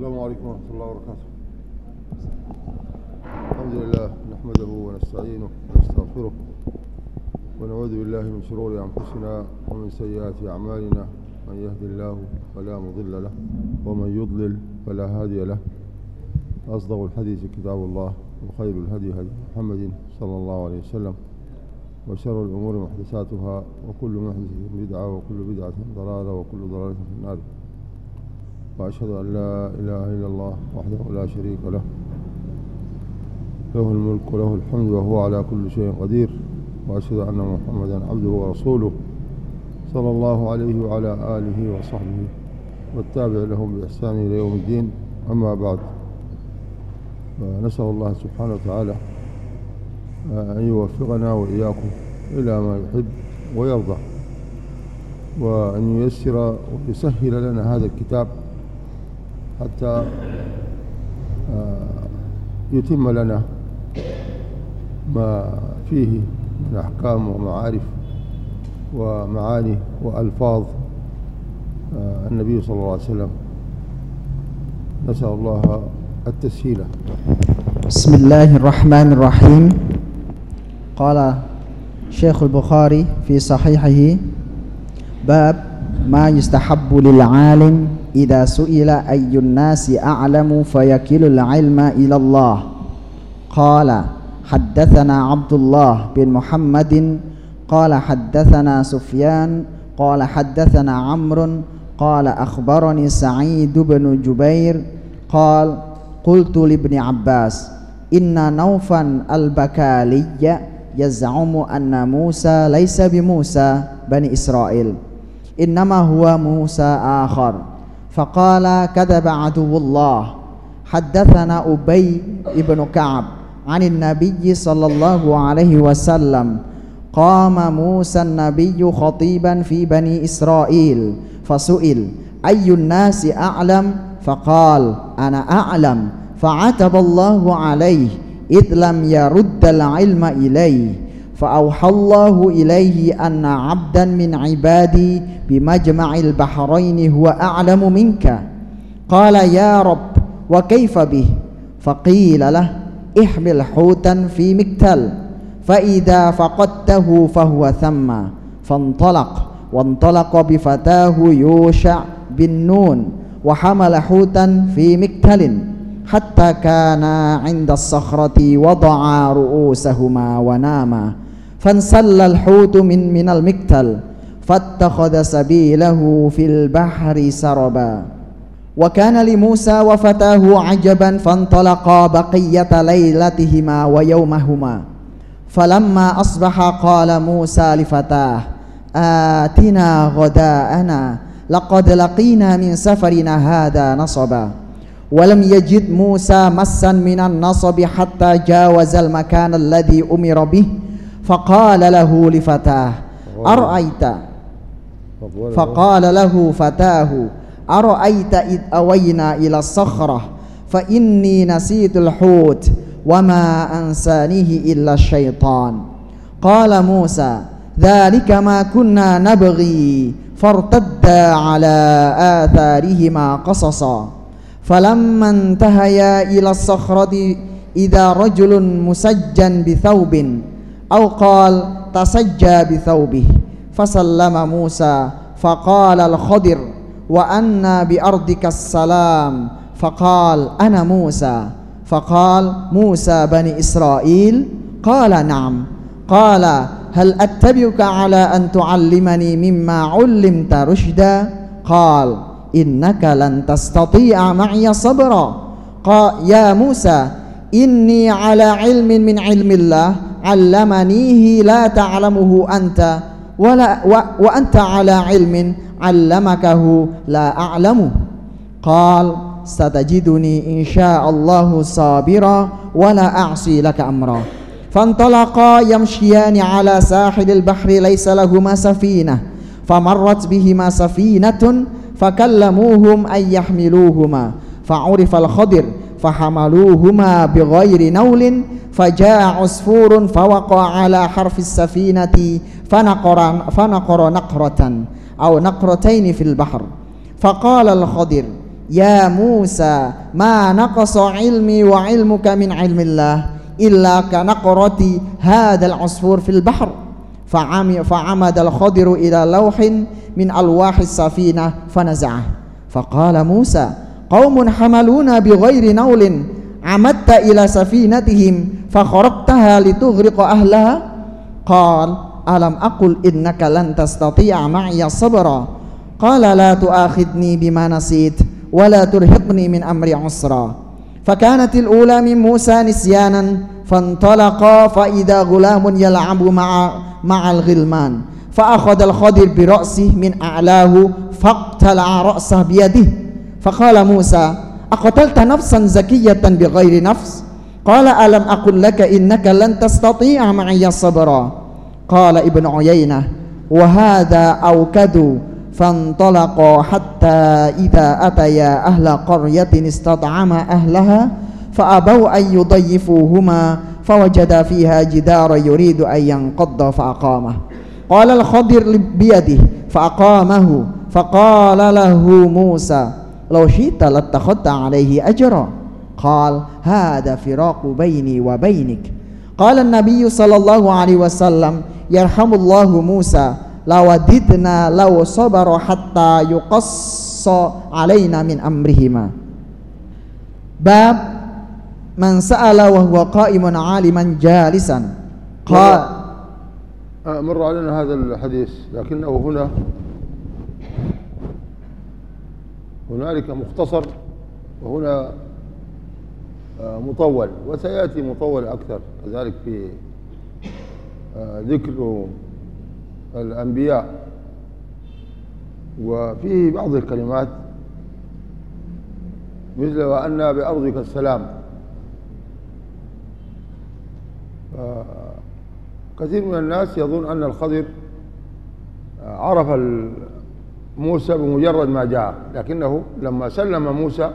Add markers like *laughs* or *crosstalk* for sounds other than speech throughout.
السلام عليكم ورحمة الله وبركاته. الحمد لله نحمده ونستعينه ونستغفره ونعوذ بالله من شرور أنفسنا ومن سيئات أعمالنا. من يهدي الله فلا مضل له ومن يضلل فلا هادي له. أصدق الحديث كتاب الله وخير الهدي هدي محمد صلى الله عليه وسلم وشر الأمور محدثاتها وكل محدثة بدعة وكل بدعة ضلالة وكل ضلالة في النار. وأشهد أن لا إله إلا الله وحده لا شريك له. له الملك وله الحمد وهو على كل شيء قدير. وأشهد أن محمدا عبده ورسوله صلى الله عليه وعلى آله وصحبه والتابع لهم بإحسان إلى يوم الدين. أما بعد نسأل الله سبحانه وتعالى أن يوفقنا وإياكم إلى ما يحب ويرضى وأن ييسر ويسهل لنا هذا الكتاب. حتى يتم لنا ما فيه من أحكام ومعارف ومعاني وألفاظ النبي صلى الله عليه وسلم. نسأل الله التسهيل. بسم الله الرحمن الرحيم. قال شيخ البخاري في صحيحه باب ما يستحب للعالم إذا سئل أي الناس أعلم فيكل العلم إلى الله قال حدثنا عبد الله بن محمد قال حدثنا سفيان قال حدثنا عمرو قال أخبرني سعيد بن جبير قال قلت لابن عباس إن نوفا البكالي يزعم أن موسى ليس بموسى بني إسرائيل إنما هو موسى آخر فقال كذب عدو الله. حدثنا أبي بن كعب عن النبي صلى الله عليه وسلم. قام موسى النبي خطيبا في بني إسرائيل. فسئل أي الناس أعلم؟ فقال أنا أعلم. فعتب الله عليه إذ لم يرد العلم إليه. فأوحى الله إليه أن عبدا من عبادي بمجمع البحرين هو أعلم منك. قال يا رب وكيف به؟ فقيل له احمل حوتا في مكتل. فإذا فقدته فهو ثم. فانطلق وانطلق بفتاه يوشع بن نون وحمل حوتا في مكتل حتى كانا عند الصخرة وضعا رؤوسهما وناما. فانسل الحوت من من المكتل فاتخذ سبيله في البحر سربا. وكان لموسى وفتاه عجبا فانطلقا بقية ليلتهما ويومهما. فلما أصبح قال موسى لفتاه آتنا غداءنا لقد لقينا من سفرنا هذا نصبا. ولم يجد موسى مسا من النصب حتى جاوز المكان الذي أمر به فقال له لفتاه أرأيت؟ فقال له. فتاه أرأيت إذ أوينا إلى الصخرة؟ فإني نسيت الحوت وما أنسانيه إلا الشيطان. قال موسى ذلك ما كنا نبغي فارتدا على آثارهما قصصا. فلما انتهيا إلى الصخرة إذا رجل مسجى بثوب أو قال تسجى بثوبه فسلم موسى فقال الخضر وأنا بأرضك السلام فقال أنا موسى. فقال موسى بني إسرائيل؟ قال نعم. قال هل أتبعك على أن تعلمني مما علمت رشدا؟ قال إنك لن تستطيع معي صبرا. قال يا موسى إني على علم من علم الله علمنيه لا تعلمه أنت ولا و وأنت على علم علمكه لا أعلمه قال ستجدني إن شاء الله صابرا ولا أعصي لك أمرا. فانطلقا يمشيان على ساحل البحر ليس لهما سفينة. فمرت بهما سفينة فكلموهم أن يحملوهما. فعرف الخضر فحملوهما بغير نول فجاء عصفور فوقع على حرف السفينة فنقر, فنقر نقرة أو نقرتين في البحر. فقال الخضر يا موسى ما نقص علمي وعلمك من علم الله إلا كنقرة هذا العصفور في البحر. فعمد الخضر إلى لوح من ألواح السفينة فنزعه. فقال موسى قوم حملونا بغير نول عمدت إلى سفينتهم فخرقتها لتغرق أهلها؟ قال ألم أقل إنك لن تستطيع معي صبرا قال لا تؤاخذني بما نسيت ولا ترهقني من أمر عسرا. فكانت الأولى من موسى نسيانا فانطلقا فإذا غلام يلعب مع مع الغلمان فأخذ الخضر برأسه من أعلاه فاقتلع رأسه بيده. فقال موسى أقتلت نفسا زكية بغير نفس؟ قال ألم أقل لك إنك لن تستطيع معي صبرا؟ قال ابن عيينة وهذا أوكد فانطلقا حتى إذا أتيا أهل قرية استطعما أهلها فأبوا أن يضيفوهما فوجدا فيها جدارا يريد أن ينقض فأقامه. قال الخضر بيده فأقامه فقال له موسى لو شئت لاتخذت عليه أجرا. قال هذا فراق بيني وبينك. قال النبي صلى الله عليه وسلم يرحم الله موسى لوددنا لو صبر حتى يقص علينا من أمرهما. باب من سأل وهو قائم عالما جالسا. قال مر علينا هذا الحديث لكنه هنا هنالك مختصر وهنا آه، مطول وسيأتي مطول أكثر ذلك في آه، ذكر الأنبياء. وفيه بعض الكلمات مثل وأن بأرضك السلام. آه، كثير من الناس يظن أن الخضر عرف موسى بمجرد ما جاء لكنه لما سلم موسى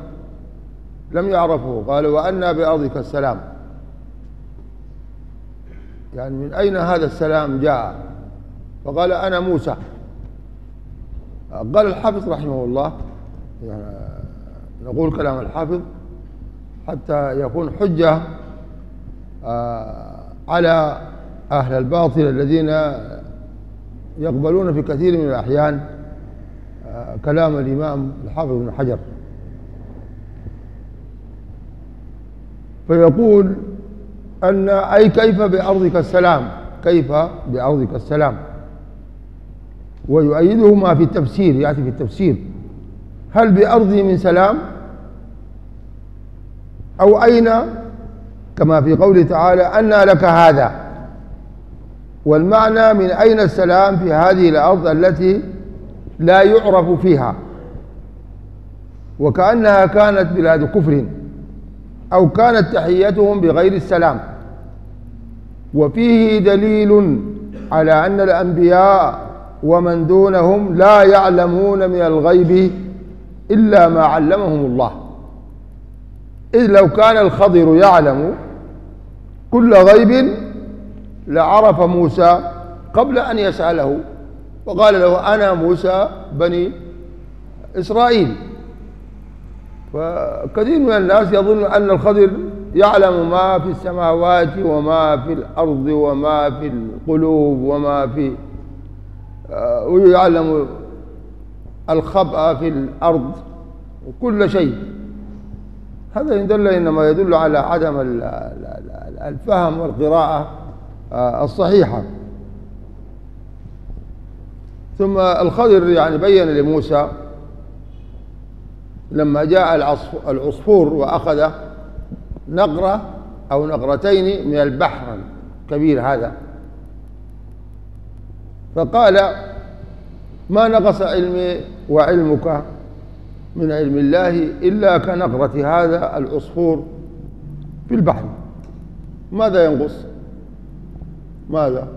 لم يعرفه قال وأنا بأرضك السلام. يعني من أين هذا السلام جاء؟ فقال أنا موسى. قال الحافظ رحمه الله يعني نقول كلام الحافظ حتى يكون حجة آه، على أهل الباطل الذين يقبلون في كثير من الأحيان. كلام الإمام الحافظ بن حجر. فيقول أن أي كيف بأرضك السلام؟ كيف بأرضك السلام؟ ويؤيده ما في التفسير يأتي في التفسير. هل بأرضي من سلام؟ أو أين؟ كما في قوله تعالى أن لك هذا. والمعنى من أين السلام في هذه الأرض التي لا يعرف فيها. وكأنها كانت بلاد كفر أو كانت تحيتهم بغير السلام. وفيه دليل على أن الأنبياء ومن دونهم لا يعلمون من الغيب إلا ما علمهم الله. إذ لو كان الخضر يعلم كل غيب لعرف موسى قبل أن يسأله. وقال له أنا موسى بني إسرائيل. فكثير من الناس يظن أن الخضر يعلم ما في السماوات وما في الأرض وما في القلوب وما في آه، ويعلم الخبأ في الأرض وكل شيء. هذا يدل إنما يدل على عدم الفهم والقراءة آه، الصحيحة. ثم الخضر يعني بين لموسى لما جاء العصفور وأخذ نقرة أو نقرتين من البحر الكبير هذا. فقال ما نقص علمي وعلمك من علم الله إلا كنقرة هذا العصفور في البحر. ماذا ينقص؟ ماذا؟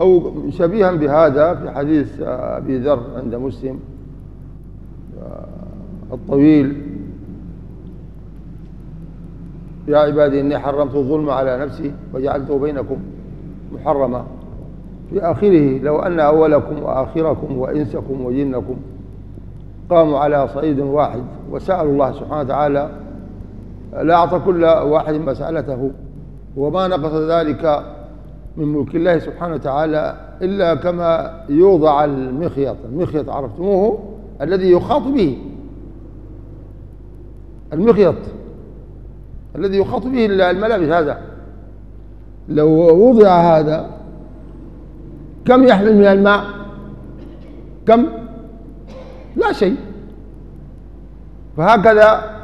أو شبيها بهذا في حديث أبي ذر عند مسلم الطويل. يا عبادي إني حرمت الظلم على نفسي وجعلته بينكم محرما. في آخره لو أن أولكم وآخركم وإنسكم وجنكم قاموا على صعيد واحد وسألوا الله سبحانه وتعالى لا أعطى كل واحد مسألته. وما نقص ذلك من ملك الله سبحانه وتعالى إلا كما يوضع المخيط. المخيط عرفتموه؟ الذي يخاط به. المخيط. الذي يخاط به الملابس هذا. لو وضع هذا كم يحمل من الماء؟ كم؟ لا شيء. فهكذا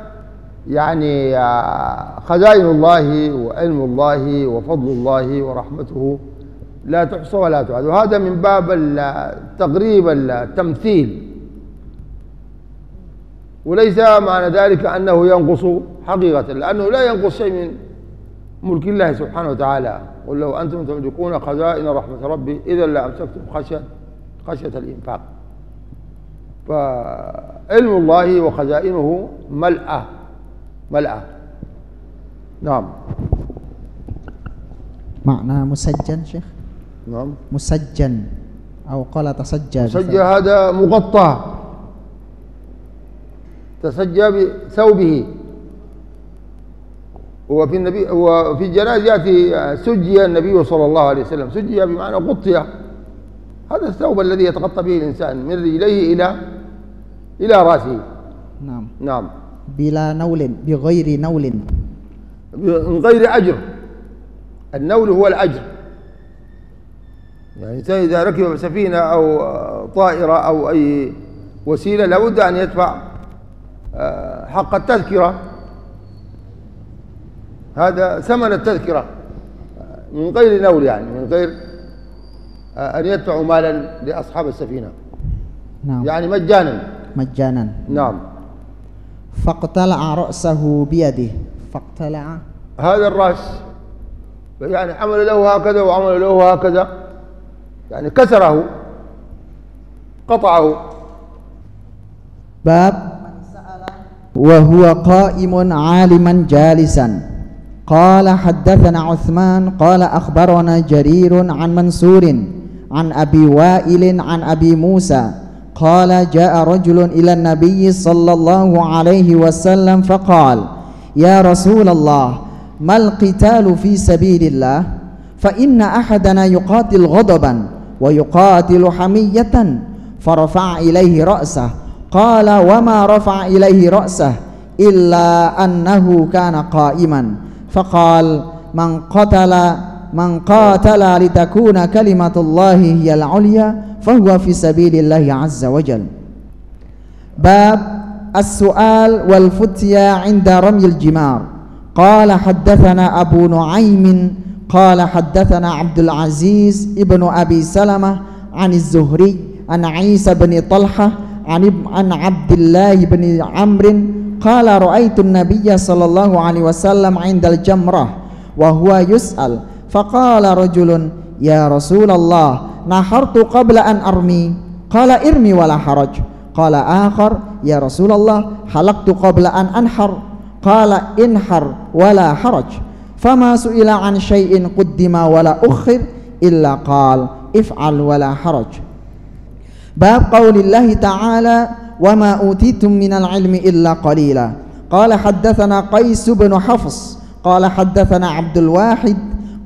يعني آه، خزائن الله وعلم الله وفضل الله ورحمته لا تحصى ولا تعد وهذا من باب تقريب التمثيل. وليس معنى ذلك أنه ينقص حقيقة لأنه لا ينقص شيء من ملك الله سبحانه وتعالى. قل لو أنتم تملكون خزائن رحمة ربي إذا لأمسكتم خشية خشية الإنفاق. فعلم الله وخزائنه ملأة. ملأة نعم. معنى مسجن شيخ؟ نعم. مسجن أو قال تسجى تسجى هذا مغطى. تسجى بثوبه. وفي النبي وفي الجنائز يأتي سجي النبي صلى الله عليه وسلم. سجي بمعنى غطي. هذا الثوب الذي يتغطى به الإنسان من رجليه إلى إلى رأسه. نعم. نعم. بلا نول بغير نول. من غير أجر. النول هو الأجر. يعني الانسان إذا ركب سفينة أو طائرة أو أي وسيلة لابد أن يدفع آه، حق التذكرة. هذا ثمن التذكرة. من غير نول يعني من غير أن يدفعوا مالا لأصحاب السفينة. نعم. يعني مجانا. مجانا. نعم. فاقتلع رأسه بيده. فاقتلع. هذا الرأس. يعني عمل له هكذا وعمل له هكذا. يعني كسره. قطعه. باب. وهو قائم عالما جالسا. قال حدثنا عثمان قال أخبرنا جرير عن منصور عن أبي وائل عن أبي موسى قال جاء رجل إلى النبي صلى الله عليه وسلم فقال يا رسول الله ما القتال في سبيل الله فإن أحدنا يقاتل غضبا ويقاتل حمية فرفع إليه رأسه قال وما رفع إليه رأسه إلا أنه كان قائما فقال من قتل من قاتل لتكون كلمة الله هي العليا فهو في سبيل الله عز وجل باب السؤال والفتيا عند رمي الجمار قال حدثنا أبو نعيم قال حدثنا عبد العزيز ابن أبي سلمة عن الزهري عن عيسى بن طلحة عن عن عبد الله بن عمرو قال رأيت النبي صلى الله عليه وسلم عند الجمرة وهو يسأل فقال رجل يا رسول الله نحرت قبل أن أرمي. قال ارمي ولا حرج. قال آخر يا رسول الله حلقت قبل أن أنحر. قال انحر ولا حرج. فما سئل عن شيء قدم ولا أخر إلا قال افعل ولا حرج. باب قول الله تعالى وما أوتيتم من العلم إلا قليلا. قال حدثنا قيس بن حفص. قال حدثنا عبد الواحد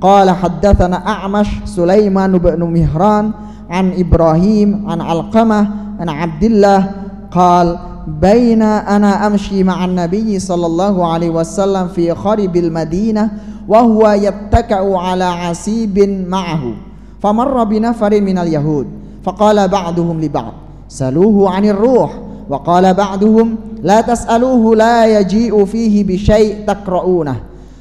قال حدثنا أعمش سليمان بن مهران عن إبراهيم عن علقمة عن عبد الله قال بين أنا أمشي مع النبي صلى الله عليه وسلم في خرب المدينة وهو يتكأ على عسيب معه فمر بنفر من اليهود فقال بعضهم لبعض سألوه عن الروح. وقال بعضهم لا تسألوه لا يجيء فيه بشيء تقرؤونه.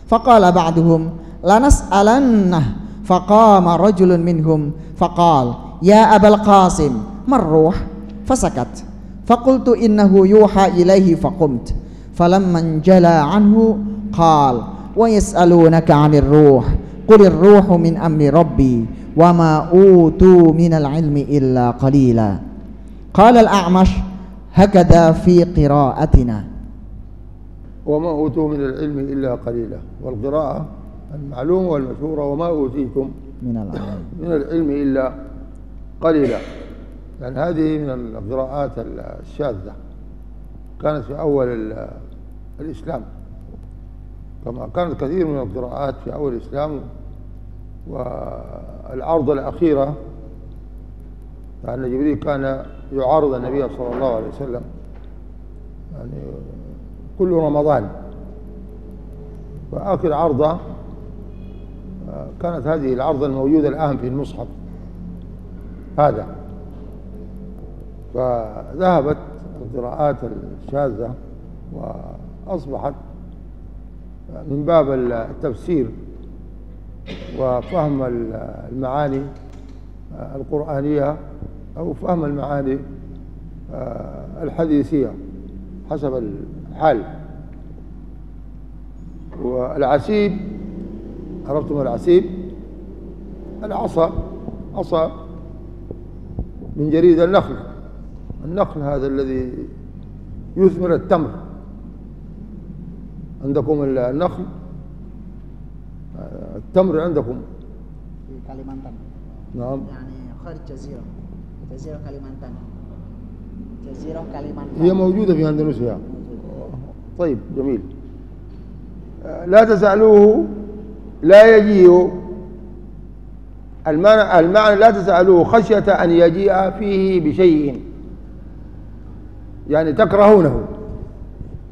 فقال بعضهم لنسألنه. فقام رجل منهم فقال يا أبا القاسم ما الروح؟ فسكت. فقلت إنه يوحى إليه. فقمت. فلما انجلى عنه قال ويسألونك عن الروح قل الروح من أمر ربي وما أوتوا من العلم إلا قليلا. قال الأعمش هكذا في قراءتنا. وما أوتوا من العلم إلا قليلا. والقراءة المعلومة والمشهورة وما أوتيتم من العلم. من العلم إلا قليلا. يعني هذه من القراءات الشاذة. كانت في أول الإسلام. كما كانت كثير من القراءات في أول الإسلام. والعرض الأخيرة لأن جبريل كان يعارض النبي صلى الله عليه وسلم. يعني كل رمضان. فآخر عرضة كانت هذه العرضة الموجودة الآن في المصحف. هذا. فذهبت القراءات الشاذة وأصبحت من باب التفسير وفهم المعاني القرآنية أو فهم المعاني الحديثية حسب الحال. والعسيب عرفتم العسيب العصا عصا من جريد النخل. النخل هذا الذي يثمر التمر. عندكم النخل؟ التمر عندكم. في كاليمانتان نعم. يعني خارج جزيرة. جزيرة كاليمانتان جزيرة كاليمانتان هي موجودة في أندونيسيا. طيب جميل. لا تسألوه لا يجيء المعنى, المعنى لا تسألوه خشية أن يجيء فيه بشيء. يعني تكرهونه.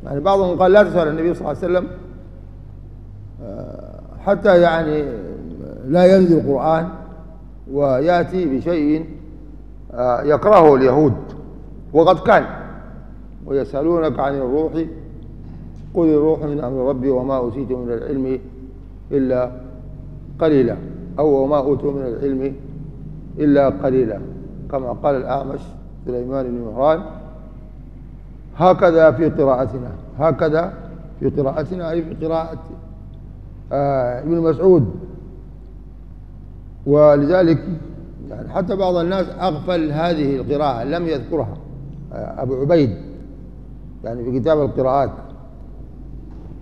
يعني بعضهم قال لا تسأل النبي صلى الله عليه وسلم آه، حتى يعني لا ينزل القرآن ويأتي بشيء آه، يكرهه اليهود. وقد كان. ويسألونك عن الروح قل الروح من أمر ربي وما أوتيت من العلم إلا قليلا أو وما أوتوا من العلم إلا قليلا. كما قال الأعمش سليمان بن مهران هكذا في قراءتنا هكذا في قراءتنا أي في قراءة آه ابن مسعود. ولذلك يعني حتى بعض الناس أغفل هذه القراءة لم يذكرها آه أبو عبيد يعني في كتاب القراءات.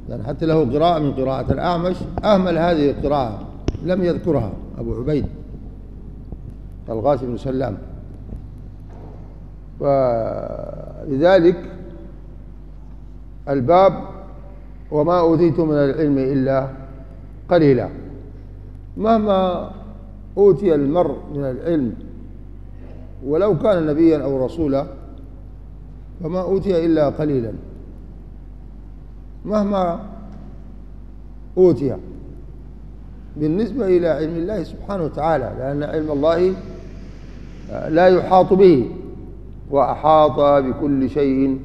يعني حتى له قراءة من قراءة الأعمش أهمل هذه القراءة. لم يذكرها أبو عبيد الغاسم بن سلام. ولذلك الباب وما أوتيت من العلم إلا قليلا. مهما أوتي المرء من العلم ولو كان نبيا أو رسولا فما أوتي إلا قليلا. مهما أوتي. بالنسبة إلى علم الله سبحانه وتعالى لأن علم الله لا يحاط به وأحاط بكل شيء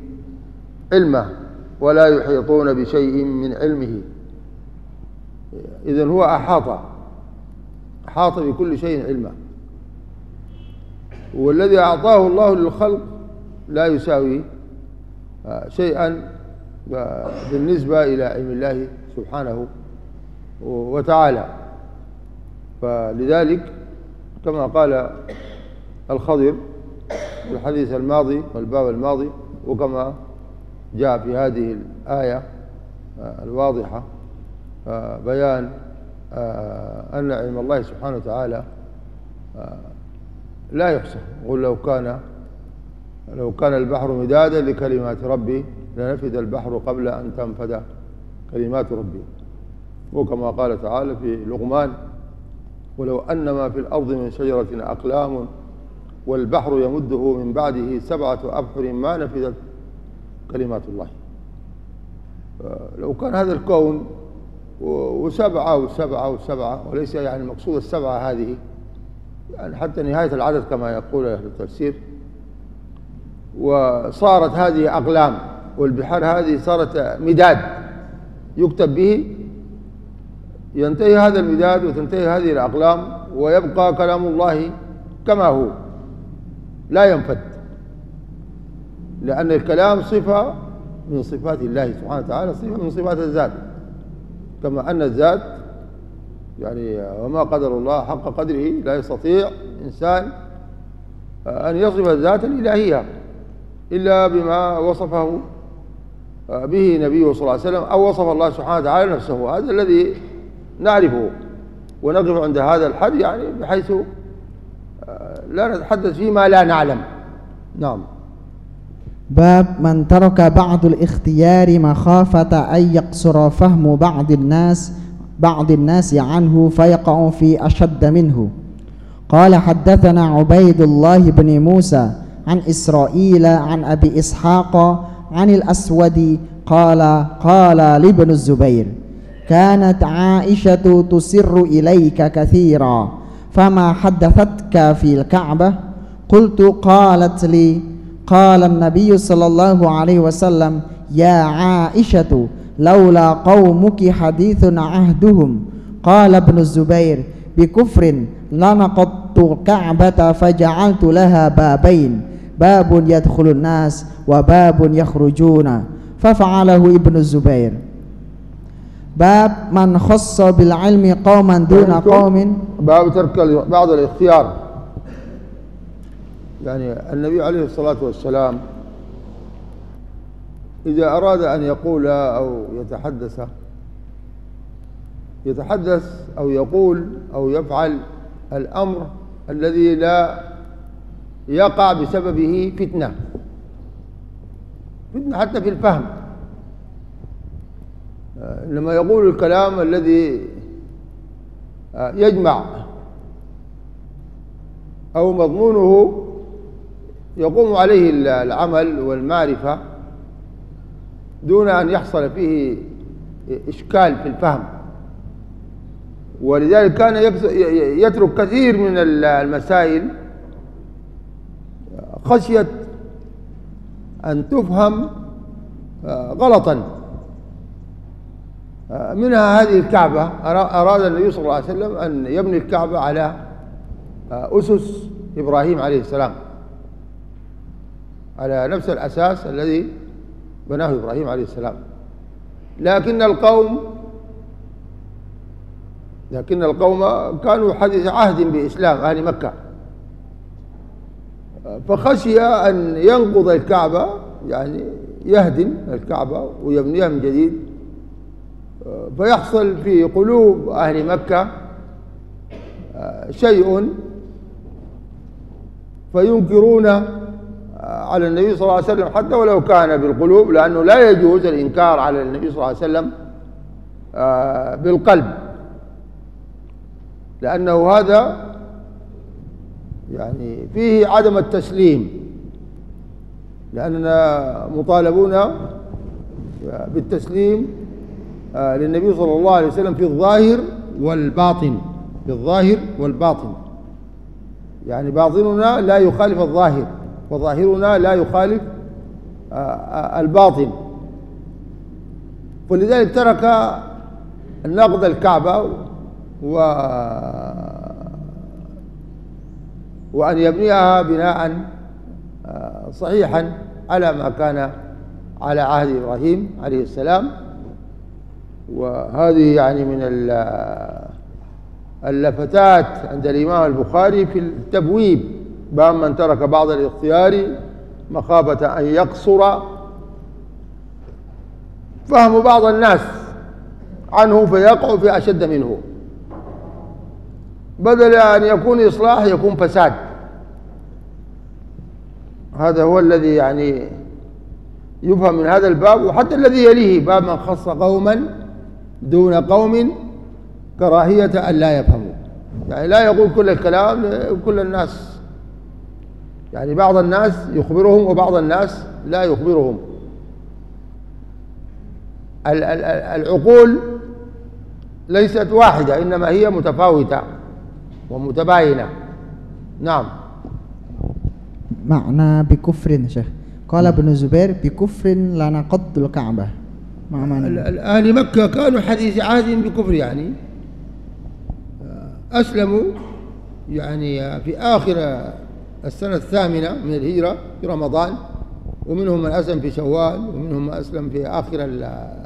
علمه ولا يحيطون بشيء من علمه. إذن هو أحاط أحاط بكل شيء علما والذي أعطاه الله للخلق لا يساوي شيئا بالنسبة إلى علم الله سبحانه وتعالى. فلذلك كما قال الخضر في الحديث الماضي والباب الماضي وكما جاء في هذه الآية الواضحة بيان أن علم الله سبحانه وتعالى لا يحصى قل لو كان لو كان البحر مدادا لكلمات ربي لنفد البحر قبل أن تنفد كلمات ربي. وكما قال تعالى في لقمان ولو أن ما في الأرض من شجرة أقلام والبحر يمده من بعده سبعة أبحر ما نفذت كلمات الله. لو كان هذا الكون وسبعة وسبعة وسبعة وليس يعني المقصود السبعة هذه يعني حتى نهاية العدد كما يقول أهل التفسير وصارت هذه أقلام والبحار هذه صارت مداد يكتب به ينتهي هذا المداد وتنتهي هذه الأقلام ويبقى كلام الله كما هو لا ينفد لأن الكلام صفة من صفات الله سبحانه وتعالى صفة من صفات الذات كما أن الذات يعني وما قدر الله حق قدره لا يستطيع إنسان أن يصف الذات الإلهية إلا بما وصفه به نبيه صلى الله عليه وسلم أو وصف الله سبحانه وتعالى نفسه. هذا الذي نعرفه ونقف عند هذا الحد يعني بحيث لا نتحدث فيما لا نعلم. نعم. باب من ترك بعض الاختيار مخافة أن يقصر فهم بعض الناس بعض الناس عنه فيقع في أشد منه. قال حدثنا عبيد الله بن موسى عن إسرائيل عن أبي إسحاق عن الأسود قال قال لابن الزبير كانت عائشة تسر إليك كثيرا فما حدثتك في الكعبة قلت قالت لي قال النبي صلى الله عليه وسلم يا عائشة لولا قومك حديث عهدهم قال ابن الزبير بكفر لنقضت الكعبة فجعلت لها بابين باب يدخل الناس وباب يخرجون. ففعله ابن الزبير. باب من خص بالعلم قوما دون قوم. باب ترك بعض الاختيار. يعني النبي عليه الصلاة والسلام إذا أراد أن يقول أو يتحدث يتحدث أو يقول أو يفعل الأمر الذي لا يقع بسببه فتنة. فتنة حتى في الفهم. لما يقول الكلام الذي يجمع أو مضمونه يقوم عليه العمل والمعرفة دون أن يحصل فيه إشكال في الفهم. ولذلك كان يترك كثير من المسائل خشية أن تفهم آه، غلطا. آه، منها هذه الكعبة. أراد النبي صلى الله عليه وسلم أن يبني الكعبة على آه، أسس إبراهيم عليه السلام. على نفس الأساس الذي بناه إبراهيم عليه السلام. لكن القوم لكن القوم كانوا حديث عهد بإسلام أهل مكة. فخشي أن ينقض الكعبة يعني يهدم الكعبة ويبنيها من جديد. فيحصل في قلوب أهل مكة شيء فينكرون على النبي صلى الله عليه وسلم حتى ولو كان بالقلوب لأنه لا يجوز الإنكار على النبي صلى الله عليه وسلم بالقلب. لأنه هذا يعني فيه عدم التسليم لأننا مطالبون بالتسليم آه، للنبي صلى الله عليه وسلم في الظاهر والباطن في الظاهر والباطن. يعني باطننا لا يخالف الظاهر وظاهرنا لا يخالف آه، آه، الباطن. ولذلك ترك النقد الكعبة و وأن يبنيها بناء آه، صحيحا على ما كان على عهد إبراهيم عليه السلام. وهذه يعني من اللفتات عند الإمام البخاري في التبويب. باب من ترك بعض الاختيار مخافة أن يقصر. فهم بعض الناس عنه فيقع في أشد منه. بدل أن يكون إصلاح يكون فساد. هذا هو الذي يعني يفهم من هذا الباب وحتى الذي يليه باب من خص قوما دون قوم كراهية أن لا يفهموا. يعني لا يقول كل الكلام لكل الناس. يعني بعض الناس يخبرهم وبعض الناس لا يخبرهم. العقول ليست واحدة إنما هي متفاوتة. ومتباينة. نعم. معنى بكفر شيخ. قال ابن الزبير بكفر لنقض الكعبة. ما معنى؟ أهل مكة كانوا حديث عهد بكفر يعني. أسلموا يعني في آخر السنة الثامنة من الهجرة في رمضان. ومنهم من أسلم في شوال ومنهم من أسلم في آخر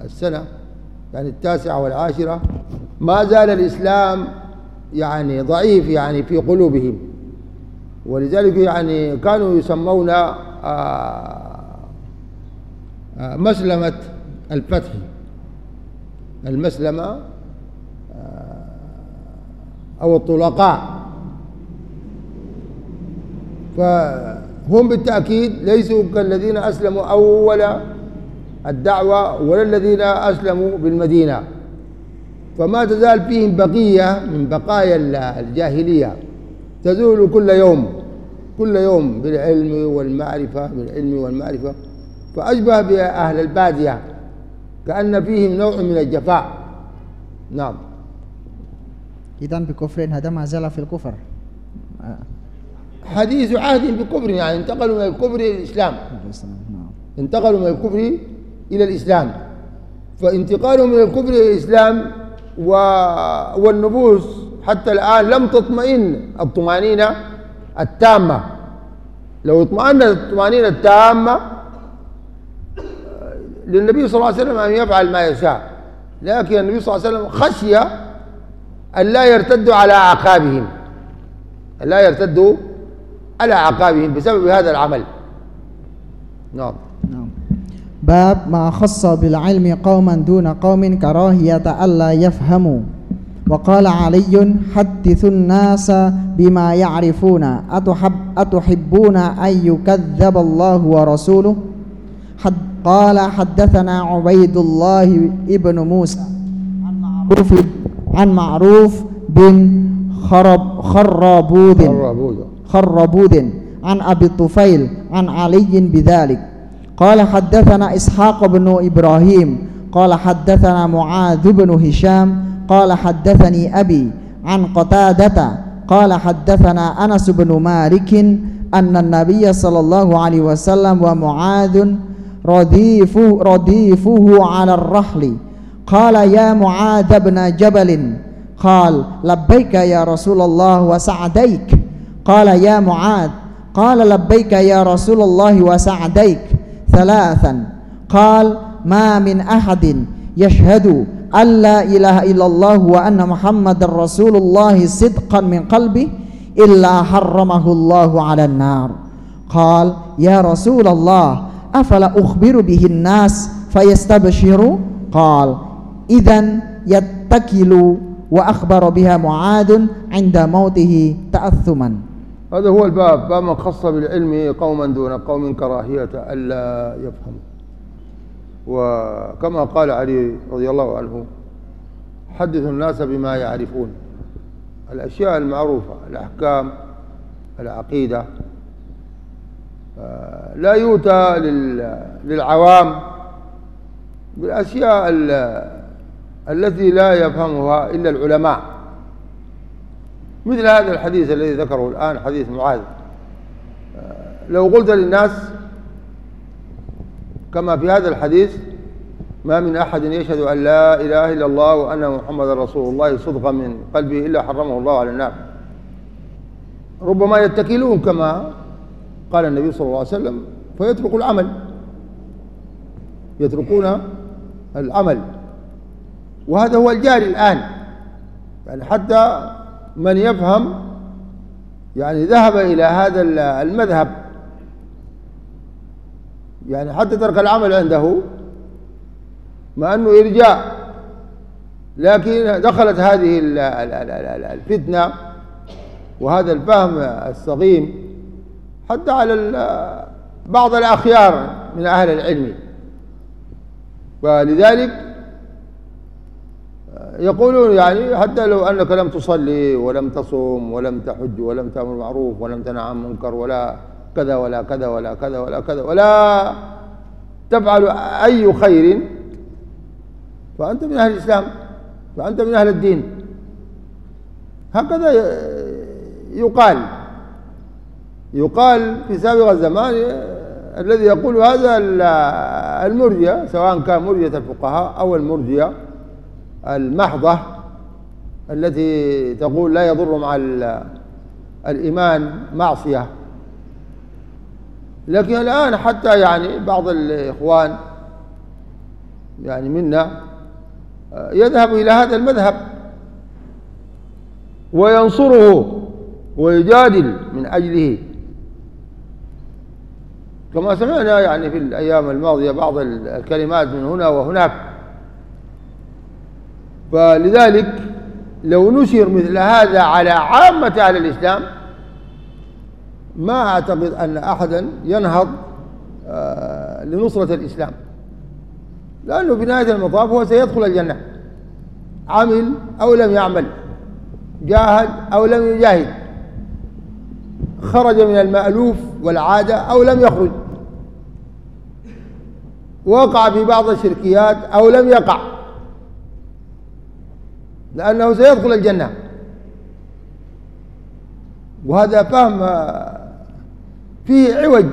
السنة يعني التاسعة والعاشرة. ما زال الإسلام يعني ضعيف يعني في قلوبهم. ولذلك يعني كانوا يسمون آه، آه، مسلمة الفتح. المسلمة آه، أو الطلقاء. هم بالتأكيد ليسوا كالذين أسلموا أول الدعوة ولا الذين أسلموا بالمدينة. فما تزال فيهم بقية من بقايا الجاهلية. تزول كل يوم كل يوم بالعلم والمعرفة بالعلم والمعرفة. فأشبه بأهل البادية كأن فيهم نوع من الجفاء. نعم. إذا بكفر هذا ما زال في الكفر. حديث عهد بكفر يعني انتقلوا من الكفر إلى الإسلام نعم. انتقلوا من الكفر إلى الإسلام. فانتقالهم من الكفر إلى الإسلام. والنفوس حتى الآن لم تطمئن الطمأنينة التامة. لو اطمأنت الطمأنينة التامة للنبي صلى الله عليه وسلم أن يفعل ما يشاء. لكن النبي صلى الله عليه وسلم خشي أن لا يرتدوا على أعقابهم. أن لا يرتدوا على أعقابهم بسبب هذا العمل. نعم. نعم باب ما خص بالعلم قوما دون قوم كراهية ألا يفهموا وقال علي حدث الناس بما يعرفون أتحب أتحبون أن يكذب الله ورسوله حد قال حدثنا عبيد الله ابن موسى عن معروف عن معروف بن خرب خربود خربود عن أبي الطفيل عن علي بذلك قال حدثنا إسحاق بن إبراهيم قال حدثنا معاذ بن هشام قال حدثني أبي عن قتادة قال حدثنا أنس بن مالك أن النبي صلى الله عليه وسلم ومعاذ رديفه, رديفه على الرحل. قال يا معاذ بن جبل قال لبيك يا رسول الله وسعديك قال يا معاذ قال لبيك يا رسول الله وسعديك ثلاثا. قال ما من أحد يشهد أن لا إله إلا الله وأن محمد رسول الله صدقا من قلبه إلا حرمه الله على النار. قال يا رسول الله أفلا أخبر به الناس فيستبشروا قال إذا يتكل وأخبر بها معاذ عند موته تأثما. هذا هو الباب باب من خص بالعلم قوما دون قوم كراهية ألا يفهم وكما قال علي رضي الله عنه حدث الناس بما يعرفون. الأشياء المعروفة الأحكام العقيدة آه، لا يؤتى للعوام بالأشياء التي لا يفهمها إلا العلماء. مثل هذا الحديث الذي ذكره الآن حديث معاذ. آه، لو قلت للناس كما في هذا الحديث ما من أحد يشهد أن لا إله إلا الله وأن محمد رسول الله صدقا من قلبه إلا حرمه الله على النار. ربما يتكلون كما قال النبي صلى الله عليه وسلم فيتركوا العمل. يتركون العمل. وهذا هو الجاري الآن. يعني حتى من يفهم يعني ذهب إلى هذا المذهب. يعني حتى ترك العمل عنده مع أنه إرجاء لكن دخلت هذه الفتنة وهذا الفهم السقيم حتى على بعض الأخيار من أهل العلم. ولذلك يقولون يعني حتى لو أنك لم تصلي ولم تصوم ولم تحج ولم تأمر معروف ولم تنع عن منكر ولا كذا ولا كذا ولا كذا ولا كذا ولا تفعل أي خير فأنت من أهل الإسلام فأنت من أهل الدين. هكذا يقال يقال في سابق الزمان الذي يقول هذا المرجئة سواء كان مرجئة الفقهاء أو المرجئة المحضة التي تقول لا يضر مع الإيمان معصية. لكن الآن حتى يعني بعض الإخوان يعني منا يذهب إلى هذا المذهب وينصره ويجادل من أجله. كما سمعنا يعني في الأيام الماضية بعض الكلمات من هنا وهناك. فلذلك لو نشر مثل هذا على عامة أهل الإسلام ما أعتقد أن أحدا ينهض آه، لنصرة الإسلام. لأنه في نهاية المطاف هو سيدخل الجنة. عمل أو لم يعمل جاهد أو لم يجاهد خرج من المألوف والعادة أو لم يخرج. وقع في بعض الشركيات أو لم يقع. لأنه سيدخل الجنة. وهذا فهم فيه عوج.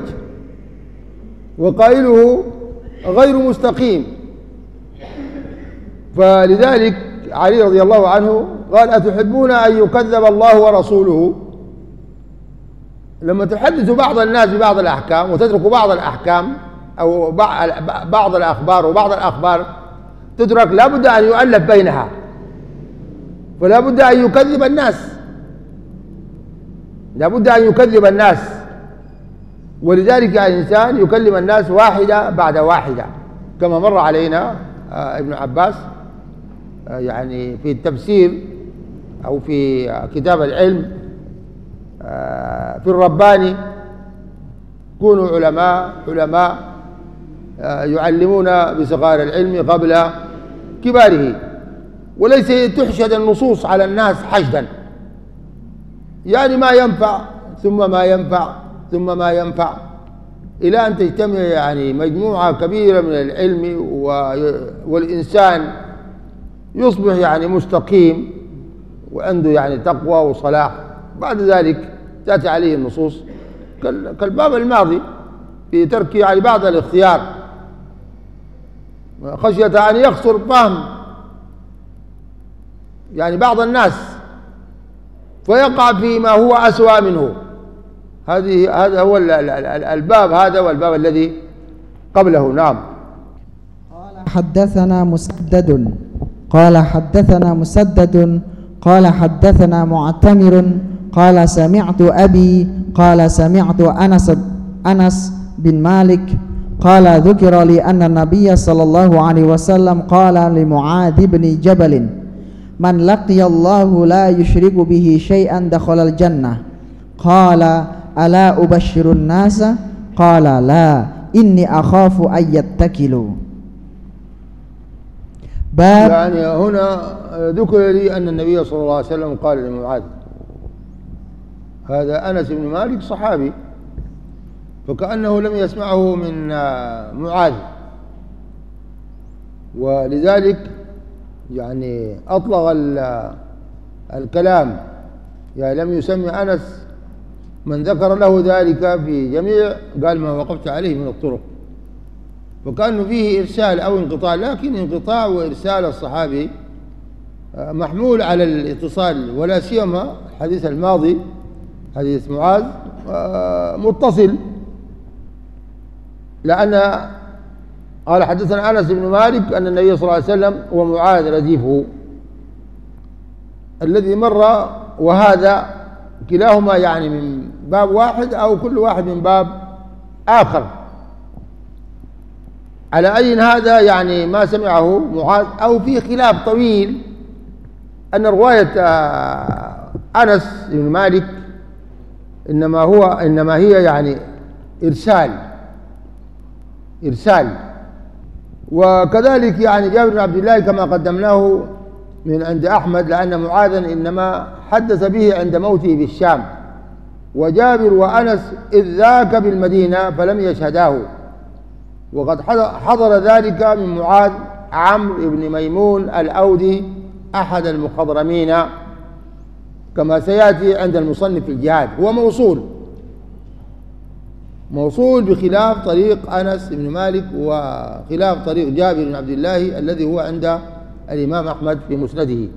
وقائله غير مستقيم. فلذلك علي رضي الله عنه قال أتحبون أن يكذب الله ورسوله؟ لما تحدث بعض الناس ببعض الأحكام وتترك بعض الأحكام أو بعض الأخبار وبعض الأخبار تترك لابد أن يؤلف بينها. ولا بد أن يكذب الناس. لا بد أن يكذب الناس. ولذلك الإنسان يكلم الناس واحدة بعد واحدة. كما مر علينا آه، ابن عباس آه، يعني في التفسير أو في كتاب العلم آه، في الرباني كونوا علماء علماء يعلمون بصغار العلم قبل كباره. وليس تحشد النصوص على الناس حشدا. يعني ما ينفع ثم ما ينفع ثم ما ينفع. إلى أن تجتمع يعني مجموعة كبيرة من العلم والإنسان يصبح يعني مستقيم وعنده يعني تقوى وصلاح. بعد ذلك تأتي عليه النصوص كالباب الماضي في ترك يعني بعض الاختيار. خشية أن يخسر فهم يعني بعض الناس فيقع فيما هو أسوأ منه. هذه هذا هو الباب هذا والباب الذي قبله. نعم. قال حدثنا مسدد. قال حدثنا مسدد. قال حدثنا معتمر. قال سمعت أبي. قال سمعت أنس أنس بن مالك. قال ذكر لي أن النبي صلى الله عليه وسلم قال لمعاذ بن جبل. من لقي الله لا يشرك به شيئا دخل الجنة. قال ألا أبشر الناس؟ قال لا إني أخاف أن يتكلوا. باب يعني هنا ذكر لي أن النبي صلى الله عليه وسلم قال لمعاذ هذا أنس بن مالك صحابي فكأنه لم يسمعه من معاذ. ولذلك يعني أطلق الكلام. يعني لم يسمي أنس من ذكر له ذلك في جميع قال ما وقفت عليه من الطرق. فكان فيه إرسال أو انقطاع لكن انقطاع وإرسال الصحابي آه، محمول على الاتصال ولا سيما الحديث الماضي حديث معاذ آه، متصل. لأن قال حدثنا أنس بن مالك أن النبي صلى الله عليه وسلم ومعاذ رديفه الذي مر وهذا كلاهما يعني من باب واحد أو كل واحد من باب آخر. على أي هذا يعني ما سمعه معاذ أو في خلاف طويل أن رواية أنس بن مالك إنما هو إنما هي يعني إرسال إرسال. وكذلك يعني جابر بن عبد الله كما قدمناه من عند أحمد لأن معاذا إنما حدث به عند موته بالشام وجابر وأنس إذ ذاك بالمدينة فلم يشهداه. وقد حضر ذلك من معاذ عمرو بن ميمون الأودي أحد المخضرمين كما سيأتي عند المصنف الجهاد. هو موصول. موصول بخلاف طريق أنس بن مالك وخلاف طريق جابر بن عبد الله الذي هو عند الإمام أحمد في مسنده.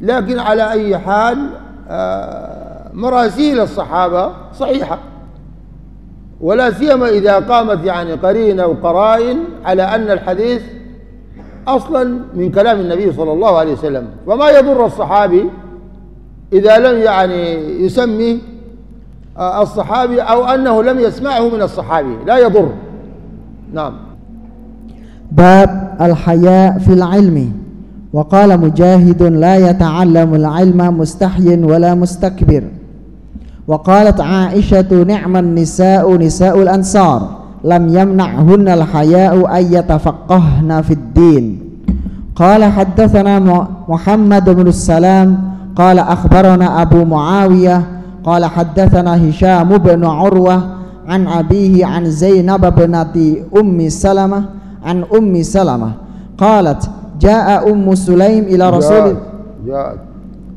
لكن على أي حال آه، مراسيل الصحابة صحيحة ولا سيما إذا قامت يعني قرينة وقرائن على أن الحديث أصلا من كلام النبي صلى الله عليه وسلم. وما يضر الصحابي إذا لم يعني يسمي الصحابي أو أنه لم يسمعه من الصحابي. لا يضر. نعم. باب الحياء في العلم. وقال مجاهد لا يتعلم العلم مستحي ولا مستكبر. وقالت عائشة نعم النساء نساء الأنصار. لم يمنعهن الحياء أن يتفقهن في الدين. قال حدثنا محمد بن السلام قال أخبرنا أبو معاوية قال حدثنا هشام بن عروة عن أبيه عن زينب بنت أم سلمة عن أم سلمة قالت جاء أم سليم إلى رسول جاءت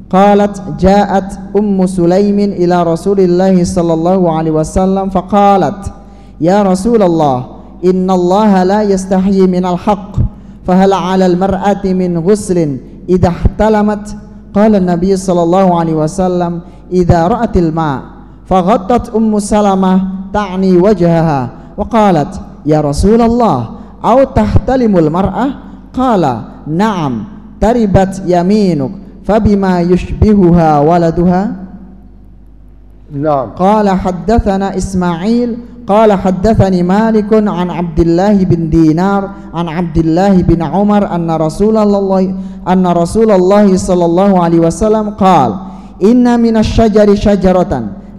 قالت جاءت أم سليم إلى رسول الله صلى الله عليه وسلم فقالت يا رسول الله إن الله لا يستحيي من الحق فهل على المرأة من غسل إذا احتلمت؟ قال النبي صلى الله عليه وسلم إذا رأت الماء فغطت أم سلمة تعني وجهها وقالت يا رسول الله أو تحتلم المرأة؟ قال نعم تربت يمينك فبما يشبهها ولدها؟ نعم. قال حدثنا إسماعيل قال حدثني مالك عن عبد الله بن دينار عن عبد الله بن عمر أن رسول الله أن رسول الله صلى الله عليه وسلم قال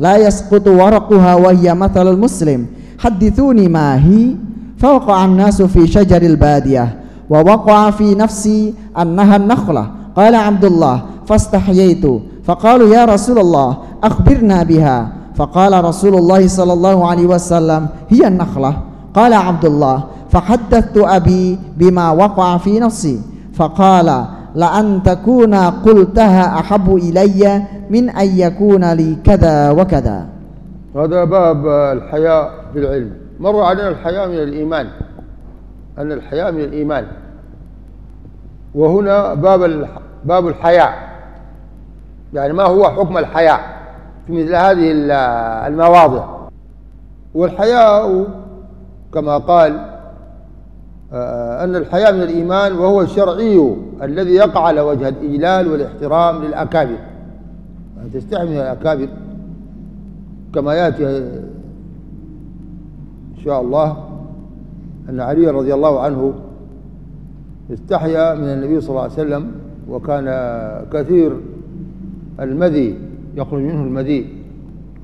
لا يسقط ورقها وهي مثل المسلم حدثوني ما هي فوقع الناس في شجر البادية ووقع في نفسي أنها النخلة قال عبد الله فاستحييت فقالوا يا رسول الله أخبرنا بها فقال رسول الله صلى الله عليه وسلم هي النخلة قال عبد الله فحدثت أبي بما وقع في نفسي فقال لأن تكون قلتها أحب إلي من أن يكون لي كذا وكذا. هذا باب الحياء في العلم. مر علينا الحياء من الإيمان. أن الحياء من الإيمان. وهنا باب باب الحياء. يعني ما هو حكم الحياء في مثل هذه المواضع. والحياء كما قال أن الحياء من الإيمان وهو الشرعي الذي يقع على وجه الإجلال والاحترام للأكابر. أن تستحي من الأكابر كما يأتي إن شاء الله أن علي رضي الله عنه استحيا من النبي صلى الله عليه وسلم وكان كثير المذي يخرج منه المذي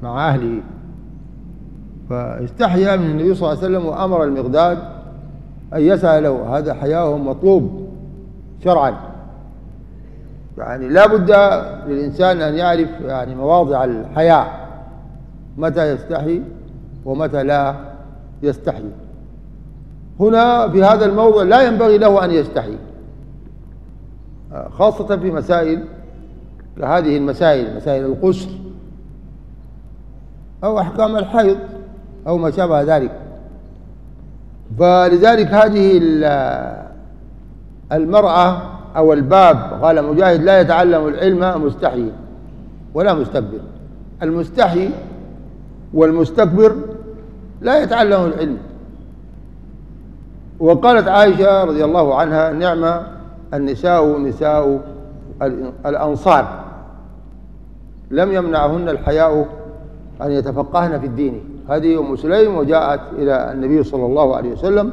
مع أهله. فاستحيا من النبي صلى الله عليه وسلم وأمر المقداد أن يسأله هذا حياء مطلوب شرعا. يعني لا بد للإنسان أن يعرف يعني مواضع الحياء متى يستحي ومتى لا يستحي. هنا في هذا الموضع لا ينبغي له أن يستحي خاصة في مسائل كهذه المسائل مسائل القسر أو أحكام الحيض أو ما شابه ذلك. فلذلك هذه المرأة أو الباب قال مجاهد لا يتعلم العلم مستحي ولا مستكبر. المستحي والمستكبر لا يتعلم العلم. وقالت عائشة رضي الله عنها نعمة النساء نساء الأنصار لم يمنعهن الحياء أن يتفقهن في الدين. هذه أم سليم وجاءت إلى النبي صلى الله عليه وسلم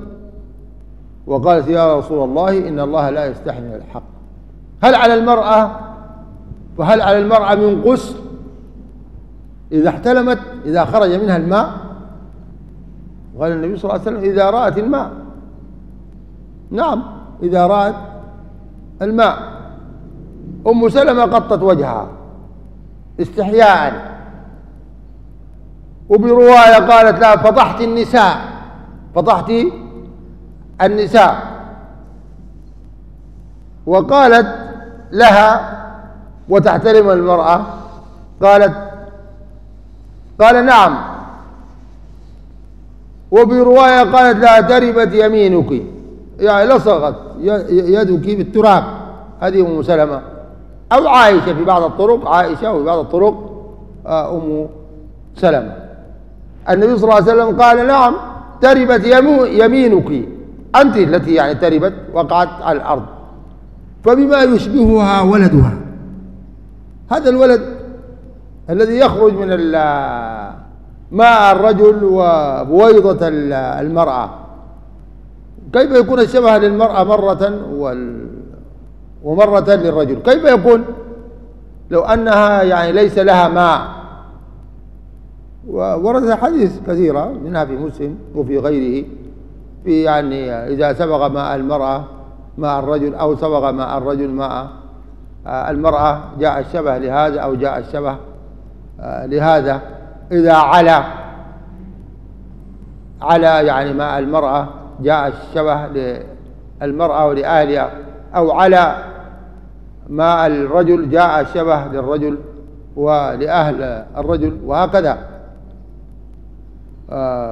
وقالت يا رسول الله إن الله لا يستحي من الحق. هل على المرأة؟ فهل على المرأة من قسر إذا احتلمت إذا خرج منها الماء؟ قال النبي صلى الله عليه وسلم إذا رأت الماء. نعم إذا رأت الماء. أم سلمة قطت وجهها استحياء. وبرواية قالت لا فضحت النساء. فضحت النساء. وقالت لها وتحترم المرأة. قالت قال نعم. وبرواية قالت لا تربت يمينك. يعني لصقت يدك بالتراب. هذه أم سلمة. أو عائشة في بعض الطرق عائشة وفي بعض الطرق آه، أم سلمة. النبي صلى الله عليه وسلم قال نعم تربت يمينك. أنت التي يعني تربت وقعت على الأرض. فبما يشبهها ولدها. هذا الولد الذي يخرج من ماء الرجل وبويضة المرأة. كيف يكون الشبه للمرأة مرة ومرة للرجل؟ كيف يكون؟ لو أنها يعني ليس لها ماء. وورد حديث كثيرة منها في مسلم وفي غيره في يعني إذا سبق ماء المرأة ماء الرجل أو سبق ماء الرجل ماء المرأة جاء الشبه لهذا أو جاء الشبه لهذا. إذا على على يعني ماء المرأة جاء الشبه للمرأة ولأهلها أو على ماء الرجل جاء الشبه للرجل ولأهل الرجل وهكذا. آه،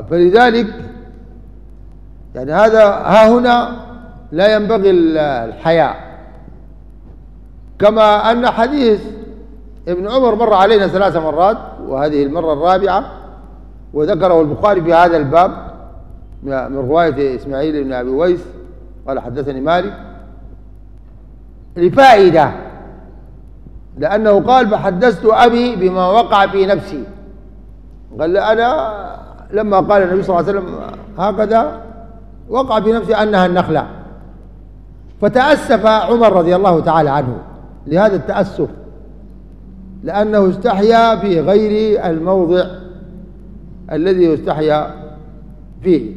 فلذلك يعني هذا ها هنا لا ينبغي الحياء. كما أن حديث ابن عمر مر علينا ثلاث مرات وهذه المرة الرابعة وذكره البخاري في هذا الباب من رواية إسماعيل بن أبي ويس قال حدثني مالك. لفائدة لأنه قال فحدثت أبي بما وقع في نفسي قال أنا لما قال النبي صلى الله عليه وسلم هكذا وقع في نفسي أنها النخلة. فتأسف عمر رضي الله تعالى عنه لهذا التأسف لأنه استحيا في غير الموضع الذي يستحيا فيه.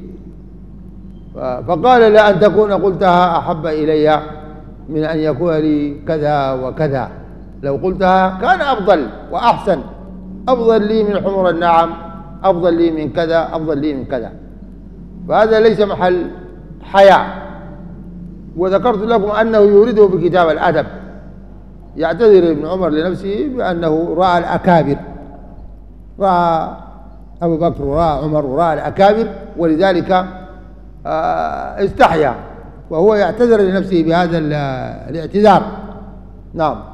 فقال لا أن تكون قلتها أحب إلي من أن يكون لي كذا وكذا. لو قلتها كان أفضل وأحسن أفضل لي من حمر النعم أفضل لي من كذا أفضل لي من كذا. فهذا ليس محل حياء. وذكرت لكم أنه يورده في كتاب الأدب. يعتذر ابن عمر لنفسه بأنه رأى الأكابر. رأى أبو بكر ورأى عمر ورأى الأكابر ولذلك آه، استحيا. وهو يعتذر لنفسه بهذا الاعتذار. نعم.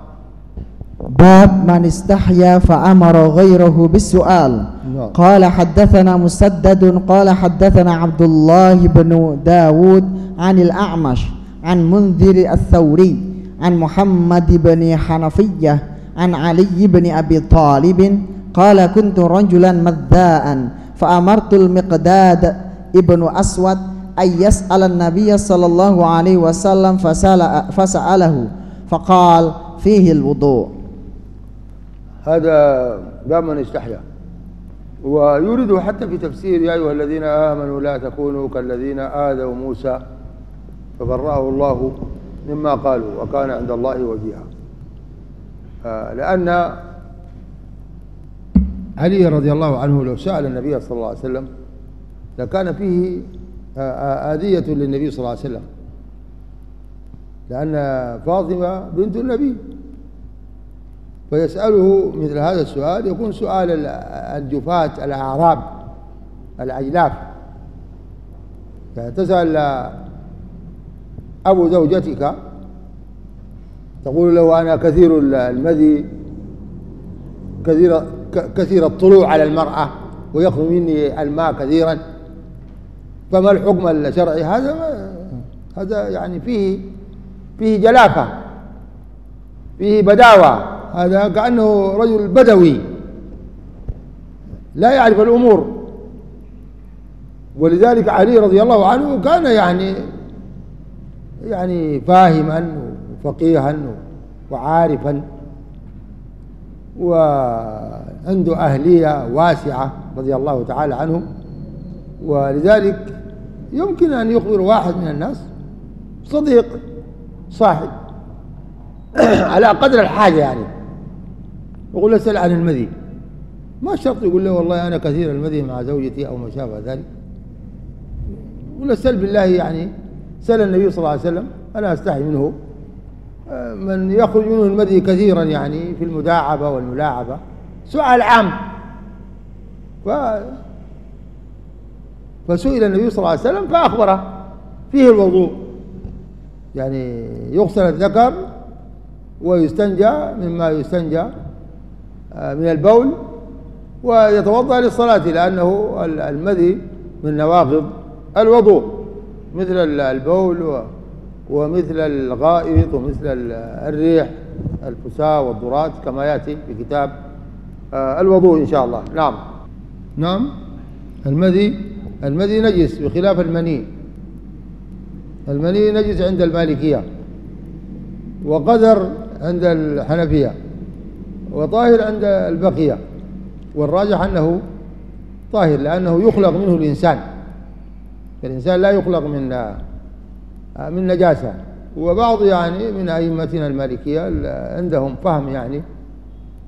باب من استحيا فأمر غيره بالسؤال نعم. قال حدثنا مسدد قال حدثنا عبد الله بن داود عن الأعمش عن منذر الثوري عن محمد بن حنفية عن علي بن أبي طالب قال كنت رجلا مذاء فأمرت المقداد ابن أسود أن يسأل النبي صلى الله عليه وسلم فسأل فسأله فقال فيه الوضوء هذا من استحيا. ويورد حتى في تفسير يا أيها الذين آمنوا لا تكونوا كالذين آذوا موسى فبرأه الله مما قالوا وكان عند الله وجيها. آه، لأن علي رضي الله عنه لو سأل النبي صلى الله عليه وسلم لكان فيه آه، آه، آذية للنبي صلى الله عليه وسلم. لأن فاطمة بنت النبي. فيسأله مثل هذا السؤال يكون سؤال الجفاة الأعراب الأجلاف. تسأل أبو زوجتك تقول له أنا كثير المذي كثير كثير الطلوع على المرأة ويخرج مني الماء كثيرا. فما الحكم الشرعي؟ هذا هذا يعني فيه فيه جلافة فيه بداوة. هذا كأنه رجل بدوي. لا يعرف الأمور. ولذلك علي رضي الله عنه كان يعني يعني فاهما وفقيها وعارفا. وعنده أهلية واسعة رضي الله تعالى عنه ولذلك يمكن أن يخبر واحد من الناس. صديق صاحب *clears throat* على قدر الحاجة يعني. يقول له سل عن المذي. ما شرط يقول له والله أنا كثير المذي مع زوجتي أو ما شابه ذلك. يقول له سل بالله يعني. سأل النبي صلى الله عليه وسلم. أنا أستحي منه. من يخرج منه المذي كثيرا يعني في المداعبة والملاعبة. سؤال عام. ف... فسئل النبي صلى الله عليه وسلم فأخبره. فيه الوضوء. يعني يغسل الذكر ويستنجى مما يستنجى. من البول ويتوضأ للصلاة لأنه المذي من نواقض الوضوء مثل البول ومثل الغائط ومثل الريح الفساء والضرات كما يأتي في كتاب آه، الوضوء إن شاء الله. نعم. نعم. المذي المذي نجس بخلاف المني. المني نجس عند المالكية وقدر عند الحنفية. وطاهر عند البقية والراجح أنه طاهر لأنه يخلق منه الإنسان. الإنسان لا يخلق من من نجاسة. وبعض يعني من أئمتنا المالكية عندهم فهم يعني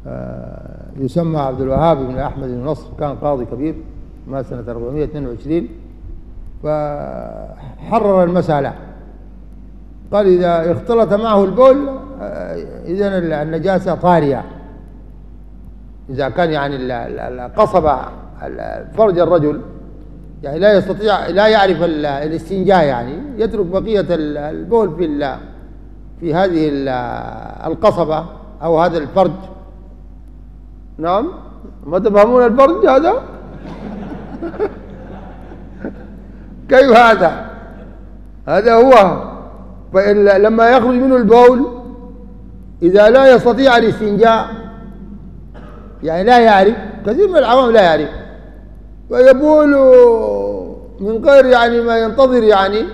آه، يسمى عبد الوهاب بن أحمد بن نصر كان قاضي كبير ما سنة 422 فحرر المسألة. قال إذا اختلط معه البول آه، إذا النجاسة طارية. إذا كان يعني القصبة فرج الرجل يعني لا يستطيع لا يعرف الاستنجاء يعني يترك بقية البول في في هذه القصبة أو هذا الفرج. نعم؟ ما تفهمون الفرج هذا؟ *laughs* كيف هذا؟ هذا هو. لما يخرج منه البول إذا لا يستطيع الاستنجاء يعني لا يعرف كثير من العوام لا يعرف. ويبول من غير يعني ما ينتظر يعني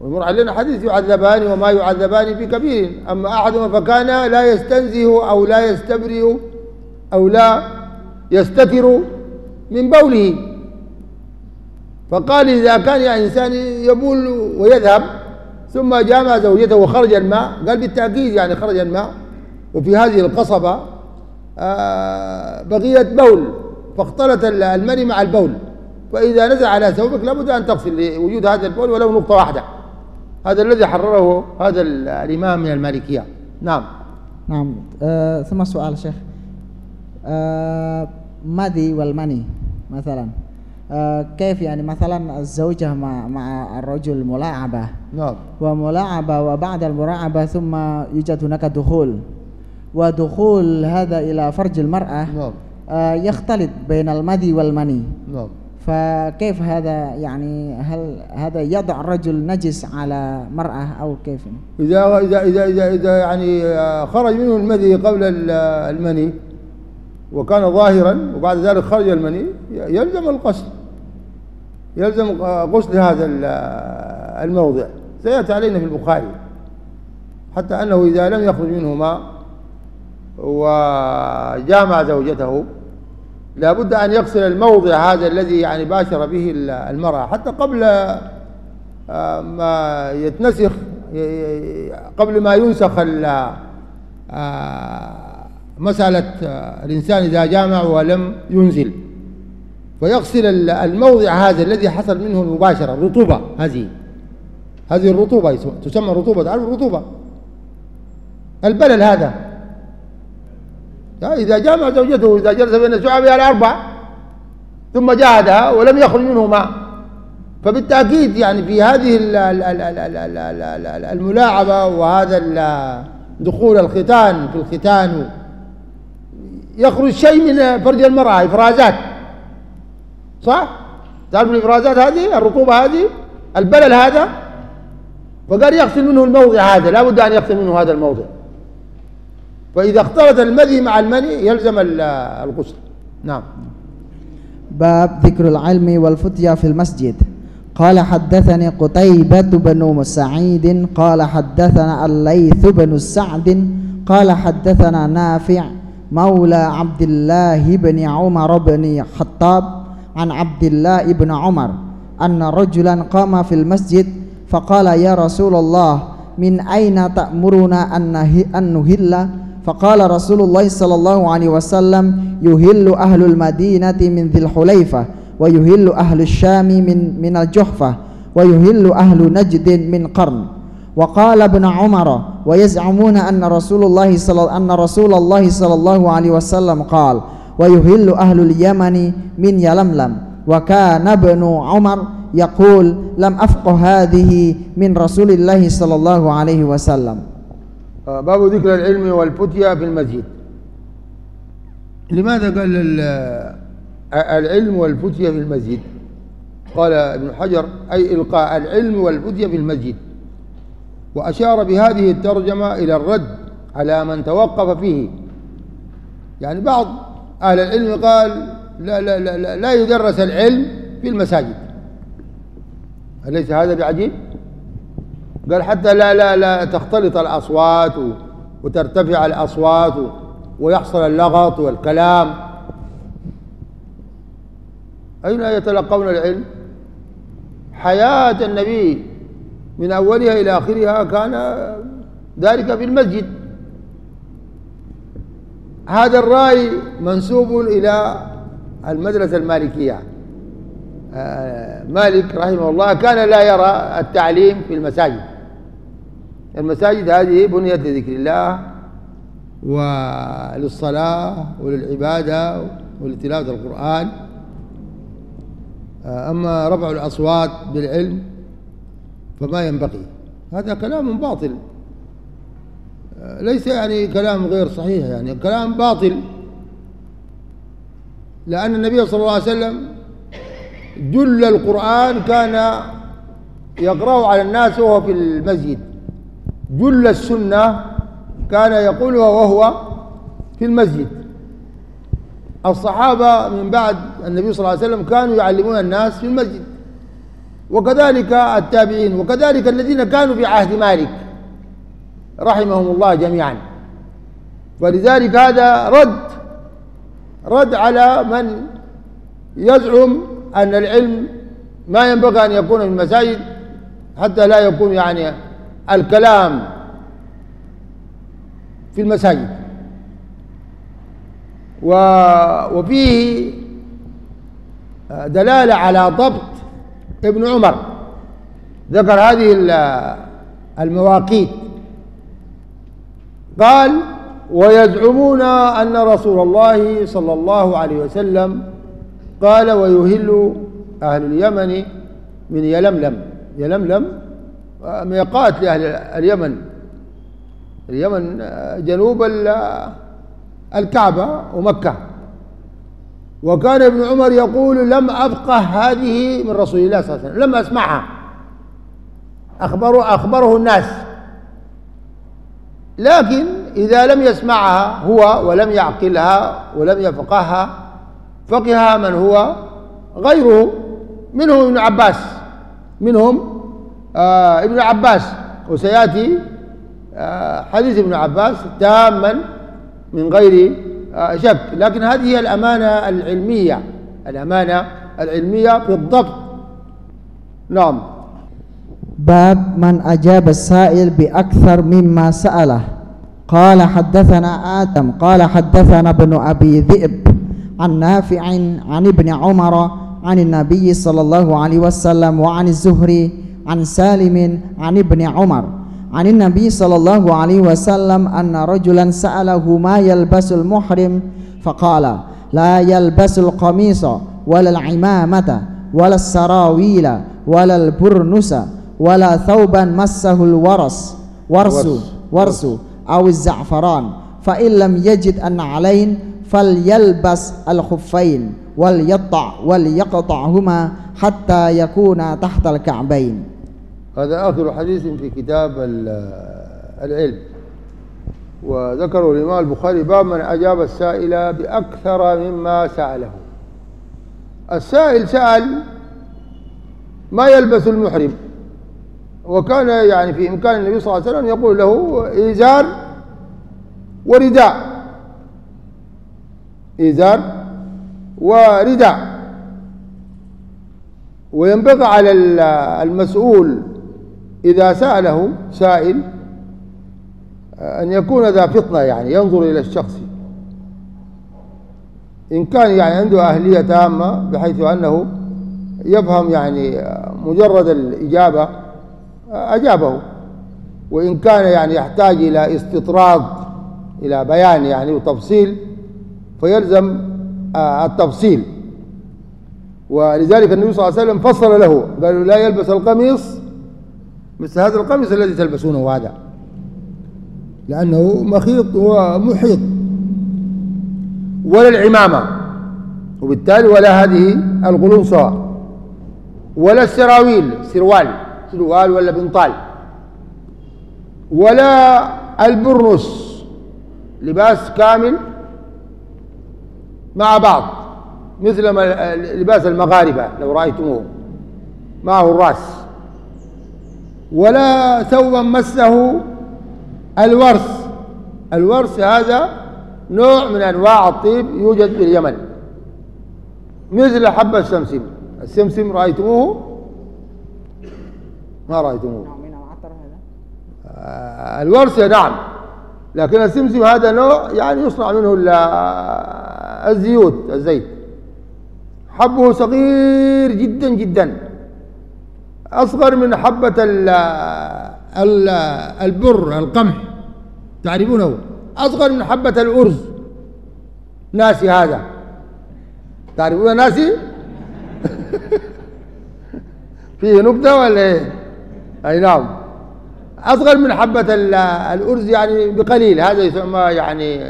ويمر علينا حديث يعذبان وما يعذبان في كبير. أما أحدهما فكان لا يستنزه أو لا يستبرئ أو لا يستتر من بوله. فقال إذا كان يعني إنسان يبول ويذهب ثم جامع زوجته وخرج الماء قال بالتأكيد يعني خرج الماء. وفي هذه القصبة بقية بول فاختلط المني مع البول. فإذا نزع على ثوبك لابد أن تغسل لوجود هذا البول ولو نقطة واحدة. هذا الذي حرره هذا الإمام من المالكية. نعم. نعم. آه ثم سؤال شيخ. آه مذي والمني مثلا؟ آه كيف يعني مثلا الزوجة مع مع الرجل ملاعبة؟ نعم. وملاعبة وبعد الملاعبة ثم يوجد هناك دخول. ودخول هذا إلى فرج المرأة نعم. آه، يختلط بين المدي والمني. نعم. فكيف هذا يعني هل هذا يضع الرجل نجس على مرأة أو كيف؟ إذا إذا إذا إذا, إذا يعني آه، خرج منه المذي قبل المني وكان ظاهرا وبعد ذلك خرج المني يلزم القصد. يلزم غسل هذا الموضع. سيأتي علينا في البخاري. حتى أنه إذا لم يخرج منه ماء وجامع زوجته. لابد أن يغسل الموضع هذا الذي يعني باشر به المرأة. حتى قبل آه، ما يتنسخ قبل ما ينسخ آه، مسألة آه، الإنسان إذا جامع ولم ينزل. فيغسل الموضع هذا الذي حصل منه المباشرة الرطوبة هذه. هذه الرطوبة تسمى رطوبة تعرف الرطوبة؟ البلل هذا. إذا جامع زوجته إذا جلس بين الشعبها الأربع ثم جاهدها ولم يخرج منه ماء فبالتأكيد يعني في هذه الملاعبة وهذا دخول الختان في الختان يخرج شيء من فرج المرأة إفرازات. صح؟ تعرف الإفرازات هذه؟ الرطوبة هذه؟ البلل هذا؟ فقال يغسل منه الموضع هذا لا بد أن يغسل منه هذا الموضع. فإذا اختلط المذي مع المني يلزم الغسل نعم. باب ذكر العلم والفتيا في المسجد. قال حدثني قتيبة بن سعيد قال حدثنا الليث بن سعد قال حدثنا نافع مولى عبد الله بن عمر بن خطاب عن عبد الله بن عمر أن رجلا قام في المسجد فقال يا رسول الله من أين تأمرنا أن نهل فقال رسول الله صلى الله عليه وسلم يهل أهل المدينة من ذي الحليفة ويهل أهل الشام من من الجحفة ويهل أهل نجد من قرن. وقال ابن عمر ويزعمون أن رسول الله صلى أن رسول الله صلى الله عليه وسلم قال ويهل أهل اليمن من يلملم. وكان ابن عمر يقول لم أفقه هذه من رسول الله صلى الله عليه وسلم. باب ذكر العلم والفتيا في المسجد. لماذا قال العلم والفتيا في المسجد؟ قال ابن حجر أي إلقاء العلم والفتيا في المسجد. وأشار بهذه الترجمة إلى الرد على من توقف فيه. يعني بعض أهل العلم قال لا, لا, لا, لا يدرس العلم في المساجد. أليس هذا بعجيب؟ قال حتى لا لا لا تختلط الأصوات وترتفع الأصوات ويحصل اللغط والكلام. أين يتلقون العلم؟ حياة النبي من أولها إلى آخرها كان ذلك في المسجد. هذا الرأي منسوب إلى المدرسة المالكية. آه، مالك رحمه الله كان لا يرى التعليم في المساجد. المساجد هذه بنيت لذكر الله وللصلاة وللعبادة ولتلاوة القرآن. آه، أما رفع الأصوات بالعلم فما ينبغي. هذا كلام باطل. آه، ليس يعني كلام غير صحيح يعني كلام باطل. لأن النبي صلى الله عليه وسلم جل القرآن كان يقرأه على الناس وهو في المسجد. جل السنة كان يقولها وهو في المسجد. الصحابة من بعد النبي صلى الله عليه وسلم كانوا يعلمون الناس في المسجد. وكذلك التابعين وكذلك الذين كانوا في عهد مالك رحمهم الله جميعا. ولذلك هذا رد رد على من يزعم أن العلم ما ينبغي أن يكون في المساجد حتى لا يكون يعني الكلام في المساجد. وفيه دلالة على ضبط ابن عمر. ذكر هذه المواقيت. قال ويزعمون أن رسول الله صلى الله عليه وسلم قال ويهل أهل اليمن من يلملم. يلملم؟ ميقات لأهل اليمن. اليمن جنوب الكعبة ومكة. وكان ابن عمر يقول لم أفقه هذه من رسول الله صلى الله عليه وسلم لم أسمعها. أخبره, أخبره الناس. لكن إذا لم يسمعها هو ولم يعقلها ولم يفقهها فقهها من هو؟ غيره. منهم ابن عباس منهم آه ابن عباس وسيأتي آه حديث ابن عباس تاما من غير آه شك. لكن هذه الأمانة العلمية الأمانة العلمية في الضبط. نعم. باب من أجاب السائل بأكثر مما سأله. قال حدثنا آدم قال حدثنا ابن أبي ذئب عن نافع عن ابن عمر عن النبي صلى الله عليه وسلم وعن الزهري عن سالم عن ابن عمر عن النبي صلى الله عليه وسلم أن رجلا سأله ما يلبس المحرم؟ فقال لا يلبس القميص ولا العمامة ولا السراويل ولا البرنس ولا ثوبا مسه الورس ورس ورس أو الزعفران. فإن لم يجد النعلين فليلبس الخفين وليطع وليقطعهما حتى يكونا تحت الكعبين. هذا آخر حديث في كتاب العلم. وذكره الإمام البخاري باب من أجاب السائل بأكثر مما سأله. السائل سأل ما يلبس المحرم؟ وكان يعني في إمكان النبي صلى الله عليه وسلم يقول له إيزار ورداء. إيزار ورداء. وينبغي على المسؤول إذا سأله سائل أن يكون ذا فطنة يعني ينظر إلى الشخص. إن كان يعني عنده أهلية تامة بحيث أنه يفهم يعني مجرد الإجابة أجابه. وإن كان يعني يحتاج إلى استطراد إلى بيان يعني وتفصيل فيلزم آه، التفصيل. ولذلك النبي صلى الله عليه وسلم فصل له قال لا يلبس القميص مثل هذا القميص الذي تلبسونه هذا لأنه مخيط ومحيط. ولا العمامة. وبالتالي ولا هذه القلنصة. ولا السراويل. سروال. سروال ولا بنطال. ولا البرنس. لباس كامل مع بعض. مثل لباس المغاربة. لو رأيتموه. معه الرأس. ولا ثوبا مسه الورث. الورث هذا نوع من أنواع الطيب يوجد في اليمن. مثل حبة السمسم السمسم رأيتموه؟ ما رأيتموه. هذا. آه، الورسة نعم لكن السمسم هذا نوع يعني يصنع منه ال- الزيوت الزيت. حبه صغير جدا جدا. أصغر من حبة ال ال البر القمح. تعرفونه؟ أصغر من حبة الأرز. ناسي هذا. تعرفون ناسي؟ *laughs* فيه نكتة ولا إيه؟ أي نعم. أصغر من حبة ال- الأرز يعني بقليل. هذا يسمى يعني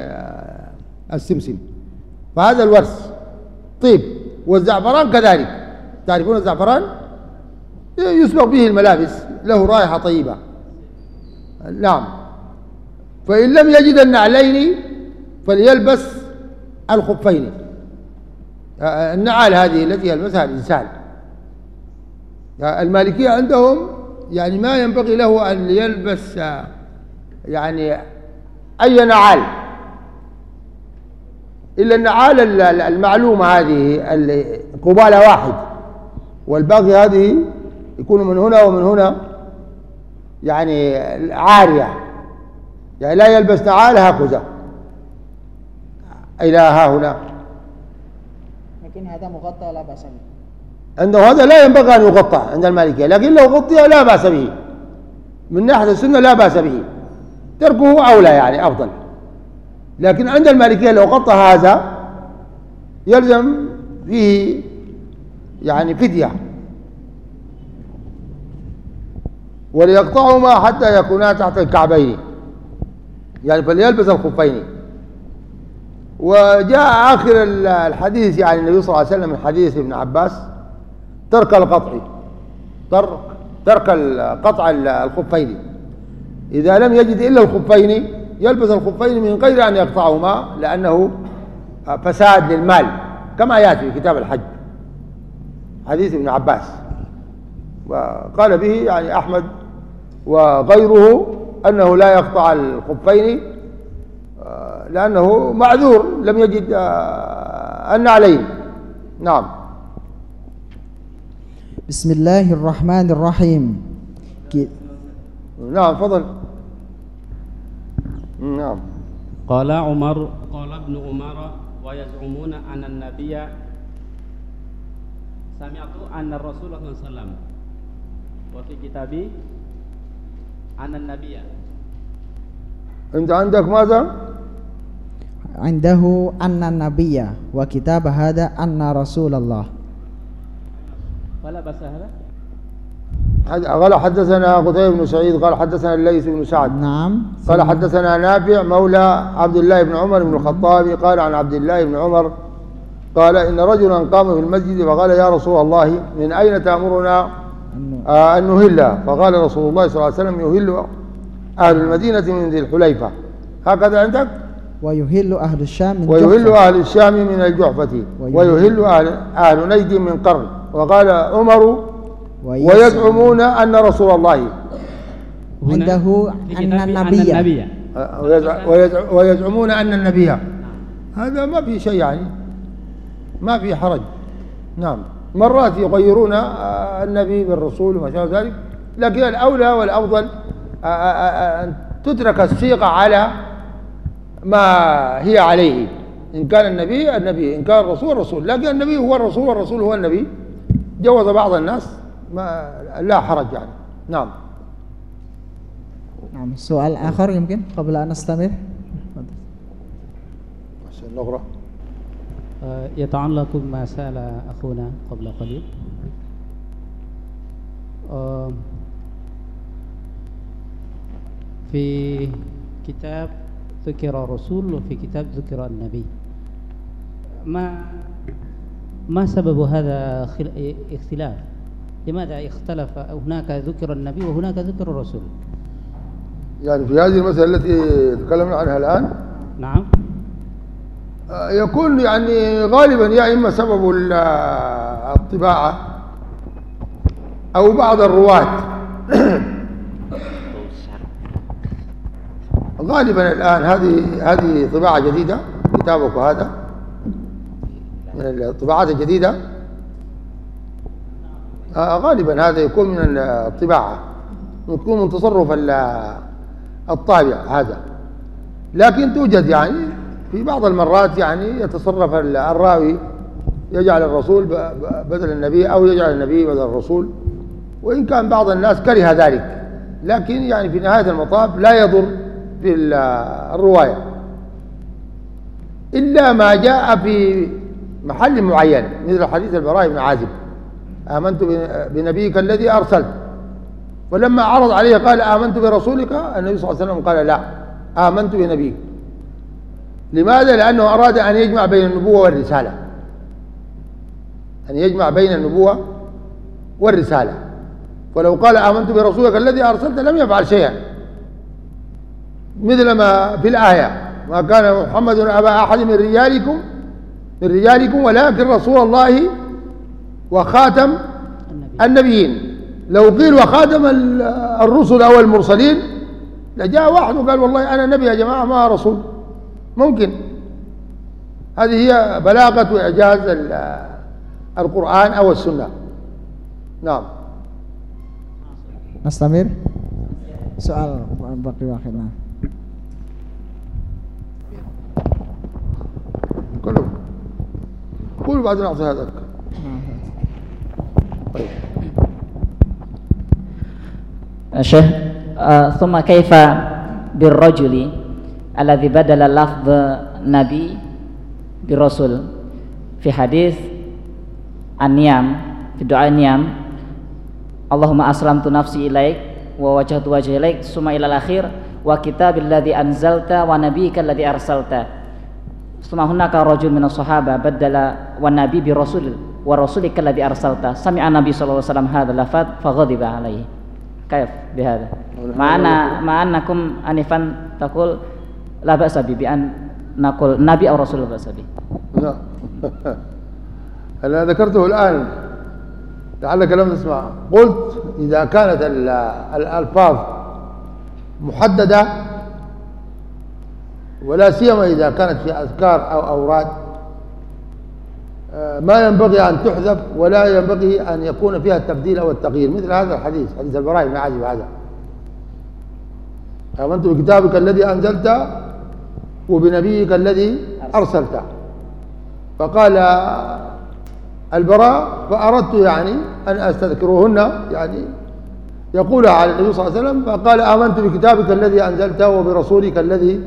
السمسم. فهذا الورس طيب والزعفران كذلك. تعرفون الزعفران؟ يسبغ به الملابس له رائحة طيبة. نعم. فإن لم يجد النعلين فليلبس الخفين. النعال هذه التي يلبسها الإنسان. المالكية عندهم يعني ما ينبغي له أن يلبس يعني أي نعال. إلا النعال ال- ال- المعلومة هذه ال- قبالة واحد. والباقي هذه يكون من هنا ومن هنا يعني عارية. يعني لا يلبس نعال هكذا. إلى ها هنا. لكن هذا مغطى ولا بأس به. عنده هذا لا ينبغي أن يغطى عند المالكية لكن لو غطي لا بأس به. من ناحية السنة لا بأس به. تركه أولى يعني أفضل. لكن عند المالكية لو غطى هذا يلزم فيه يعني فدية. وليقطعهما حتى يكونا تحت الكعبين. يعني فليلبس الخفين. وجاء آخر ال- الحديث يعني النبي صلى الله عليه وسلم من حديث ابن عباس ترك القطع. ترك ترك قطع ال- الخفين. إذا لم يجد إلا الخفين يلبس الخفين من غير أن يقطعهما لأنه فساد للمال كما يأتي في كتاب الحج. حديث ابن عباس. وقال به يعني أحمد وغيره أنه لا يقطع الخفين آه، لأنه معذور لم يجد آه، النعلين نعم. بسم الله الرحمن الرحيم. نعم فضل نعم. قال عمر قال ابن عمر ويزعمون أن النبي سمعت أن الرسول صلى الله عليه وسلم وفي كتابي أن النبي أنت عندك ماذا؟ عنده أن النبي وكتاب هذا أن رسول الله فلا بأس هذا قال حدثنا قتيبة بن سعيد قال حدثنا الليث بن سعد نعم قال حدثنا نافع مولى عبد الله بن عمر بن الخطاب قال عن عبد الله بن عمر قال إن رجلا قام في المسجد فقال يا رسول الله من أين تأمرنا آه، أن نهل فقال رسول الله صلى الله عليه وسلم يهل أهل المدينة من ذي الحليفة. هكذا عندك؟ ويهل أهل الشام من ويهل جحفة. أهل الشام من الجحفة. ويهل- ويهل أهل, أهل نجد من قرن. وقال عمر ويزعمون أن رسول الله عنده أن النبي. النبي. آه، ويزع- ويزع- ويزعمون أن النبي. هذا ما في شيء يعني. ما في حرج. نعم. مرات يغيرون آه، النبي بالرسول وما شابه ذلك. لكن الأولى والأفضل آه، آه، آه، أن تترك الصيغة على ما هي عليه. إن كان النبي النبي إن كان الرسول الرسول. لكن النبي هو الرسول والرسول هو النبي. جوز بعض الناس ما لا حرج يعني. نعم. نعم سؤال آخر يمكن قبل أن نستمر؟ عشان آه، يتعلق بما سأل أخونا قبل قليل. آه، في كتاب ذكر الرسول وفي كتاب ذكر النبي. ما ما سبب هذا اختلاف؟ لماذا اختلف هناك ذكر النبي وهناك ذكر الرسول؟ يعني في هذه المسألة التي تكلمنا عنها الآن؟ نعم. آه، يكون يعني غالبا يا إما سبب ال- الطباعة أو بعض الرواة غالبا الآن هذه هذه طباعة جديدة كتابك هذا. من الطباعات الجديدة آه، غالبا هذا يكون من الطباعة. يكون من تصرف الطابع هذا. لكن توجد يعني في بعض المرات يعني يتصرف الراوي يجعل الرسول بدل النبي أو يجعل النبي بدل الرسول وإن كان بعض الناس كره ذلك. لكن يعني في نهاية المطاف لا يضر في الرواية. إلا ما جاء في محل معين مثل حديث البراء بن عازب. آمنت بنبيك الذي أرسلت. ولما عرض عليه قال آمنت برسولك النبي صلى الله عليه وسلم قال لا آمنت بنبيك. لماذا؟ لأنه أراد أن يجمع بين النبوة والرسالة. أن يجمع بين النبوة والرسالة. ولو قال آمنت برسولك الذي أرسلت لم يفعل شيئا. مثل ما في الآية ما كان محمد أبا أحد من رجالكم من رجالكم ولكن رسول الله وخاتم النبيين. لو قيل وخاتم الرسل أو المرسلين لجاء واحد وقال والله أنا نبي يا جماعة ما رسول. ممكن. هذه هي بلاغة وإعجاز القرآن أو السنة. نعم. نستمر؟ سؤال بقي واحد نعم كله. قولوا بعد نعطي هذا. طيب. شيخ uh, ثم كيف بالرجل alladzi badala lafdh nabi bi rasul. Fi hadis an-niyam fi doa aniam. Allahumma aslamtu nafsi ilaik wa wajhtu wajhi ilaik summa ilal akhir wa kitabilladzi anzalta wa nabiyyikal ladzi arsalta. Summa hunaka rajul minas sahaba badala wa nabi bi rasul wa rasulikal ladzi arsalta. Sami'a nabi sallallahu alaihi wasallam hadzal lafaz faghadiba alaihi. Kayf bihadha ma'ana ma'annakum anifan taqul لا بأس به بأن نقول نبي أو رسول لا بأس به لا. *laughs* أنا ذكرته الآن. لعلك لم تسمع. قلت إذا كانت الألفاظ محددة ولا سيما إذا كانت في أذكار أو أوراد آه، ما ينبغي أن تحذف ولا ينبغي أن يكون فيها التبديل أو التغيير. مثل هذا الحديث حديث البراء بن عازب هذا. آمنت بكتابك الذي أنزلت وبنبيك الذي أرسلته. فقال البراء فأردت يعني أن أستذكرهن يعني يقولها على النبي صلى الله عليه وسلم فقال آمنت بكتابك الذي أنزلته وبرسولك الذي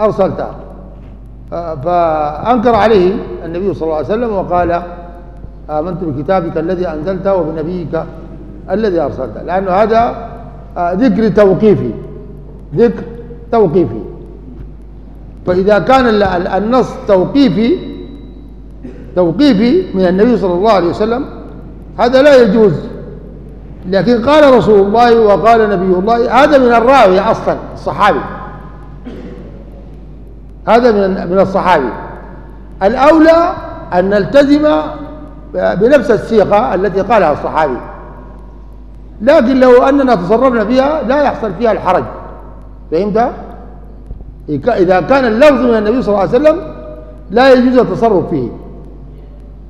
أرسلته. فأنكر عليه النبي صلى الله عليه وسلم وقال آمنت بكتابك الذي أنزلته وبنبيك الذي أرسلته. لأنه هذا ذكر توقيفي ذكر توقيفي. فإذا كان النص توقيفي توقيفي من النبي صلى الله عليه وسلم هذا لا يجوز. لكن قال رسول الله وقال نبي الله هذا من الراوي أصلا الصحابي. هذا من من الصحابي. الأولى أن نلتزم بنفس الصيغة التي قالها الصحابي. لكن لو أننا تصرفنا فيها لا يحصل فيها الحرج. فهمت؟ إذا كان اللفظ من النبي صلى الله عليه وسلم لا يجوز التصرف فيه.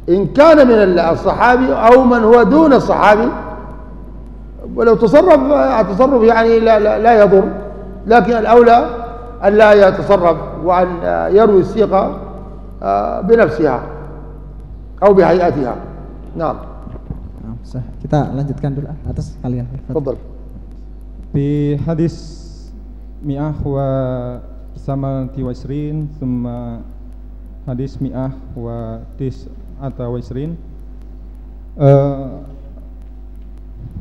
إن كان من الصحابي أو من هو دون الصحابي ولو تصرف التصرف يعني لا, لا, لا يضر. لكن الأولى أن لا يتصرف وأن يروي الثقة آه، بنفسها أو بهيئتها. نعم. صح kita lanjutkan dulu atas kalian تفضل في حديث مئة و ثمانية وعشرين ثم حديث مئة وتسعة وعشرين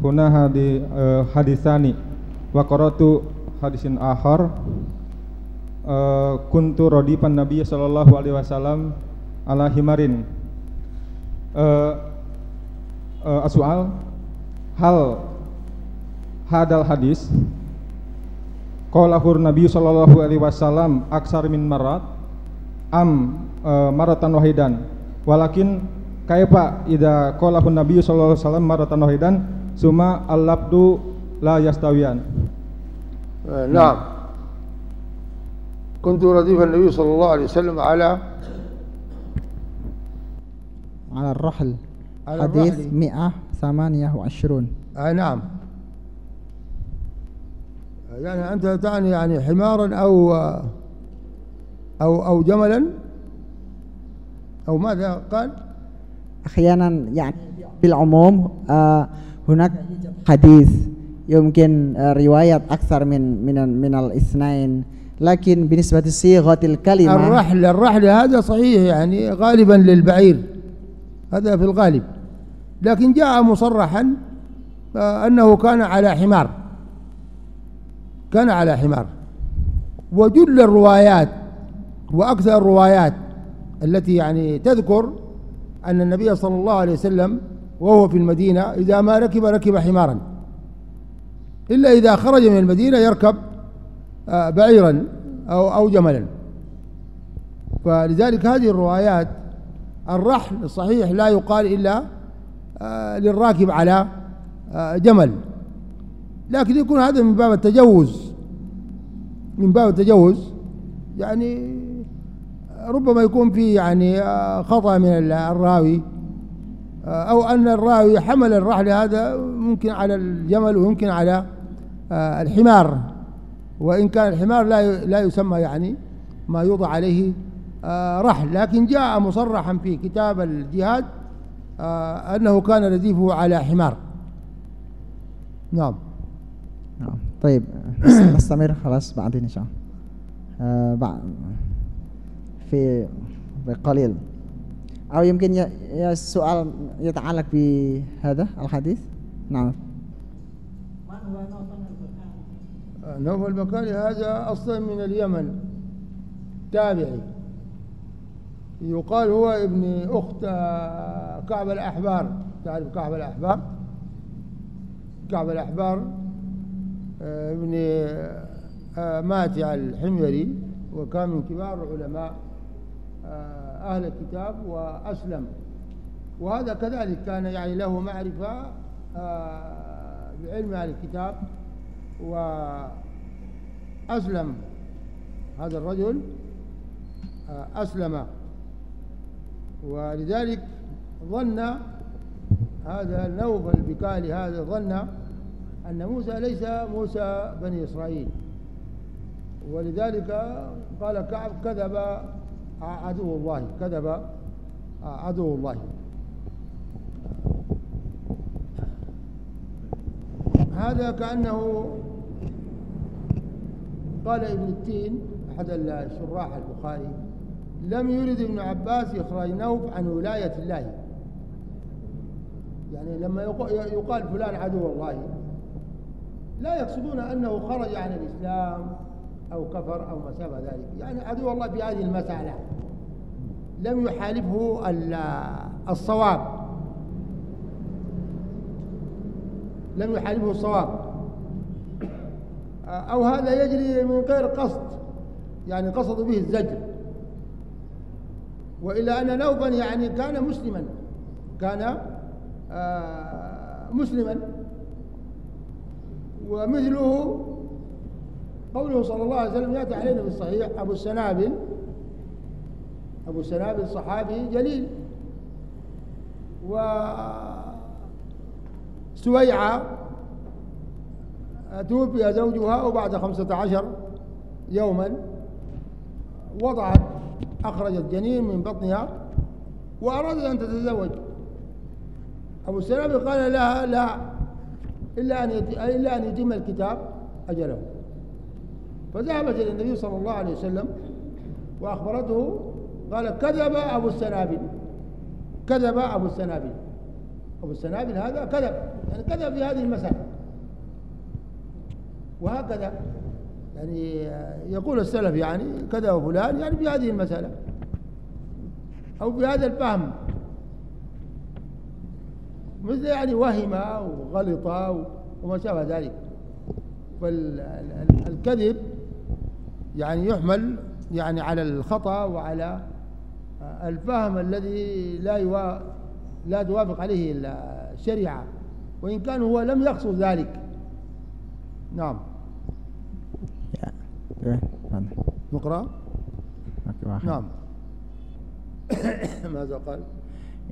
هنا هذه حديثان وقرأت حديث آخر كنت رديف النبي صلى الله عليه وسلم على حمار السؤال هل هذا الحديث Qalahur Nabi sallallahu alaihi wasallam aksar min marat am uh, maratan wahidan. Walakin kaifa idza qalahun Nabi sallallahu alaihi wasallam maratan wahidan summa al-labdu la yastawiyan. نعم كنت رديف النبي صلى الله عليه وسلم على على الرحل على حديث الرحل. 128 آه نعم يعني أنت تعني يعني حمارا أو أو أو جملا أو ماذا قال؟ أحيانا يعني بالعموم آه هناك حديث يمكن رواية أكثر من من من الاثنين لكن بالنسبة لصيغة الكلمة الرحل الرحل هذا صحيح يعني غالبا للبعير هذا في الغالب لكن جاء مصرحا آه، أنه كان على حمار كان على حمار. وجل الروايات وأكثر الروايات التي يعني تذكر أن النبي صلى الله عليه وسلم وهو في المدينة إذا ما ركب ركب حمارا. إلا إذا خرج من المدينة يركب آه، بعيرا أو أو جملا. فلذلك هذه الروايات الرحل صحيح لا يقال إلا آه، للراكب على آه، جمل. لكن يكون هذا من باب التجوز. من باب التجوز. يعني ربما يكون فيه يعني آه، خطأ من ال- الراوي. آه، أو أن الراوي حمل الرحل هذا ممكن على الجمل ويمكن على آه، الحمار. وإن كان الحمار لا لا يسمى يعني ما يوضع عليه رحل. لكن جاء مصرحا في كتاب الجهاد أنه كان رديفه على حمار. نعم. نعم. طيب نس- *clears throat* نستمر خلاص بعدين إن شاء الله. آه بعد في بقليل. أو يمكن السؤال يتعلق بهذا الحديث؟ نعم. آه، نوف البكالي هذا أصلا من اليمن. تابعي. يقال هو ابن أخت آه، كعب الأحبار. تعرف كعب الأحبار؟ كعب الأحبار؟ آه، ابن آه، ماتع الحميري وكان من كبار علماء آه، أهل الكتاب وأسلم. وهذا كذلك كان يعني له معرفة آه، بعلم أهل الكتاب وأسلم هذا الرجل أسلم. ولذلك ظن هذا النوف البكالي هذا ظن أن موسى ليس موسى بني إسرائيل. ولذلك قال كعب كذب عدو الله كذب عدو الله. هذا كأنه قال ابن التين أحد الشراح البخاري لم يرد ابن عباس إخراج نوف عن ولاية الله. يعني لما يق- يقال فلان عدو الله. لا يقصدون أنه خرج عن الإسلام أو كفر أو ما شابه ذلك. يعني عدو الله في هذه المسألة لم يحالفه ال- الصواب. لم يحالفه الصواب. أو هذا يجري من غير قصد. يعني قصد به الزجر. وإلا أن نوبا يعني كان مسلما. كان آه، مسلما. ومثله قوله صلى الله عليه وسلم يأتي علينا في الصحيح أبو السنابل أبو السنابل صحابي جليل. و سويعة توفي زوجها وبعد خمسة عشر يوما. وضعت أخرجت جنين من بطنها وأرادت أن تتزوج. أبو السنابل قال لها لا إلا أن إلا أن يتم الكتاب أجله. فذهبت إلى النبي صلى الله عليه وسلم وأخبرته قال كذب أبو السنابل. كذب أبو السنابل. أبو السنابل هذا كذب يعني كذب في هذه المسألة. وهكذا يعني يقول السلف يعني كذا فلان يعني في هذه المسألة أو بهذا الفهم. مثل يعني وهم وغلط وما شابه ذلك. فالكذب يعني يحمل يعني على الخطأ وعلى الفهم الذي لا يوا لا توافق عليه الشريعة. وإن كان هو لم يقصد ذلك. نعم? نقرأ. نعم. *coughs* ماذا قال؟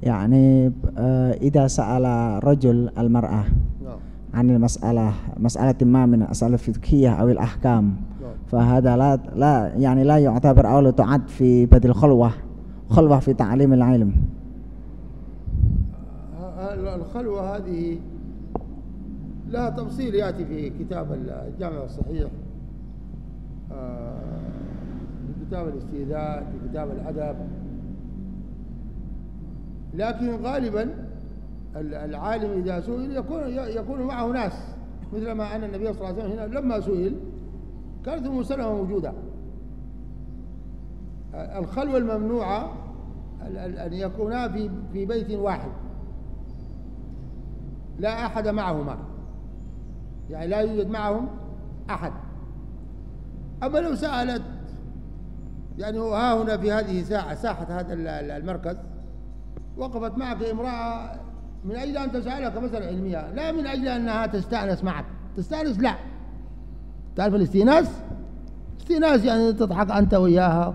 يعني آه، إذا سأل رجل المرأة نعم. عن المسألة مسألة ما من الأسئلة الفقهية أو الأحكام نعم. فهذا لا لا يعني لا يعتبر أو لا تعد في بدل خلوة خلوة في تعليم العلم. ه- الخلوة هذه لها تفصيل يأتي في كتاب الجامع الصحيح. آه، في كتاب الاستئذان في كتاب الأدب. لكن غالبا ال- العالم إذا سئل يكون يكون معه ناس مثل ما أن النبي صلى الله عليه وسلم هنا لما سئل كانت أم سلمة موجودة. الخلوة الممنوعة ال- ال- أن يكونا في في بيت واحد. لا أحد معهما. يعني لا يوجد معهم أحد. أما لو سألت يعني ها هنا في هذه ساعة ساحة هذا ال- ال- المركز وقفت معك امرأة من أجل أن تسألك مسألة علمية لا من أجل أنها تستأنس معك. تستأنس لا. تعرف الاستئناس؟ استئناس يعني تضحك أنت وياها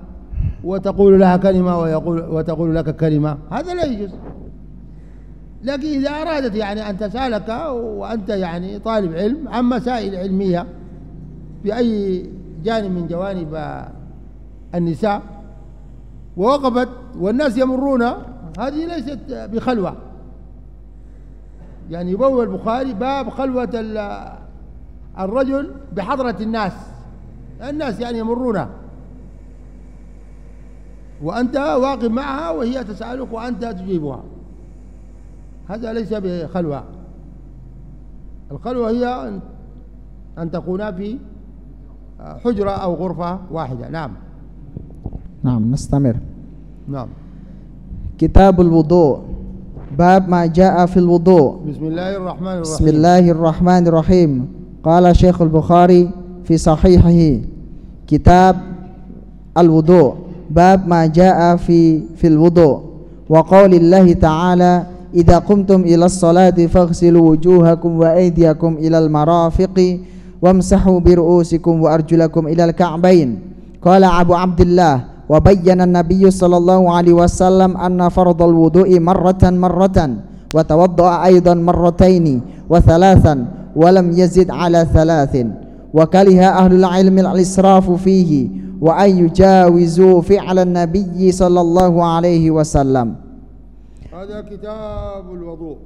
وتقول لها كلمة ويقول وتقول لك كلمة. هذا لا يجوز. لكن إذا أرادت يعني أن تسألك وأنت يعني طالب علم عن مسائل علمية في أي جانب من جوانب النساء ووقفت والناس يمرون هذه ليست بخلوة. يعني يبوي البخاري باب خلوة ال- الرجل بحضرة الناس. الناس يعني يمرون وأنت واقف معها وهي تسألك وأنت تجيبها. هذا ليس بخلوة. الخلوة هي أن- أن تكونا في حجرة أو غرفة واحدة. نعم. نعم نستمر. نعم. كتاب الوضوء. باب ما جاء في الوضوء. بسم الله الرحمن الرحيم. بسم الله الرحمن الرحيم. قال شيخ البخاري في صحيحه كتاب الوضوء. باب ما جاء في في الوضوء. وقول الله تعالى إذا قمتم إلى الصلاة فاغسلوا وجوهكم وأيديكم إلى المرافق وامسحوا برؤوسكم وأرجلكم إلى الكعبين. قال أبو عبد الله وبين النبي صلى الله عليه وسلم أن فرض الوضوء مرة مرة وتوضأ أيضا مرتين وثلاثا ولم يزد على ثلاث. وكره أهل العلم الإسراف فيه وأن يجاوزوا فعل النبي صلى الله عليه وسلم. هذا كتاب الوضوء.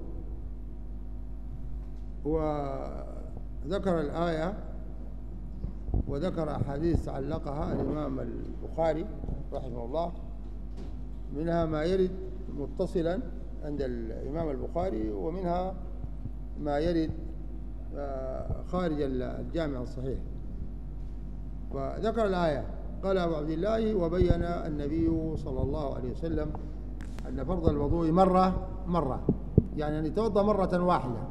وذكر الآية وذكر أحاديث علقها الإمام البخاري. رحمه الله منها ما يرد متصلا عند الإمام البخاري ومنها ما يرد آه، خارج الجامع الصحيح. فذكر الآية قال أبو عبد الله وبين النبي صلى الله عليه وسلم أن فرض الوضوء مرة مرة. يعني أن يتوضأ مرة واحدة.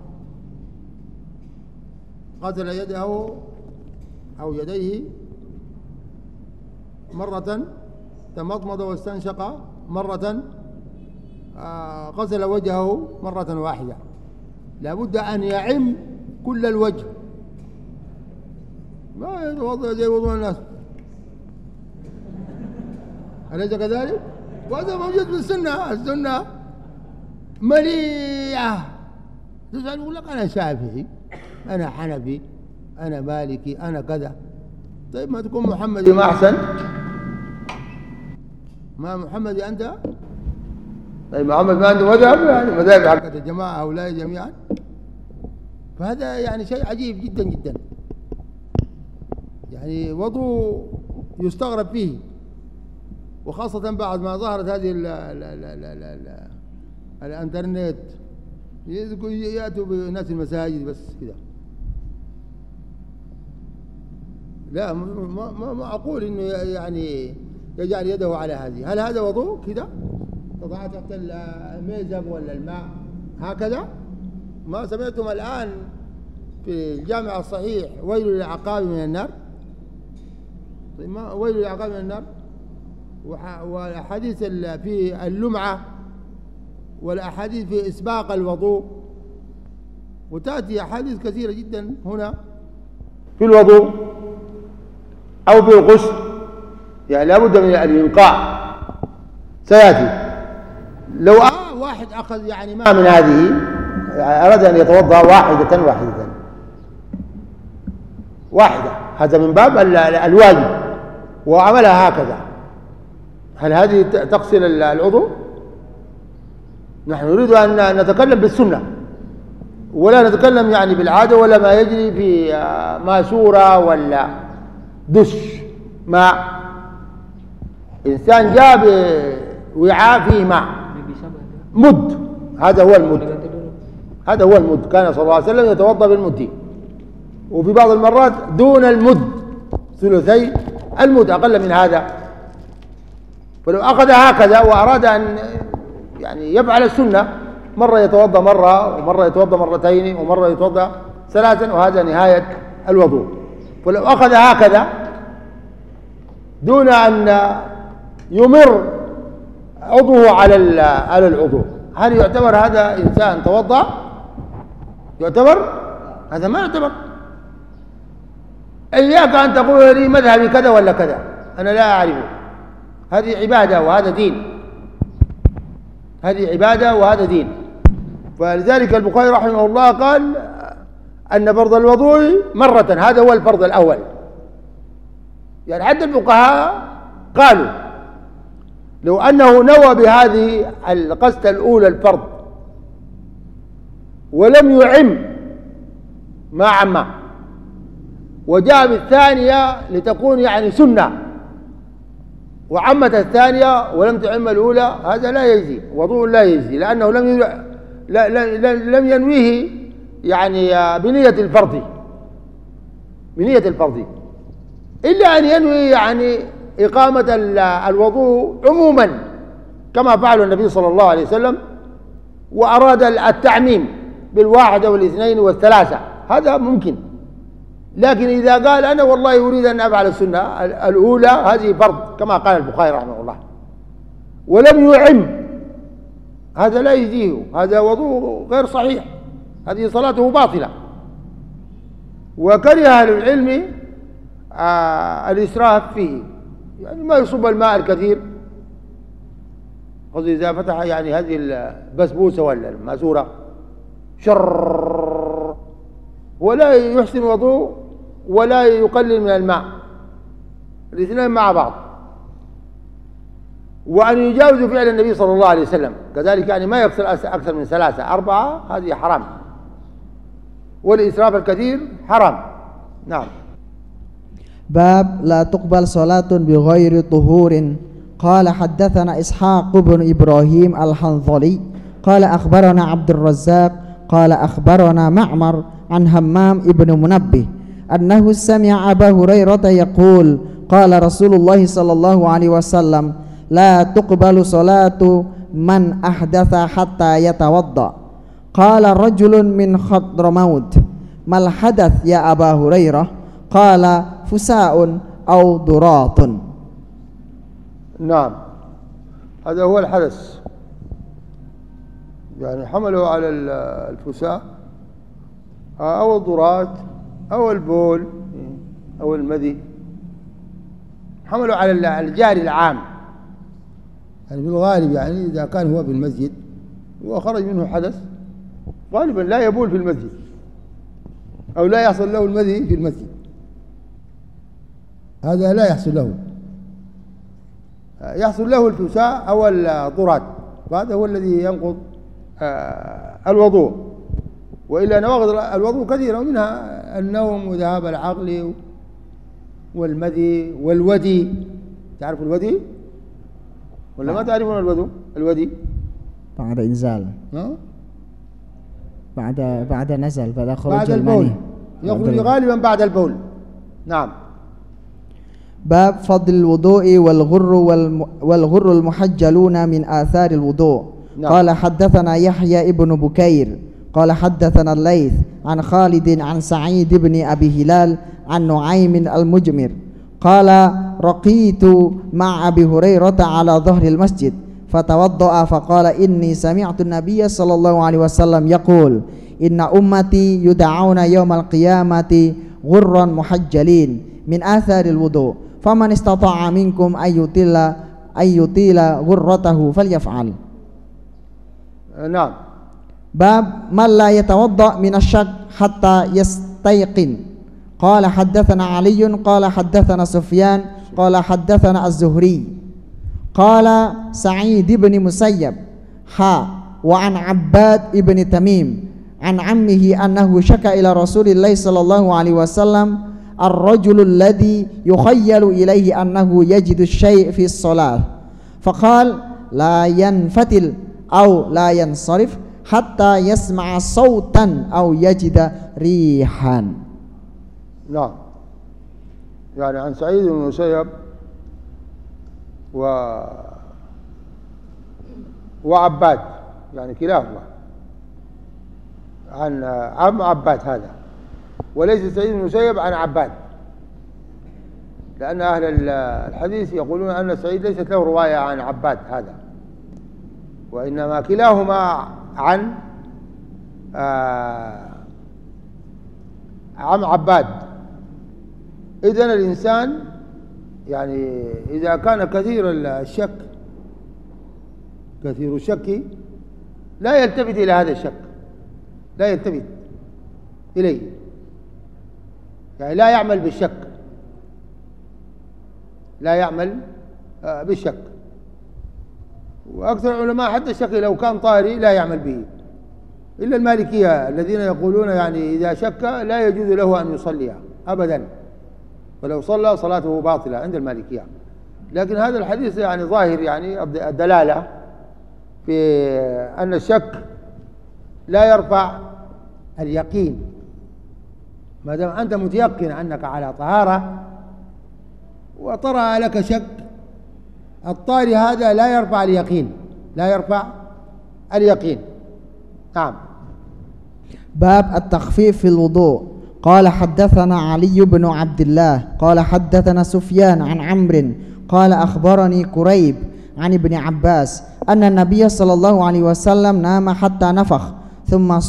غسل يده أو يديه مرة تمضمض واستنشق مرة آه، غسل وجهه مرة واحدة. لابد أن يعم كل الوجه. ما يتوضأ زي وضوء الناس. أليس كذلك؟ وهذا موجود في السنة. السنة مليئة. تسأل يقول لك أنا شافعي أنا حنفي أنا مالكي أنا كذا. طيب ما تكون محمدي ما أحسن؟ ما محمدي أنت؟ طيب محمد ما عنده مذهب يعني؟ مذاهب حقت الجماعة هؤلاء جميعا. فهذا يعني شيء عجيب جدا جدا. يعني وضوء يستغرب فيه. وخاصة بعد ما ظهرت هذه ال ال ال ال ال ال الإنترنت. يأتوا بناس المساجد بس كذا لا ما معقول إنه يعني يجعل يده على هذه. هل هذا وضوء؟ كذا. تضعها تحت الميزب ولا الماء. هكذا. ما سمعتم الآن في الجامع الصحيح ويل للعقاب من النار؟ طيب ما ويل للعقاب من النار؟ والأحاديث ال- في اللمعة والأحاديث في إسباق الوضوء. وتأتي أحاديث كثيرة جدا هنا. في الوضوء أو في الغسل. يعني لابد من الإنقاع سيأتي. لو آه واحد أخذ يعني ما من هذه أراد أن يتوضأ واحدة واحدة. واحدة. هذا من باب ال- ال- الواجب. وعملها هكذا. هل هذه ت- تغسل ال- العضو؟ نحن نريد أن نتكلم بالسنة. ولا نتكلم يعني بالعادة ولا ما يجري في آه، ماسورة ولا دش ماء إنسان جاء بوعاء فيه ماء مد. هذا هو المد. هذا هو المد. كان صلى الله عليه وسلم يتوضأ بالمد. وفي بعض المرات دون المد. ثلثي المد. أقل من هذا. فلو أخذ هكذا وأراد أن يعني يفعل السنة مرة يتوضأ مرة ومرة يتوضأ مرتين ومرة يتوضأ ثلاثا وهذا نهاية الوضوء. فلو أخذ هكذا دون أن يمر عضوه على على العضو. هل يعتبر هذا إنسان توضأ؟ يعتبر؟ هذا ما يعتبر. إياك أن تقول لي مذهبي كذا ولا كذا. أنا لا أعرفه. هذه عبادة وهذا دين. هذه عبادة وهذا دين. فلذلك البخاري رحمه الله قال أن فرض الوضوء مرة. هذا هو الفرض الأول. يعني حتى الفقهاء قالوا لو أنه نوى بهذه القصة الأولى الفرض ولم يعم ما عم وجاء بالثانية لتكون يعني سنة وعمت الثانية ولم تعم الأولى هذا لا يجزي وضوء لا يجزي لأنه لم لم ينويه يعني بنية الفرض بنية الفرض إلا أن ينوي يعني إقامة ال- الوضوء عموما كما فعل النبي صلى الله عليه وسلم وأراد ال- التعميم بالواحدة والاثنين والثلاثة. هذا ممكن. لكن إذا قال أنا والله أريد أن أفعل السنة ال- الأولى هذه فرض كما قال البخاري رحمه الله. ولم يعم. هذا لا يجزيه هذا وضوء غير صحيح. هذه صلاته باطلة. وكره أهل العلم آه الإسراف فيه. يعني ما يصب الماء الكثير. قصدي إذا فتح يعني هذه البسبوسة ولا الماسورة شر ولا يحسن وضوء ولا يقلل من الماء. الاثنين مع بعض. وأن يجاوز فعل النبي صلى الله عليه وسلم كذلك يعني ما يغسل أكثر من ثلاثة أربعة هذه حرام. والإسراف الكثير حرام. نعم. باب لا تقبل صلاة بغير طهور قال حدثنا إسحاق بن إبراهيم الحنظلي قال أخبرنا عبد الرزاق قال أخبرنا معمر عن همام ابن منبه أنه سمع أبا هريرة يقول قال رسول الله صلى الله عليه وسلم لا تقبل صلاة من أحدث حتى يتوضأ قال رجل من خضرموت ما الحدث يا أبا هريرة قال فساء أو ضراط. نعم. هذا هو الحدث. يعني حملوا على ال- الفساء أو الضرات أو البول أو المذي. حملوا على ال- الجاري العام. يعني في الغالب يعني إذا كان هو في المسجد وخرج منه حدث غالبا لا يبول في المسجد أو لا يحصل له المذي في المسجد. هذا لا يحصل له. يحصل له الفساء أو الضرات وهذا هو الذي ينقض آه، الوضوء. وإلا نواقض الوضوء كثيرة ومنها النوم وذهاب العقل والمذي والودي. تعرف الودي؟ ولا ما تعرفون الودي الودي. بعد إنزال؟ بعد بعد نزل بعد خروج بعد البول. يخرج. غالبا بعد البول. نعم. باب فضل الوضوء والغر والغر المحجلون من آثار الوضوء. نعم. قال حدثنا يحيى ابن بكير قال حدثنا الليث عن خالد عن سعيد بن أبي هلال عن نعيم المجمر. قال رقيت مع أبي هريرة على ظهر المسجد فتوضأ فقال إني سمعت النبي صلى الله عليه وسلم يقول إن أمتي يدعون يوم القيامة غرا محجلين من آثار الوضوء. فمن استطاع منكم أن يطيل أن يطيل غرته فليفعل. نعم. باب من لا يتوضأ من الشك حتى يستيقن. قال حدثنا علي قال حدثنا سفيان قال حدثنا الزهري. قال سعيد بن مسيب ها وعن عباد بن تميم عن عمه أنه شكى إلى رسول الله صلى الله عليه وسلم الرجل الذي يخيل إليه أنه يجد الشيء في الصلاة. فقال لا ينفتل أو لا ينصرف حتى يسمع صوتا أو يجد ريحا. نعم. يعني عن سعيد بن المسيب و وعباد يعني كلاهما. عن عم عباد هذا. وليس سعيد بن المسيب عن عباد. لأن أهل الحديث يقولون أن سعيد ليست له رواية عن عباد هذا. وإنما كلاهما عن آه عم عباد. إذن الإنسان يعني إذا كان كثير الشك كثير الشك لا يلتفت إلى هذا الشك. لا يلتفت إليه. يعني لا يعمل بالشك. لا يعمل آه، بالشك. وأكثر العلماء حتى الشك لو كان طاري لا يعمل به. إلا المالكية الذين يقولون يعني إذا شك لا يجوز له أن يصليها أبدا. ولو صلى صلاته باطلة عند المالكية. لكن هذا الحديث يعني ظاهر يعني الدلالة في أن الشك لا يرفع اليقين. ما دام أنت متيقن أنك على طهارة وطرأ لك شك الطاري هذا لا يرفع اليقين لا يرفع اليقين. نعم. باب التخفيف في الوضوء. قال حدثنا علي بن عبد الله قال حدثنا سفيان عن عمرو قال أخبرني كريب عن ابن عباس أن النبي صلى الله عليه وسلم نام حتى نفخ ثم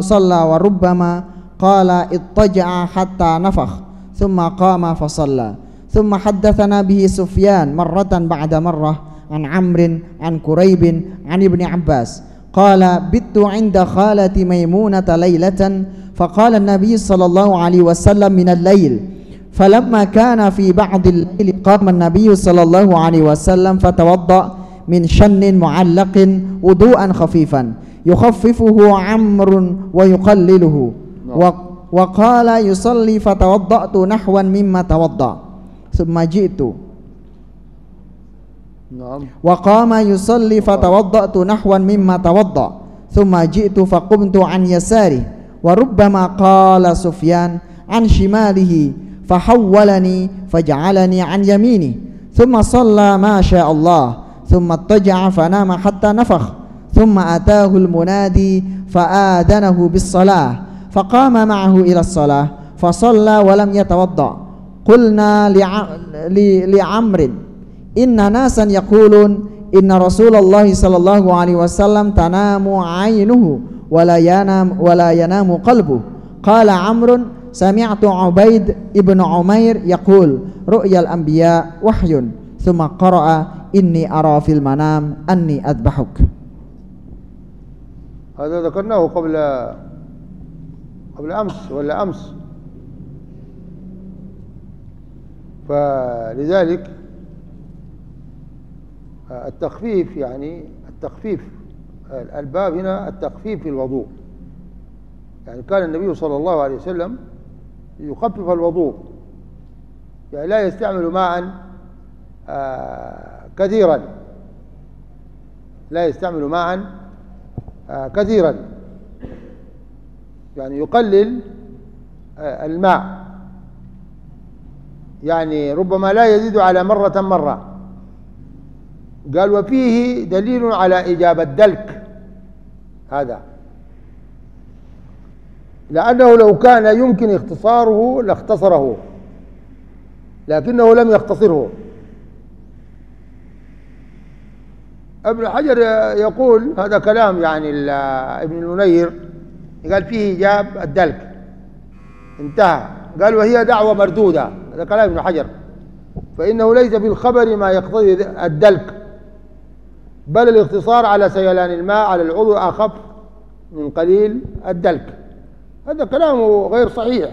صلى وربما قال اضطجع حتى نفخ ثم قام فصلى. ثم حدثنا به سفيان مرة بعد مرة عن عمرو عن كريب عن ابن عباس. قال بت عند خالة ميمونة ليلة. فقال النبي صلى الله عليه وسلم من الليل. فلما كان في بعض الليل قام النبي صلى الله عليه وسلم فتوضأ من شن معلق وضوءا خفيفا. يخففه عمر ويقلله. وقال يصلي فتوضأت نحوا مما توضأ. ثم جئت. نعم. وقام يصلي فتوضأت نحوا مما توضأ. ثم جئت فقمت عن يساره. وربما قال سفيان عن شماله فحولني فجعلني عن يمينه. ثم صلى ما شاء الله. ثم اضطجع فنام حتى نفخ. ثم أتاه المنادي فآذنه بالصلاة. فقام معه إلى الصلاة فصلى ولم يتوضأ. قلنا لعمر إن ناسا يقولون إن رسول الله صلى الله عليه وسلم تنام عينه ولا ينام ولا ينام قلبه. قال عمرو سمعت عبيد ابن عمير يقول رؤيا الأنبياء وحي. ثم قرأ إني أرى في المنام أني أذبحك. هذا ذكرناه قبل قبل أمس ولا أمس. فلذلك التخفيف يعني التخفيف الباب هنا التخفيف في الوضوء. يعني كان النبي صلى الله عليه وسلم يخفف الوضوء يعني لا يستعمل ماء آه، كثيرا. لا يستعمل ماء آه، كثيرا. يعني يقلل آه، الماء. يعني ربما لا يزيد على مرة مرة. قال وفيه دليل على إجابة دلك هذا. لأنه لو كان يمكن اختصاره لاختصره. لكنه لم يختصره. ابن حجر يقول هذا كلام يعني ابن المنير. قال فيه إجاب الدلك. انتهى. قال وهي دعوة مردودة. هذا كلام ابن حجر. فإنه ليس في الخبر ما يقتضي الدلك. بل الاقتصار على سيلان الماء على العضو أخف من قليل الدلك. هذا كلامه غير صحيح.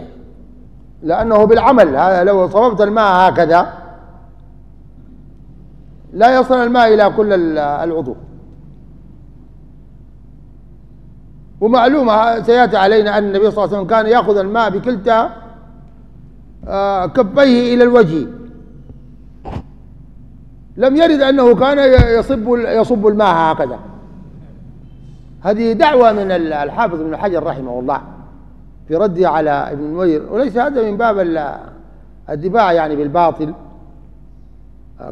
لأنه بالعمل. هذا لو صببت الماء هكذا لا يصل الماء إلى كل العضو. ومعلوم سيأتي علينا أن النبي صلى الله عليه وسلم كان يأخذ الماء بكلتا آه، كفيه إلى الوجه. لم يرد أنه كان يصب يصب الماء هكذا. هذه دعوة من الحافظ ابن حجر رحمه الله في رده على ابن نوير وليس هذا من باب الدفاع يعني بالباطل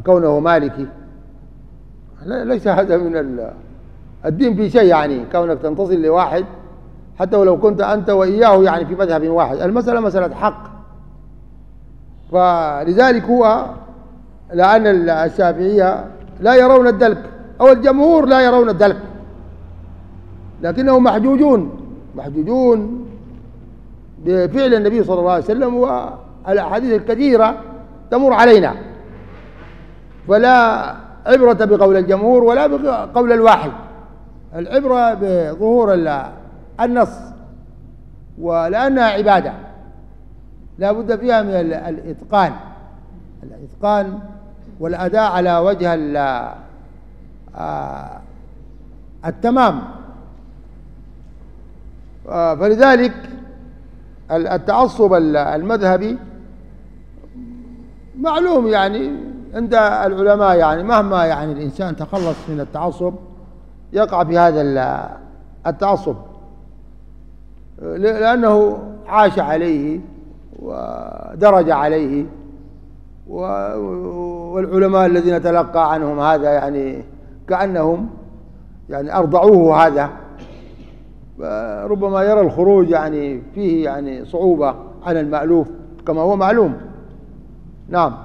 كونه مالكي. ليس هذا من الدين في شيء يعني كونك تنتصر لواحد حتى ولو كنت أنت وإياه يعني في مذهب واحد. المسألة مسألة حق. فلذلك هو لأن الشافعية لا يرون الدلك أو الجمهور لا يرون الدلك. لكنهم محجوجون محجوجون بفعل النبي صلى الله عليه وسلم والأحاديث الكثيرة تمر علينا. فلا عبرة بقول الجمهور ولا بقول الواحد. العبرة بظهور النص ولأنها عبادة. لا بد فيها من الإتقان. الإتقان والأداء على وجه آه، التمام. آه، فلذلك التعصب المذهبي معلوم يعني عند العلماء يعني مهما يعني الإنسان تخلص من التعصب يقع في هذا التعصب. لأنه عاش عليه ودرج عليه والعلماء الذين تلقى عنهم هذا يعني كأنهم يعني أرضعوه هذا. ربما يرى الخروج يعني فيه يعني صعوبة على المألوف كما هو معلوم. نعم.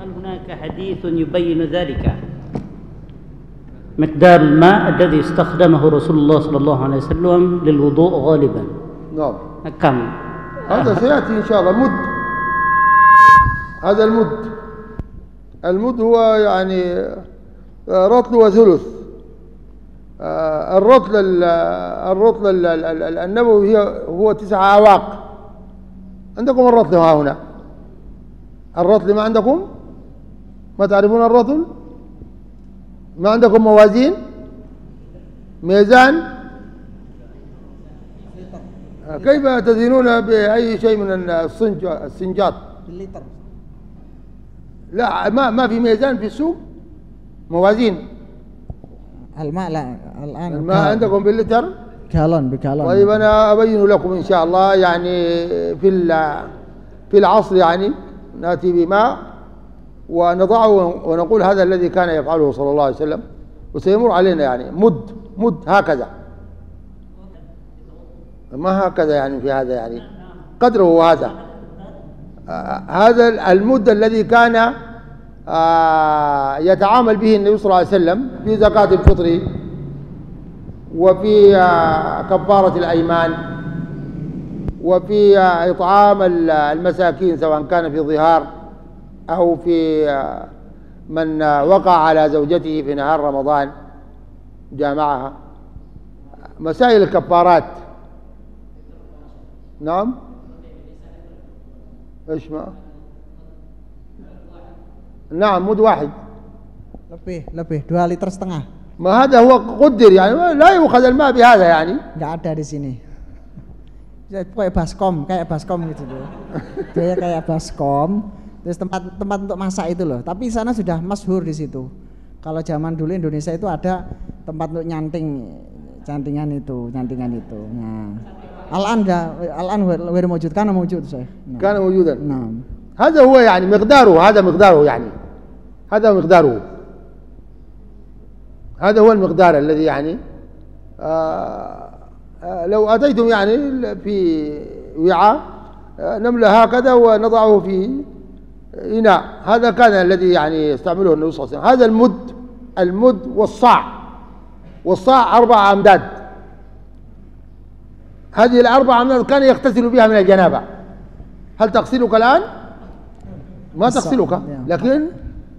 هل هناك حديث يبين ذلك؟ مقدار الماء الذي استخدمه رسول الله صلى الله عليه وسلم للوضوء غالبا. نعم. كم؟ هذا سيأتي إن شاء الله. مد. هذا المد. المد هو يعني رطل وثلث. آه، الرطل الرطل النبوي هو تسع أواق عندكم الرطل ها هنا. الرطل ما عندكم؟ ما تعرفون الرطل؟ ما عندكم موازين؟ ميزان؟ كيف تزينون بأي شيء من الصنج السنجات؟ بالليتر. لا ما ما في ميزان في السوق؟ موازين. الماء لا الآن الماء عندكم باللتر كالون بكالون. طيب أنا أبين لكم إن شاء الله يعني في في العصر يعني نأتي بماء. ونضعه ونقول هذا الذي كان يفعله صلى الله عليه وسلم وسيمر علينا يعني مد مد هكذا. ما هكذا يعني في هذا يعني؟ قدره هذا. هذا المد الذي كان آه، يتعامل به النبي صلى الله عليه وسلم في زكاة الفطر وفي آه، كفارة الأيمان وفي آه، إطعام المساكين سواء كان في ظهار أو في من وقع على زوجته في نهار رمضان جامعها. مسائل الكفارات. نعم. إيش ما؟ نعم مد واحد. lebih lebih dua liter setengah ما هذا هو قدر يعني لا يؤخذ الماء بهذا يعني. nggak ada di sini kayak baskom kayak baskom gitu tuh dia kayak baskom terus tempat tempat untuk masak itu loh tapi sana sudah masyhur di situ kalau zaman dulu Indonesia itu ada tempat untuk nyanting cantingan itu nyantingan itu nah al-an al-an غير موجود كان موجود saya كان موجودا نعم هذا هو يعني مقداره هذا مقداره يعني هذا مقداره هذا هو المقدار الذي يعني آه آه لو أتيتم يعني في وعاء آه نملة هكذا ونضعه في إناء هذا كان الذي يعني يستعمله النبي صلى الله عليه وسلم. هذا المد المد والصاع. والصاع أربع أمداد. هذه الأربع أمداد كان يغتسل بها من الجنابة. هل تغسلك الآن؟ ما تغسلك. لكن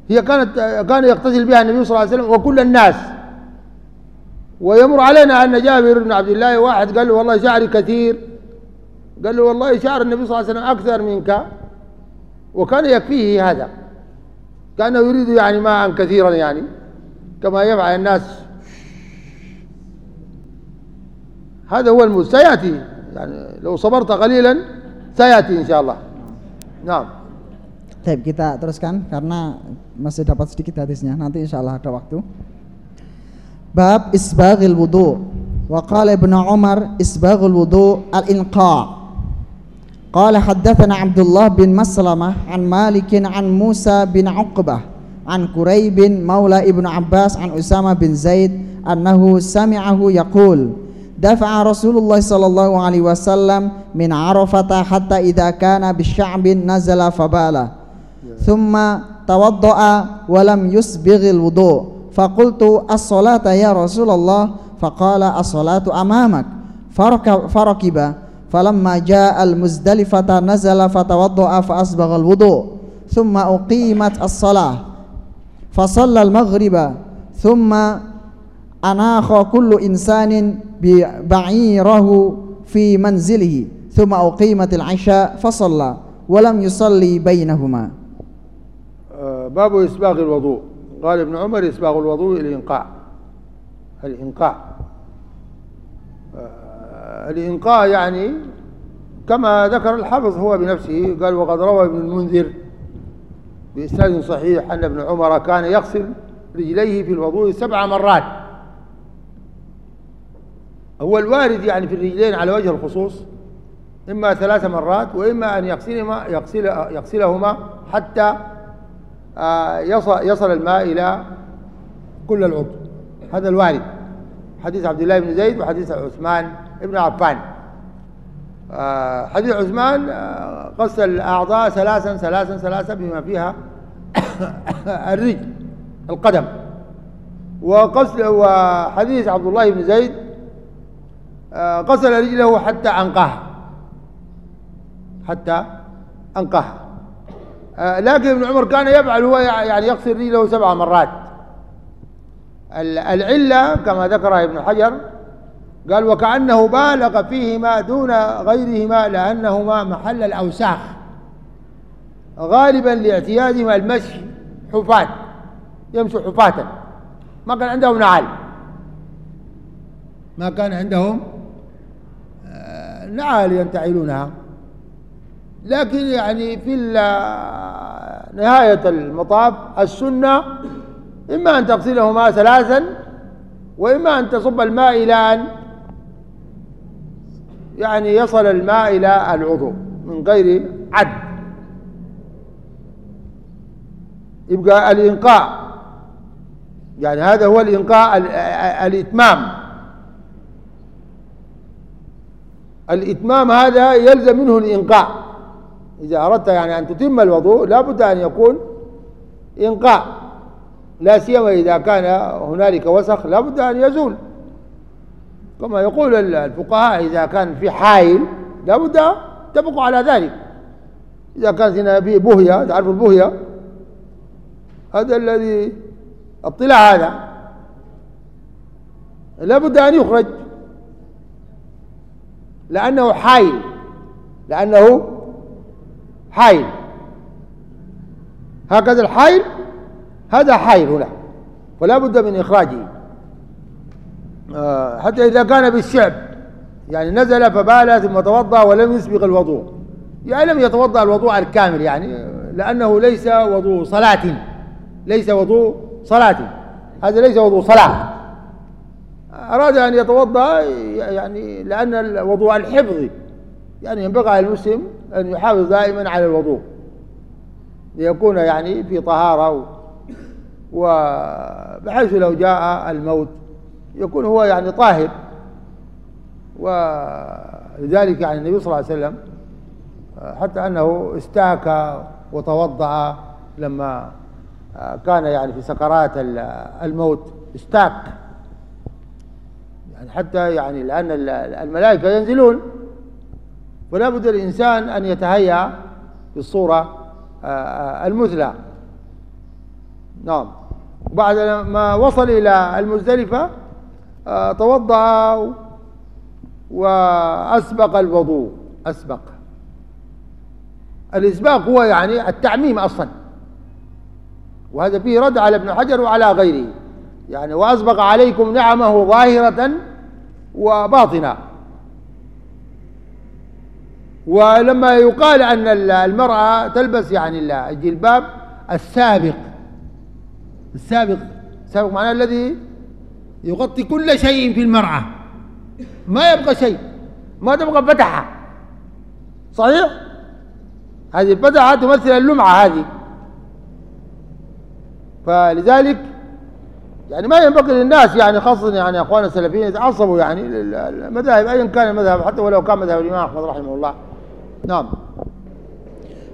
هي كانت كان يغتسل بها النبي صلى الله عليه وسلم وكل الناس. ويمر علينا أن جابر بن عبد الله واحد قال له والله شعري كثير. قال له والله شعر النبي صلى الله عليه وسلم أكثر منك. وكان يكفيه هذا كانه يريد يعني ماء كثيرا يعني كما يفعل الناس هذا هو الموت سيأتي يعني لو صبرت قليلا سيأتي إن شاء الله نعم Baik, kita teruskan karena masih dapat sedikit hadisnya. Nanti insya Allah ada waktu. Bab isbaghil wudu. Wa qala Ibnu Umar isbaghul wudu al-inqa. Qala haddatsana Abdullah bin Maslamah an Malik an Musa bin Uqbah an Quraib bin Maula Ibnu Abbas an Usama bin Zaid annahu sami'ahu yaqul دفع رسول الله صلى الله عليه وسلم من عرفة حتى إذا كان بالشعب نزل فبال ثم توضأ ولم يسبغ الوضوء فقلت الصلاة يا رسول الله فقال الصلاة أمامك فركب, فركب فلما جاء المزدلفة نزل فتوضأ فأسبغ الوضوء ثم أقيمت الصلاة فصلى المغرب ثم أناخ كل إنسان بعيره في منزله ثم أقيمت العشاء فصلى ولم يصلي بينهما. آه، باب إسباغ الوضوء. قال ابن عمر إسباغ الوضوء الإنقاع. الإنقاع الإنقاع يعني كما ذكر الحافظ هو بنفسه قال وقد روى ابن المنذر بإسناد صحيح أن ابن عمر كان يغسل رجليه في الوضوء سبع مرات. هو الوارد يعني في الرجلين على وجه الخصوص إما ثلاث مرات وإما أن يغسلهما يغسل يغسلهما حتى آه، يصل يصل الماء إلى كل العضو. هذا الوارد. حديث عبد الله بن زيد وحديث عثمان بن عفان. آه، حديث عثمان آه، غسل الأعضاء ثلاثا ثلاثا ثلاثا بما فيها *coughs* الرجل القدم. وقسل وحديث عبد الله بن زيد آه، غسل رجله حتى أنقاها. حتى أنقاها. لكن ابن عمر كان يفعل هو يعني يغسل رجله سبع مرات. العلة كما ذكر ابن حجر قال وكأنه بالغ فيهما دون غيرهما لأنهما محل الأوساخ غالبا لاعتيادهما المشي حفاة يمشوا حفاة ما كان عندهم نعال ما كان عندهم آه، نعال ينتعلونها. لكن يعني في نهاية المطاف السنة إما أن تغسلهما ثلاثا وإما أن تصب الماء إلى أن يعني يصل الماء إلى العضو من غير عد. يبقى الإنقاء يعني هذا هو الإنقاء الإتمام. الإتمام هذا يلزم منه الإنقاء. إذا أردت يعني أن تتم الوضوء لا بد أن يكون إنقاء. لا سيما إذا كان هنالك وسخ لا بد أن يزول. كما يقول الفقهاء إذا كان في حائل لا بد تبقى على ذلك. إذا كانت هنا في بهية تعرف البهية هذا الذي الطلاع هذا. لا بد أن يخرج. لأنه حائل. لأنه حائل. هكذا الحائل هذا حائل هنا فلا بد من إخراجه. آه، حتى إذا كان بالشعب يعني نزل فبال ثم توضأ ولم يسبق الوضوء. يعني لم يتوضأ الوضوء الكامل يعني لأنه ليس وضوء صلاة ليس وضوء صلاة. هذا ليس وضوء صلاة. أراد أن يتوضأ يعني لأن الوضوء الحفظي يعني ينبغي على المسلم أن يحافظ دائما على الوضوء. ليكون يعني في طهارة وبحيث لو جاء الموت يكون هو يعني طاهر. ولذلك يعني النبي صلى الله عليه وسلم حتى أنه استاك وتوضأ لما كان يعني في سكرات الموت استاك. يعني حتى يعني لأن الملائكة ينزلون. فلا بد الإنسان أن يتهيأ بالصورة المثلى. نعم. بعد ما وصل إلى المزدلفة آه، توضأ وأسبق الوضوء. أسبق. الإسباق هو يعني التعميم أصلا. وهذا فيه رد على ابن حجر وعلى غيره. يعني وأسبق عليكم نعمه ظاهرة وباطنة. ولما يقال أن المرأة تلبس يعني الجلباب السابق. السابق. السابق معناه الذي يغطي كل شيء في المرأة ما يبقى شيء. ما تبقى فتحة. صحيح؟ هذه الفتحة تمثل اللمعة هذه. فلذلك يعني ما ينبغي للناس يعني خاصة يعني اخواننا السلفيين يتعصبوا يعني المذاهب ايا كان المذهب حتى ولو كان مذهب الإمام أحمد رحمه الله. نعم.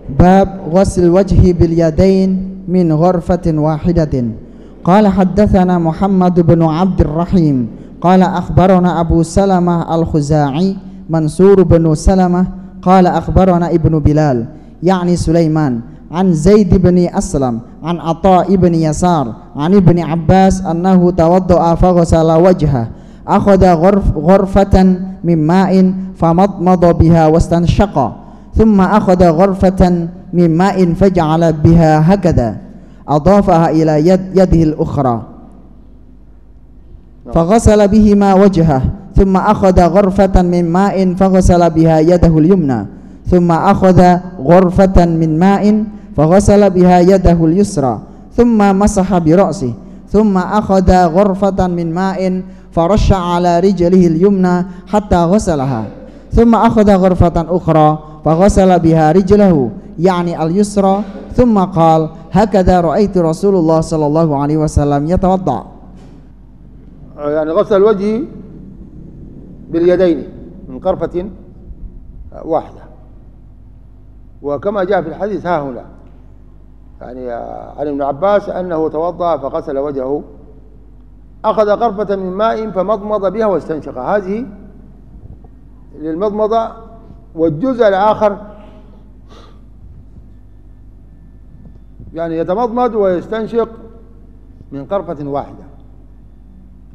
باب غسل الوجه باليدين من غرفة واحدة قال حدثنا محمد بن عبد الرحيم قال أخبرنا أبو سلمة الخزاعي منصور بن سلمة قال أخبرنا ابن بلال يعني سليمان عن زيد بن أسلم عن عطاء بن يسار عن ابن عباس أنه توضأ فغسل وجهه أخذ غرف غرفة من ماء فمضمض بها واستنشق ثم أخذ غرفة من ماء فجعل بها هكذا أضافها إلى يد يده الأخرى. فغسل بهما وجهه ثم أخذ غرفة من ماء فغسل بها يده اليمنى ثم أخذ غرفة من ماء فغسل بها يده اليسرى ثم مسح برأسه ثم أخذ غرفة من ماء فرش على رجله اليمنى حتى غسلها. ثم أخذ غرفة أخرى فغسل بها رجله يعني اليسرى ثم قال هكذا رأيت رسول الله صلى الله عليه وسلم يتوضأ. يعني غسل الوجه باليدين من قرفة واحدة. وكما جاء في الحديث ها هنا. يعني عن ابن عباس أنه توضأ فغسل وجهه. أخذ قرفة من ماء فمضمض بها واستنشق. هذه للمضمضة والجزء الآخر يعني يتمضمض ويستنشق من قرفة واحدة.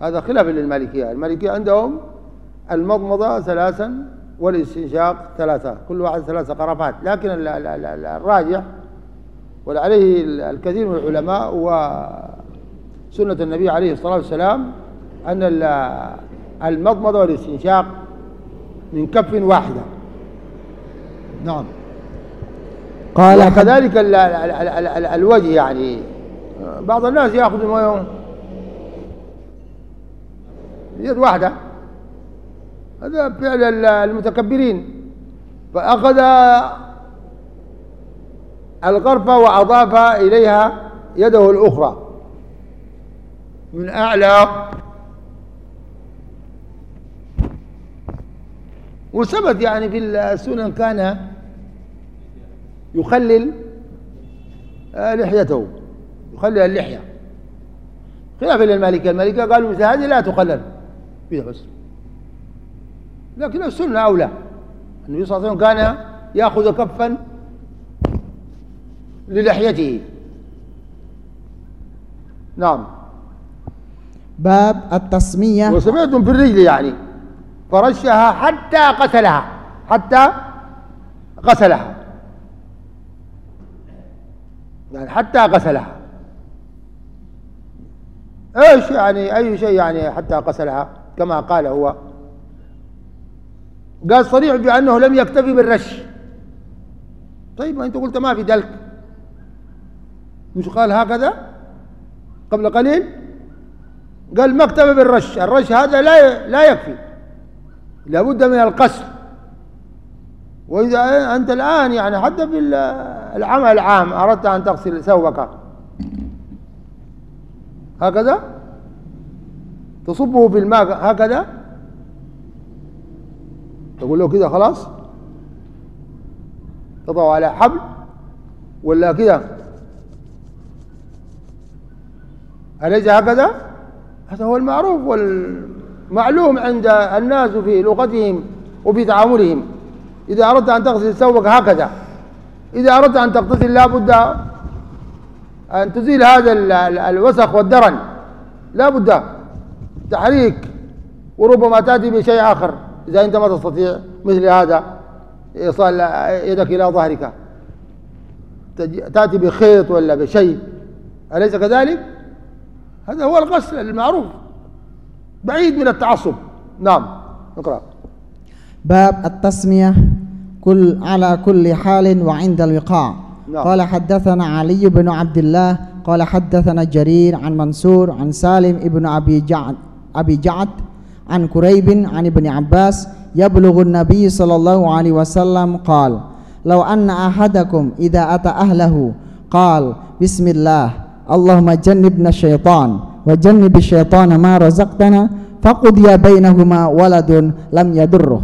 هذا خلاف للمالكية. المالكية عندهم المضمضة ثلاثا والاستنشاق ثلاثة كل واحد ثلاثة قرفات لكن الراجح ولعليه الكثير من العلماء وسنة النبي عليه الصلاة والسلام أن المضمضة والاستنشاق من كف واحدة. نعم. قال وكذلك ال ال ال ال الوجه يعني. بعض الناس يأخذ ما يد واحدة. هذا فعل المتكبرين. فأخذ الغرفة وأضاف إليها يده الأخرى. من أعلى وثبت يعني في السنن كان يخلل آه، لحيته. يخلل اللحية. خلافا للمالكية المالكية. قالوا مثل هذه لا تخلل. فيها بس. لكن السنة أولى. النبي صلى الله عليه وسلم كان يأخذ كفا للحيته. نعم. باب التسمية. وسمعتم في الرجل يعني. فرشها حتى غسلها حتى غسلها يعني حتى غسلها إيش يعني أي شيء يعني حتى غسلها كما قال هو. قال صريح بأنه لم يكتفي بالرش. طيب أنت قلت ما في دلك. مش قال هكذا؟ قبل قليل؟ قال ما اكتفى بالرش. الرش هذا لا لا يكفي. لابد من القصر. وإذا أنت الآن يعني حتى في العمل العام أردت أن تغسل ثوبك. هكذا؟ تصبه في الماء هكذا؟ تقول له كده خلاص؟ تضعه على حبل ولا كده؟ أليس هكذا؟ هذا هو المعروف والمعلوم عند الناس في لغتهم وفي تعاملهم. إذا أردت أن تغسل ثوبك هكذا. إذا أردت أن تغتسل لا بد أن تزيل هذا ال- ال- الوسخ والدرن. لا بد. تحريك. وربما تأتي بشيء آخر. إذا أنت ما تستطيع مثل هذا إيصال يدك إلى ظهرك. تأتي بخيط ولا بشيء. أليس كذلك؟ هذا هو الغسل المعروف. بعيد من التعصب. نعم اقرأ. باب التسمية كل على كل حال وعند الوقاع. نعم. قال حدثنا علي بن عبد الله قال حدثنا جرير عن منصور عن سالم ابن أبي جعد أبي جعد عن كريب عن ابن عباس يبلغ النبي صلى الله عليه وسلم قال لو أن أحدكم إذا أتى أهله قال بسم الله اللهم جنبنا الشيطان وجنب الشيطان ما رزقتنا فقضي بينهما ولد لم يضره.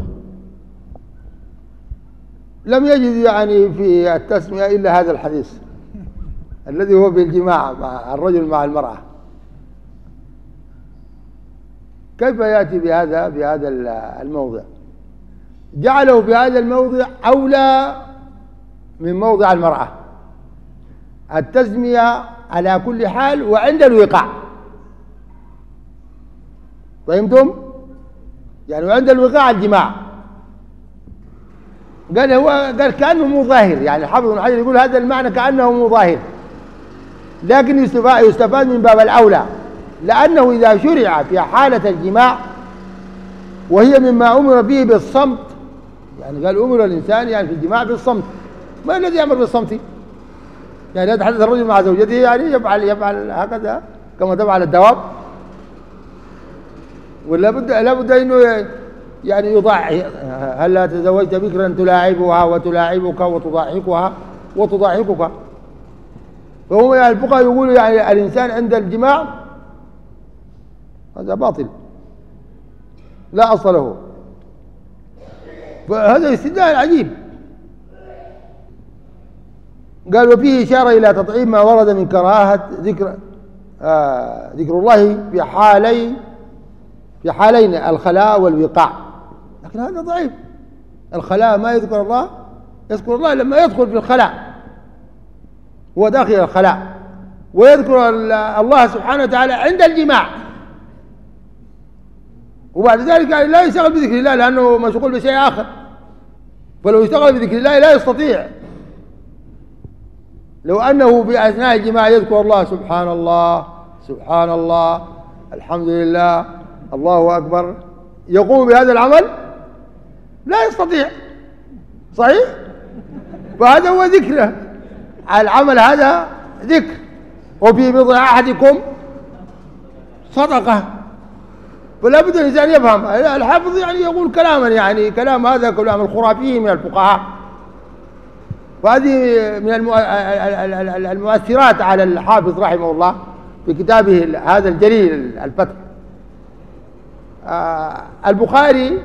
لم يجد يعني في التسمية إلا هذا الحديث الذي هو بالجماع مع الرجل مع المرأة. كيف يأتي بهذا بهذا الموضع؟ جعله في هذا الموضع أولى من موضع المرأة. التسمية على كل حال وعند الوقاع. فهمتم؟ يعني وعند الوقاع الجماع. قال هو قال كأنه مو ظاهر. يعني حافظ بن حجر يقول هذا المعنى كأنه مو ظاهر. لكن يستفاد, من باب الأولى. لأنه إذا شرع في حالة الجماع وهي مما أمر به بالصمت يعني قال أمر الإنسان يعني في الجماع بالصمت. ما الذي يأمر بالصمت؟ يعني يتحدث الرجل مع زوجته يعني يفعل يفعل هكذا كما تفعل الدواب. ولا بد لا بد إنه يعني يضحي هلا تزوجت بكرا تلاعبها وتلاعبك وتضحكها وتضحكك فهم يعني الفقهاء يقولوا يعني الإنسان عند الجماع هذا باطل. لا أصل له. فهذا استدلال عجيب. قال وفيه إشارة إلى تطعيم ما ورد من كراهة ذكر آه ذكر الله في حالي في حالين الخلاء والوقاع. لكن هذا ضعيف. الخلاء ما يذكر الله يذكر الله لما يدخل في الخلاء. هو داخل الخلاء. ويذكر الله سبحانه وتعالى عند الجماع. وبعد ذلك قال لا يشتغل بذكر الله لأنه مشغول بشيء آخر. فلو اشتغل بذكر الله لا يستطيع. لو أنه في أثناء الجماع يذكر الله سبحان الله سبحان الله الحمد لله الله أكبر يقوم بهذا العمل؟ لا يستطيع. صحيح؟ فهذا هو ذكره. العمل هذا ذكر. وفي بضع أحدكم صدقة. فلا بد الإنسان يفهم. الحافظ يعني يقول كلاما يعني كلام هذا كلام الخرافيين من الفقهاء. وهذه من المؤثرات على الحافظ رحمه الله في كتابه هذا الجليل الفتح. البخاري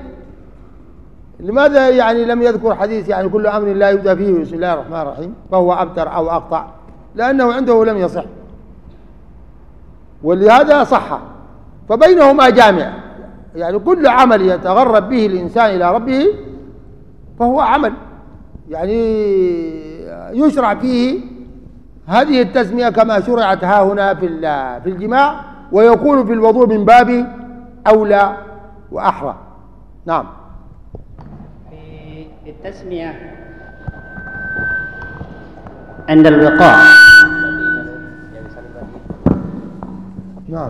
لماذا يعني لم يذكر حديث يعني كل أمر لا يبدا فيه بسم الله الرحمن الرحيم فهو أبتر أو اقطع لأنه عنده لم يصح. ولهذا صح. فبينهما جامع. يعني كل عمل يتغرب به الإنسان إلى ربه فهو عمل. يعني يشرع فيه هذه التسمية كما شرعت ها هنا في في الجماع ويكون في الوضوء من باب أولى وأحرى. نعم. في التسمية عند الوقاع نعم.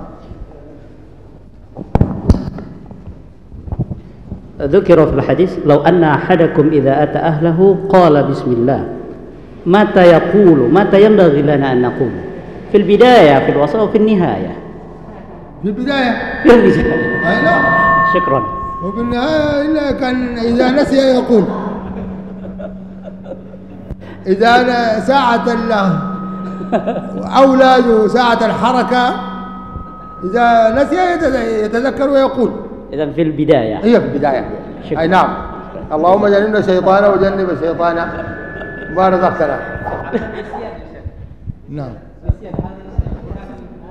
ذكر في الحديث لو أن أحدكم إذا أتى أهله قال بسم الله. متى يقول؟ متى ينبغي لنا أن نقول؟ في البداية في الوسط وفي النهاية؟ في البداية أي نعم. شكرا. وفي النهاية إلا كان إذا نسي يقول. إذا ساعة أولاده ساعة الحركة. إذا نسي يتذكر ويقول. إذا في البداية. هي في البداية. شكرا. أي نعم. اللهم جنبنا الشيطان وجنب الشيطان. ما رزقتنا نعم.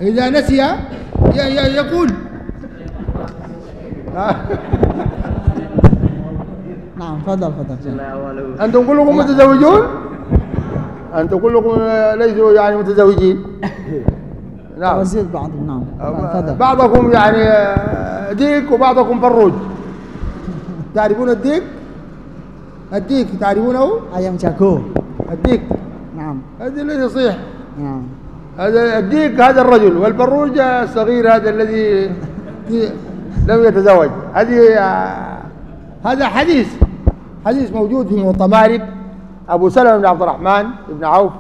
إذا نسي يقول. نعم تفضل تفضل. أنتم كلكم متزوجون؟ أنتم كلكم ليسوا يعني متزوجين؟ *laughs* نعم. وزيد بعض نعم. تفضل. بعضكم يعني ديك وبعضكم فروج. تعرفون الديك؟ الديك تعرفونه؟ ayam jago الديك. نعم. هذا الذي يصيح نعم. هذا الديك هذا الرجل والفروج الصغير هذا الذي لم يتزوج. هذه هذا حديث حديث موجود في مالك أبو سلمة بن عبد الرحمن بن عوف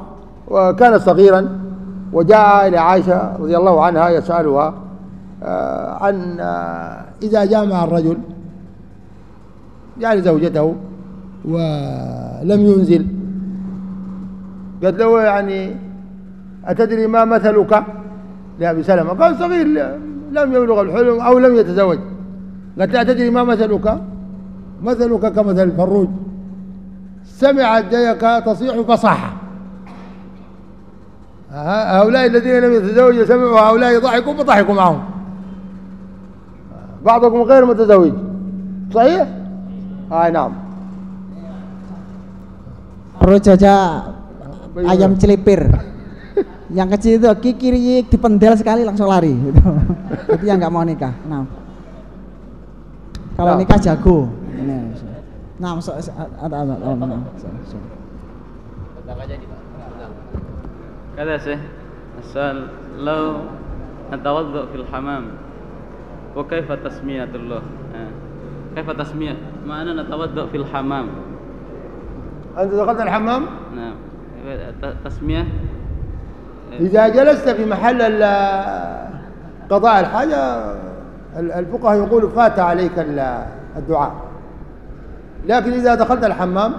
وكان صغيرا وجاء إلى عائشة رضي الله عنها يسألها آه، عن آه، إذا جامع الرجل يعني زوجته ولم ينزل. قالت له يعني أتدري ما مثلك؟ لأبي سلمة. قال صغير لم يبلغ الحلم أو لم يتزوج. قالت أتدري ما مثلك؟ مثلك كمثل الفروج. سمع يديك تصيح فصاحة هؤلاء الذين لم يتزوجوا سمعوا هؤلاء يضحكوا فضحكوا معهم. بعضكم غير متزوج. صحيح؟ آه نعم. Perut jaja ayam celipir. Yang kecil itu kikiri dipendel sekali langsung lari gitu. itu yang nggak mau nikah nah kalau Nah. nikah jago ini nah so, so- ada ada ada nah, so- so. كذا يا شيخ السؤال لو نتوضأ في الحمام وكيف تسمية الله آه. كيف تسمية معنى نتوضأ في الحمام أنت دخلت الحمام نعم ت- تسمية إذا جلست في محل قضاء الحاجة ال- الفقهاء يقولوا فات عليك ال- الدعاء. لكن إذا دخلت الحمام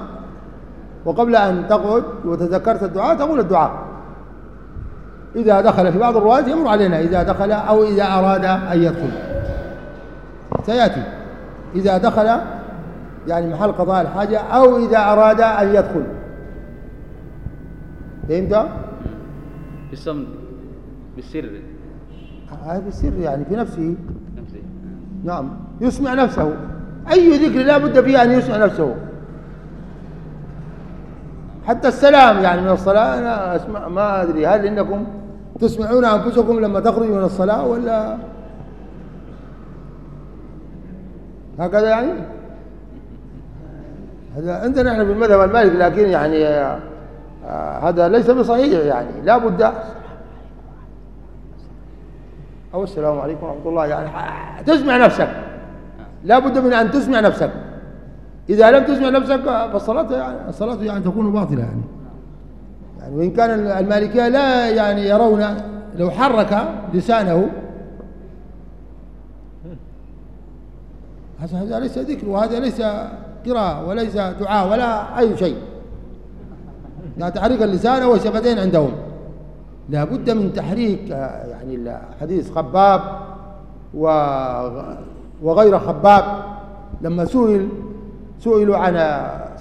وقبل أن تقعد وتذكرت الدعاء تقول الدعاء. إذا دخل في بعض الروايات يمر علينا إذا دخل أو إذا أراد أن يدخل. سيأتي. إذا دخل يعني محل قضاء الحاجة أو إذا أراد أن يدخل. فهمت؟ بالصمت بالسر. هذا السر يعني في نفسه. نفسي نعم. يسمع نفسه. أي ذكر لا بد فيه أن يسمع نفسه. حتى السلام يعني من الصلاة أنا أسمع ما أدري هل إنكم تسمعون أنفسكم لما تخرجوا من الصلاة ولا؟ هكذا يعني؟ هذا عندنا إحنا في المذهب المالكي لكن يعني آه، آه، هذا ليس بصحيح يعني لا بد. أو السلام عليكم ورحمة الله. يعني تسمع نفسك. لا بد من أن تسمع نفسك. إذا لم تسمع نفسك فالصلاة يعني الصلاة يعني تكون باطلة يعني. يعني وإن كان المالكية لا يعني يرون لو حرك لسانه. هذا ليس ذكر وهذا ليس قراءة وليس دعاء ولا أي شيء. يعني تحريك اللسان والشفتين عندهم. لا بد من تحريك آه، يعني الحديث خباب و- وغير خباب. لما سئل سئلوا عن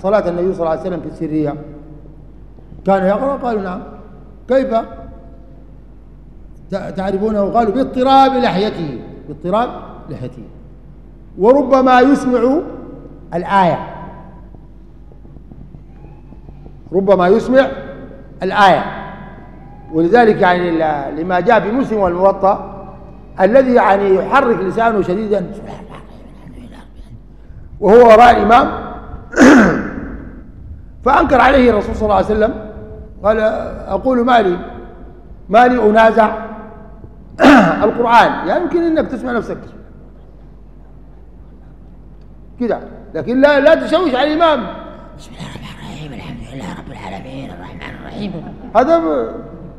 صلاة النبي صلى الله عليه وسلم في السرية. كان يقرأ قالوا نعم. كيف؟ تعرفونه؟ قالوا باضطراب لحيته. باضطراب لحيته. وربما يسمع الآية. ربما يسمع الآية. ولذلك يعني لما جاء في مسلم والموطأ الذي يعني يحرك لسانه شديدا وهو وراء الإمام *coughs* فأنكر عليه الرسول صلى الله عليه وسلم قال أقول مالي مالي أنازع *coughs* القرآن. يعني يمكن أنك تسمع نفسك. كده. لكن لا لا تشوش على الإمام. بسم الله الحمد لله رب العالمين الرحمن الرحيم. هذا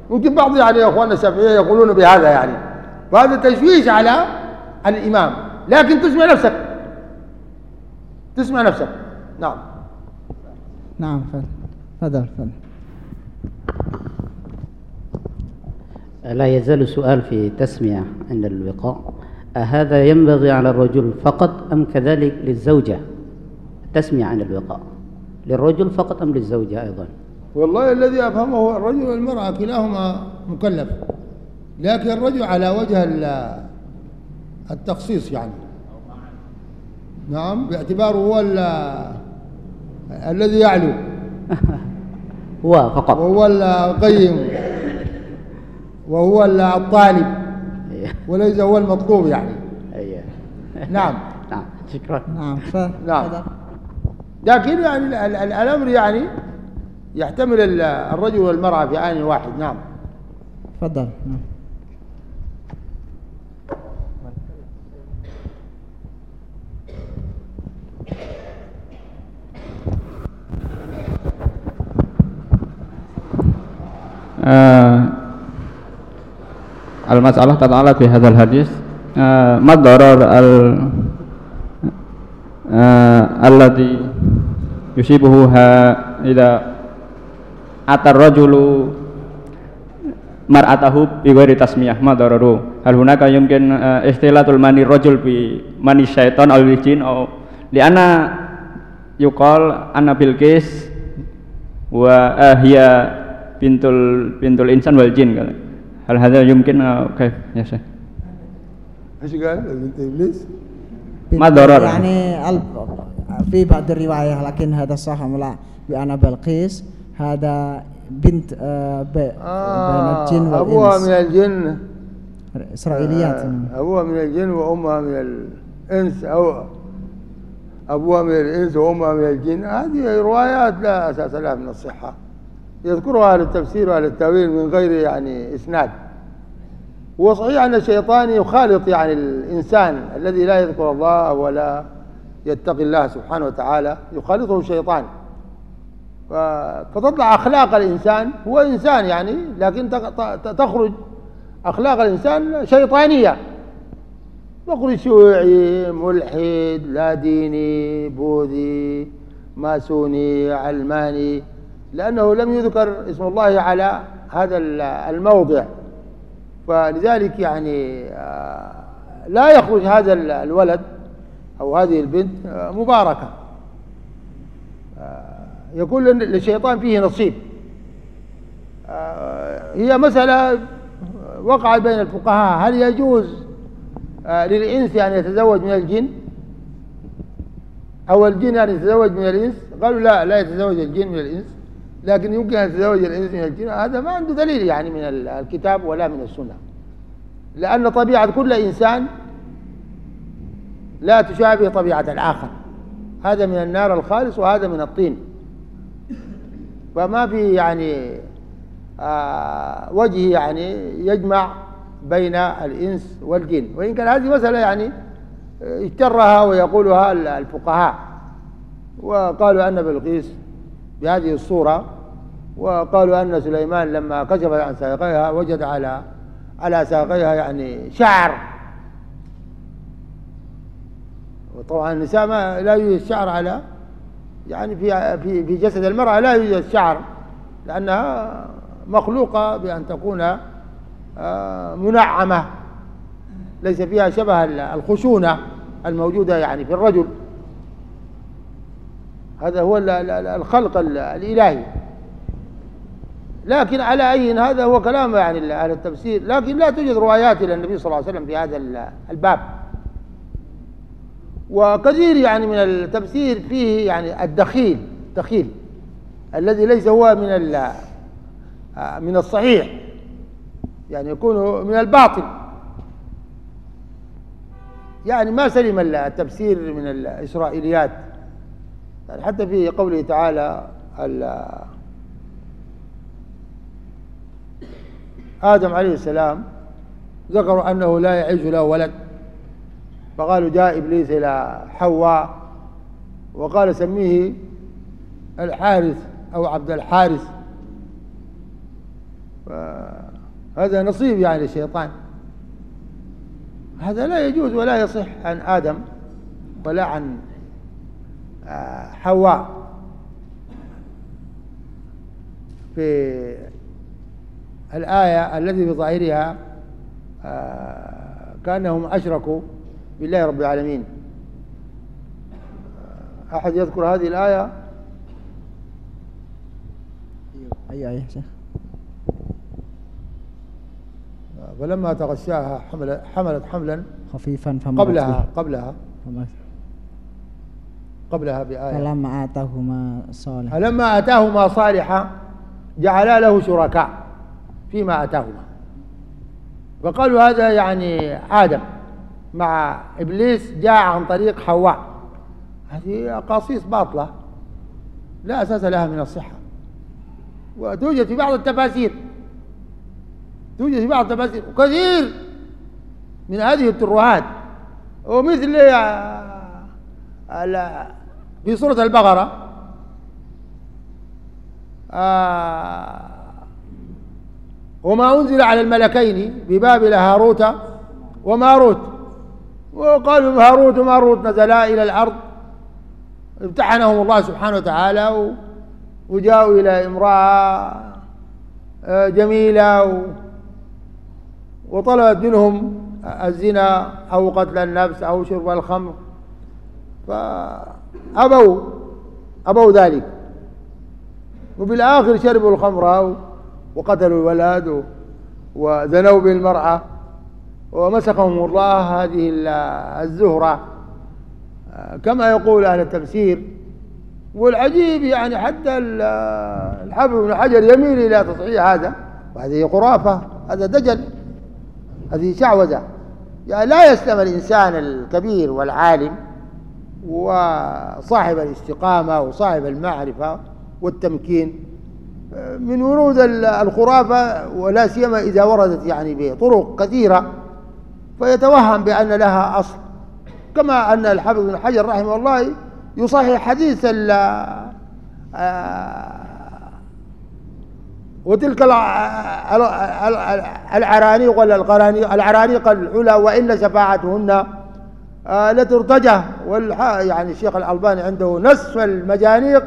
ممكن بعض يعني إخواننا الشافعية يقولون بهذا يعني. وهذا تشويش على الإمام. لكن تسمع نفسك. تسمع نفسك. نعم. نعم فضل فضل فضل لا يزال سؤال في تسمية عند الوقاء. أهذا ينبغي على الرجل فقط أم كذلك للزوجة؟ تسمية عن الوقاء. للرجل فقط أم للزوجة أيضا؟ والله الذي أفهمه الرجل والمرأة كلاهما مكلف لكن الرجل على وجه ال- التخصيص يعني. نعم باعتباره هو ال- الذي يعلو. *laughs* هو فقط. وهو القيم. وهو الطالب. *laughs* وليس هو المطلوب يعني. أيوه. نعم. *laughs* نعم شكرا. نعم نعم. هذا- لكن يعني ال- ال- ال- الأمر يعني يحتمل ال- الرجل والمرأة في آن واحد. نعم. تفضل. نعم. آه المسألة تتعلق بهذا الحديث. آه ما الضرر ال آه الذي يصيبه ها- إذا أتى الرجل مرأته بغير تسمية ما ضرره هل هناك يمكن آه اختلاط المني الرجل بمني الشيطان أو الجن أو لأن يقال أن بلقيس وهي بنت ال- بنت الإنسان والجن قال. هل هذا يمكن أو كيف يا شيخ إيش قال بنت ابليس؟ ما ضرر؟ يعني في بعض الرواية لكن هذا صح لا بأن بلقيس هذا بنت آه، بين آه الجن أبوها من والإنس الجن. إسرائيليات. آه، أبوها من الجن وأمها من الإنس أو أبوها من الإنس وأمها من الجن. هذه روايات لا أساس لها من الصحة. يذكرها وأهل التأويل من غير يعني إسناد. وصحيح أن الشيطان يخالط يعني الإنسان الذي لا يذكر الله ولا يتقي الله سبحانه وتعالى يخالطه الشيطان. فتطلع أخلاق الإنسان هو إنسان يعني لكن تخرج أخلاق الإنسان شيطانية. يخرج شيوعي ملحد لا ديني بوذي ماسوني علماني لأنه لم يذكر اسم الله على هذا ال- الموضع. فلذلك يعني آه، لا يخرج هذا ال- الولد أو هذه البنت آه، مباركة. آه، يكون لل- للشيطان فيه نصيب. هي مسألة وقعت بين الفقهاء. هل يجوز للإنس أن يتزوج من الجن؟ أو الجن أن يتزوج من الإنس؟ قالوا لا لا يتزوج الجن من الإنس. لكن يمكن أن يتزوج الإنس من الجن. هذا ما عنده دليل يعني من ال- الكتاب ولا من السنة. لأن طبيعة كل إنسان لا تشابه طبيعة الآخر. هذا من النار الخالص وهذا من الطين. فما في يعني آه وجه يعني يجمع بين الإنس والجن. وإن كان هذه مسألة يعني اجترها ويقولها ال- الفقهاء. وقالوا أن بلقيس بهذه الصورة وقالوا أن سليمان لما كشفت عن ساقيها وجد على على ساقيها يعني شعر. وطبعا النساء ما لا يوجد شعر على يعني في في في جسد المرأة لا يوجد شعر لأنها مخلوقة بأن تكون آه، منعمة. ليس فيها شبه ال- الخشونة الموجودة يعني في الرجل. هذا هو ال- ال- الخلق ال- الإلهي. لكن على أي هذا هو كلام يعني أهل التفسير. لكن لا توجد روايات إلى النبي صلى الله عليه وسلم في هذا ال- الباب. وكثير يعني من التفسير فيه يعني الدخيل دخيل. الذي ليس هو من آه، من الصحيح. يعني يكون من الباطل. يعني ما سلم التفسير من الإسرائيليات يعني حتى في قوله تعالى ال- آدم عليه السلام ذكروا أنه لا يعيش له ولد. فقالوا جاء إبليس إلى حواء وقال سميه الحارث أو عبد الحارث. هذا نصيب يعني للشيطان. هذا لا يجوز ولا يصح عن آدم ولا عن حواء. في الآية التي في ظاهرها آه، كأنهم أشركوا بالله رب العالمين. آه، أحد يذكر هذه الآية؟ أيوة أيوة شيخ. فلما تغشاها حمل حملت حملا خفيفا فمرت قبلها. قبلها. قبلها بآية. فلما آتاهما صالح فلما أتاهما صالحا جعلا له شركاء فيما أتاهما. فقالوا هذا يعني آدم مع إبليس جاء عن طريق حواء. هذه أقاصيص باطلة لا أساس لها من الصحة. وتوجد في بعض التفاسير. توجد في بعض التفاسير. وكثير من هذه الترهات. ومثل في سورة البقرة. آه. وما أنزل على الملكين ببابل هاروت وماروت. وقالوا هاروت وماروت نزلا إلى الأرض. امتحنهم الله سبحانه وتعالى وجاءوا إلى امرأة آه، جميلة وطلبت منهم الزنا أو قتل النفس أو شرب الخمر. فأبوا أبوا ذلك. وبالآخر شربوا الخمر وقتلوا الولد وزنوا بالمرأة ومسخهم الله هذه الزهرة. كما يقول أهل التفسير. والعجيب يعني حتى الحافظ بن حجر يميل إلى تصحيح هذا. وهذه خرافة هذا دجل هذه شعوذة. يعني لا يسلم الإنسان الكبير والعالم وصاحب الاستقامة وصاحب المعرفة والتمكين. من ورود الخرافة ولا سيما إذا وردت يعني بطرق كثيرة فيتوهم بأن لها أصل. كما أن الحافظ بن حجر رحمه الله يصحح حديث آه، وتلك العرانيق ولا القرانيق العرانيق العلا وإن شفاعتهن آه، لترتجى يعني الشيخ الألباني عنده نصف المجانيق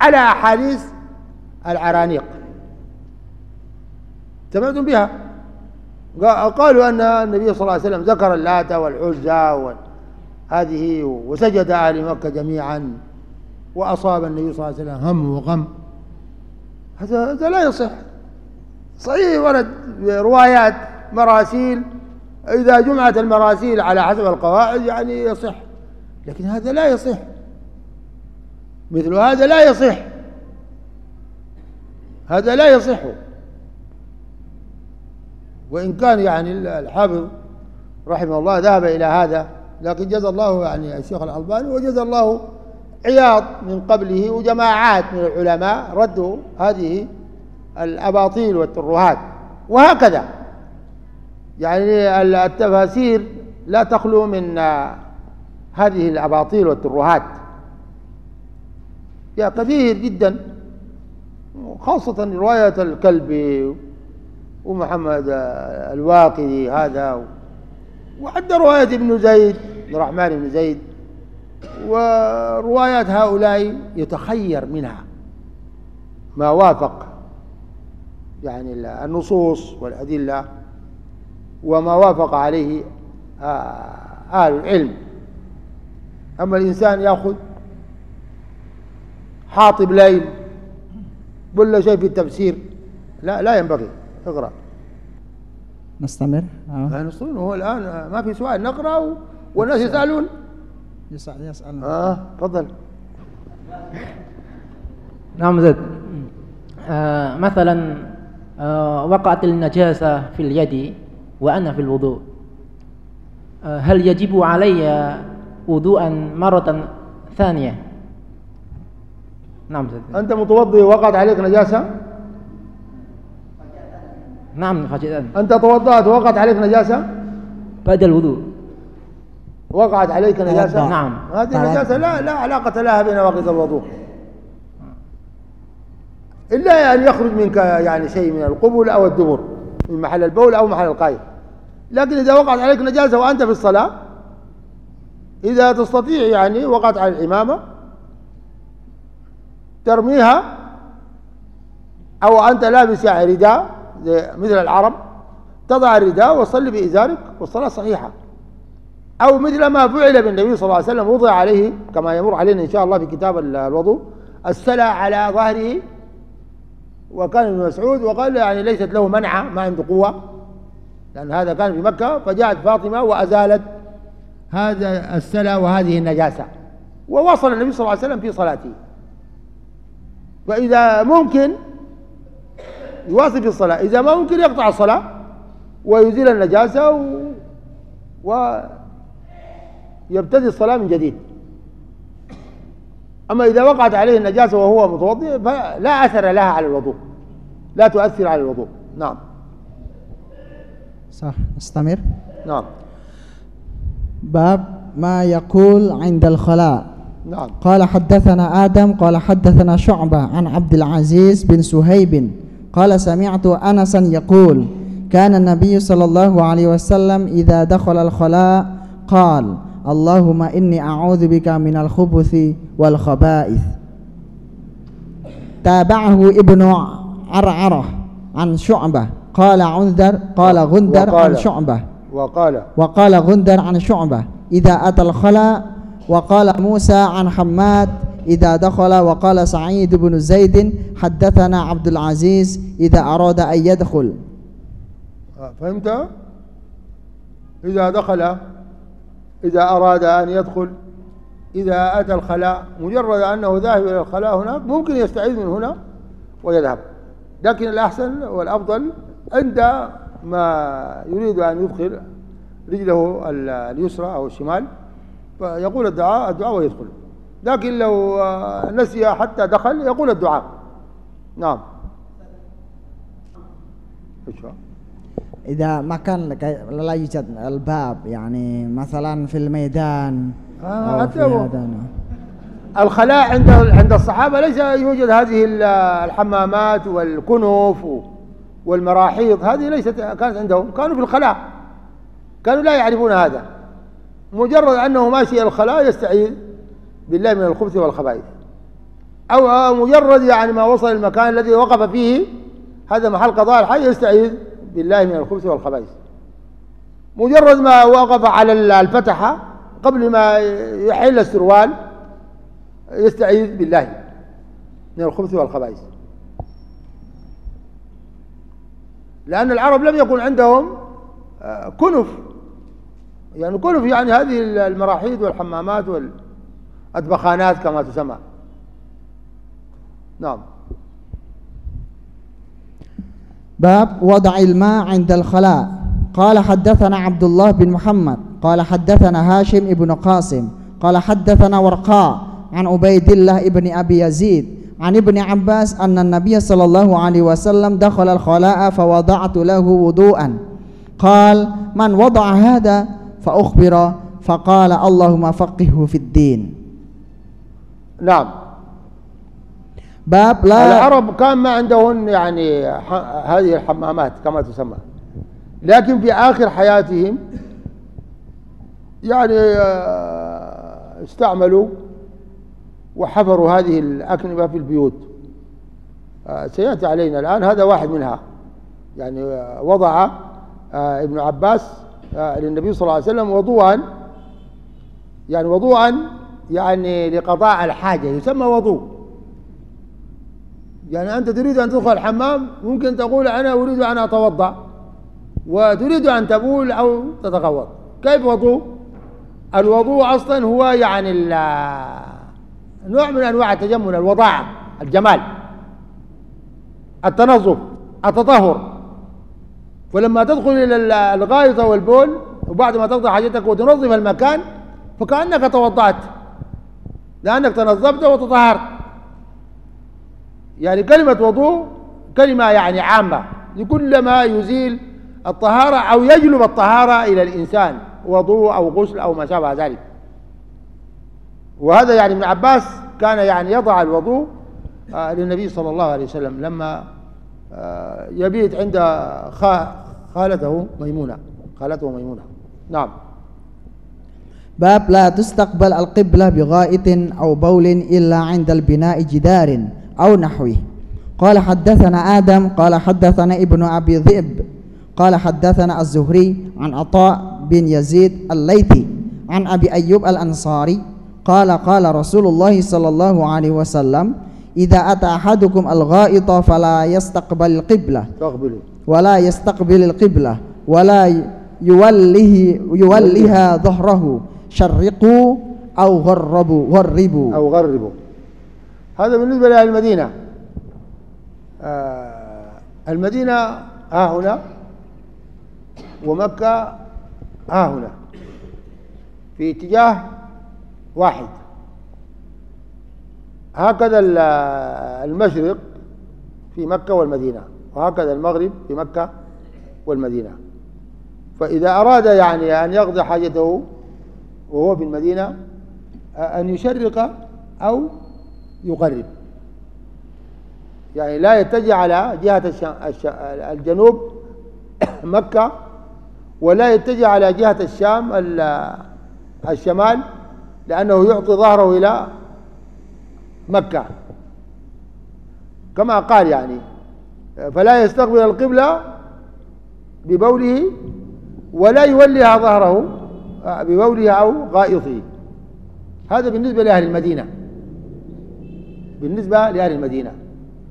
على أحاديث العرانيق. سمعتم بها؟ قالوا أن النبي صلى الله عليه وسلم ذكر اللات والعزى هذه وسجد أهل مكة جميعا وأصاب النبي صلى الله عليه وسلم هم وغم. هذا لا يصح. صحيح ورد روايات مراسيل إذا جمعت المراسيل على حسب القواعد يعني يصح. لكن هذا لا يصح. مثل هذا لا يصح. هذا لا يصح. وإن كان يعني الحافظ رحمه الله ذهب إلى هذا لكن جزى الله يعني الشيخ الألباني وجزى الله عياض من قبله وجماعات من العلماء ردوا هذه الأباطيل والترهات. وهكذا. يعني التفاسير لا تخلو من هذه الأباطيل والترهات. يا كثير جدا خاصة رواية الكلبي ومحمد الواقدي هذا وحتى رواية ابن زيد الرحمن بن زيد وروايات هؤلاء يتخير منها. ما وافق يعني النصوص والأدلة. وما وافق عليه آه، أهل العلم. أما الإنسان يأخذ حاطب ليل ولا شيء في التفسير. لا لا ينبغي. اقرأ. نستمر؟ آه. نستمر. هو الآن ما في سؤال. نقرأ والناس يسألون. يسأل يسأل. آه تفضل. نعم زيد. آه مثلا آه وقعت النجاسة في اليد. وأنا في الوضوء. آه هل يجب علي وضوءا مرة ثانية؟ نعم زيد أنت متوضي وقعت عليك نجاسة؟ نعم فجأة أنت توضأت وقعت عليك نجاسة؟ بعد الوضوء. وقعت عليك نجاسة؟ نعم. هذه النجاسة لا لا علاقة لها بنواقض الوضوء. إلا أن يخرج منك يعني شيء من القبل أو الدبر من محل البول أو محل القائد لكن إذا وقعت عليك نجاسة وأنت في الصلاة إذا تستطيع يعني وقعت على الإمامة ترميها أو أنت لابس يعني رداء مثل العرب تضع الرداء وصلي بإزارك والصلاة صحيحة. أو مثل ما فعل بالنبي صلى الله عليه وسلم وضع عليه كما يمر علينا إن شاء الله في كتاب الوضوء السلع على ظهره وكان ابن مسعود وقال يعني ليست له منعة ما عنده قوة. لأن هذا كان في مكة فجاءت فاطمة وأزالت هذا السلع وهذه النجاسة. وواصل النبي صلى الله عليه وسلم في صلاته. فإذا ممكن يواصل في الصلاة إذا ما ممكن يقطع الصلاة ويزيل النجاسة و... ويبتدي الصلاة من جديد. أما إذا وقعت عليه النجاسة وهو متوضئ فلا أثر لها على الوضوء. لا تؤثر على الوضوء. نعم. صح نستمر؟ نعم. باب ما يقول عند الخلاء. نعم. قال حدثنا آدم قال حدثنا شعبة عن عبد العزيز بن سهيب. قال سمعت أنسا يقول كان النبي صلى الله عليه وسلم إذا دخل الخلاء قال اللهم إني أعوذ بك من الخبث والخبائث. تابعه ابن عرعرة عن شعبة. قال عندر قال غندر عن شعبة. وقال وقال غندر عن شعبة. إذا أتى الخلاء وقال موسى عن حماد إذا دخل وقال سعيد بن زيد حدثنا عبد العزيز إذا أراد أن يدخل. آه، فهمت؟ إذا دخل إذا أراد أن يدخل إذا أتى الخلاء مجرد أنه ذاهب إلى الخلاء هناك ممكن يستعيذ من هنا ويذهب. لكن الأحسن والأفضل عند ما يريد أن يدخل رجله ال- اليسرى أو الشمال فيقول الدعاء الدعاء ويدخل. لكن لو آه، نسي حتى دخل يقول الدعاء. نعم؟ إذا ما كان لا يوجد الباب يعني مثلا في الميدان آه، في الخلاء عند عند الصحابة ليس يوجد هذه ال- الحمامات والكنف والمراحيض هذه ليست كانت عندهم كانوا في الخلاء كانوا لا يعرفون هذا. مجرد أنه ماشي الخلاء يستعيذ بالله من الخبث والخبائث. أو مجرد يعني ما وصل المكان الذي وقف فيه هذا محل قضاء الحي يستعيذ بالله من الخبث والخبائث. مجرد ما وقف على ال- الفتحة قبل ما يحل السروال يستعيذ بالله من الخبث والخبائث. لأن العرب لم يكن عندهم آه، كنف. يعني كنف يعني هذه المراحيض والحمامات والأدبخانات كما تسمى. نعم. باب وضع الماء عند الخلاء. قال حدثنا عبد الله بن محمد قال حدثنا هاشم بن قاسم قال حدثنا ورقاء عن عبيد الله بن أبي يزيد عن ابن عباس أن النبي صلى الله عليه وسلم دخل الخلاء فوضعت له وضوءا. قال من وضع هذا فأخبر فقال اللهم فقهه في الدين. نعم. باب لا العرب كان ما عندهن يعني هذه الحمامات كما تسمى. لكن في آخر حياتهم يعني آه، استعملوا وحفروا هذه الأكنبة في البيوت. آه، سيأتي علينا الآن. هذا واحد منها. يعني آه، وضع آه، ابن عباس للنبي صلى الله عليه وسلم وضوءا يعني وضوءا يعني لقضاء الحاجة يسمى وضوء. يعني أنت تريد أن تدخل الحمام ممكن تقول أنا أريد أن أتوضأ وتريد أن تبول أو تتغوط. كيف وضوء؟ الوضوء أصلا هو يعني نوع من أنواع التجمل الوضاعة الجمال التنظف التطهر. فلما تدخل إلى ال- الغائط والبول وبعد ما تقضي حاجتك وتنظف المكان فكأنك توضأت لأنك تنظفت وتطهرت. يعني كلمة وضوء كلمة يعني عامة. لكل ما يزيل الطهارة أو يجلب الطهارة إلى الإنسان وضوء أو غسل أو ما شابه ذلك. وهذا يعني ابن عباس كان يعني يضع الوضوء آه، للنبي صلى الله عليه وسلم لما آه، يبيت عند خا- خالته ميمونة خالته ميمونة. نعم. باب لا تستقبل القبلة بغائط أو بول إلا عند البناء جدار أو نحوه. قال حدثنا آدم قال حدثنا ابن أبي ذئب قال حدثنا الزهري عن عطاء بن يزيد الليثي عن أبي أيوب الأنصاري قال قال رسول الله صلى الله عليه وسلم إذا أتى أحدكم الغائط فلا يستقبل القبلة ولا يستقبل القبلة ولا يوله يولها ظهره شرقوا أو غربوا غربوا. أو غربوا. هذا بالنسبة لأهل المدينة. آه، المدينة ها هنا ومكة ها هنا. في اتجاه واحد. هكذا ال- المشرق في مكة والمدينة وهكذا المغرب في مكة والمدينة. فإذا أراد يعني أن يقضي حاجته وهو في المدينة أن يشرق أو يقرب يعني لا يتجه على جهة الجنوب *coughs* مكة ولا يتجه على جهة الشام ال- الشمال. لأنه يعطي ظهره إلى مكة. كما قال يعني فلا يستقبل القبلة ببوله ولا يوليها ظهره ببوله أو غائطه. هذا بالنسبة لأهل المدينة. بالنسبة لأهل المدينة.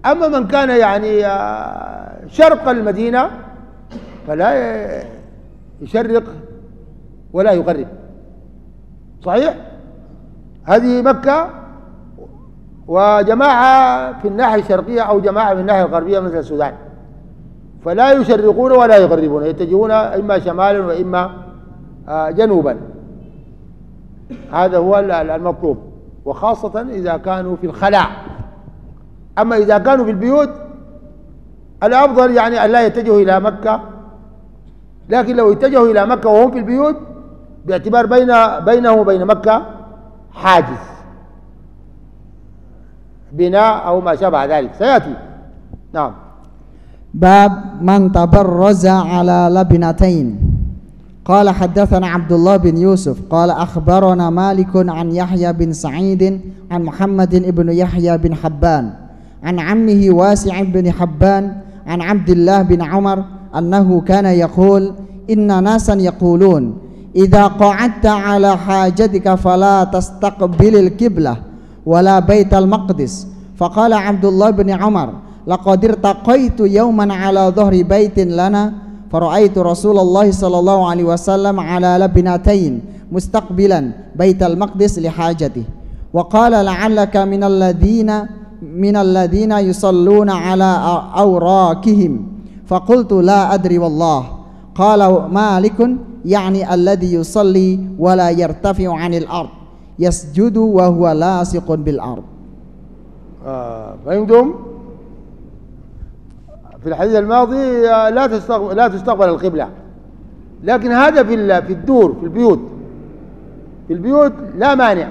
أما من كان يعني آه، شرق المدينة فلا يشرق ولا يغرب. صحيح؟ هذه مكة وجماعة في الناحية الشرقية أو جماعة في الناحية الغربية مثل السودان. فلا يشرقون ولا يغربون يتجهون إما شمالا وإما آه، جنوبا. هذا هو ال- ال- المطلوب. وخاصة إذا كانوا في الخلاء. أما إذا كانوا في البيوت الأفضل يعني أن لا يتجهوا إلى مكة. لكن لو اتجهوا إلى مكة وهم في البيوت باعتبار بين بينه وبين مكة حاجز. بناء أو ما شابه ذلك. سيأتي. نعم. باب من تبرز على لبنتين. قال حدثنا عبد الله بن يوسف قال أخبرنا مالك عن يحيى بن سعيد عن محمد بن يحيى بن حبان عن عمه واسع بن حبان عن عبد الله بن عمر أنه كان يقول إن ناسا يقولون إذا قعدت على حاجتك فلا تستقبل القبلة ولا بيت المقدس. فقال عبد الله بن عمر لقد ارتقيت يوما على ظهر بيت لنا فرأيت رسول الله صلى الله عليه وسلم على لبنتين مستقبلا بيت المقدس لحاجته. وقال لعلك من الذين من الذين يصلون على أوراكهم فقلت لا أدري والله. قال مالك يعني الذي يصلي ولا يرتفع عن الأرض يسجد وهو لاصق بالأرض. آه فهمتم؟ في الحديث الماضي آه، لا تستقبل لا تستقبل القبلة. لكن هذا في في الدور في البيوت. في البيوت لا مانع.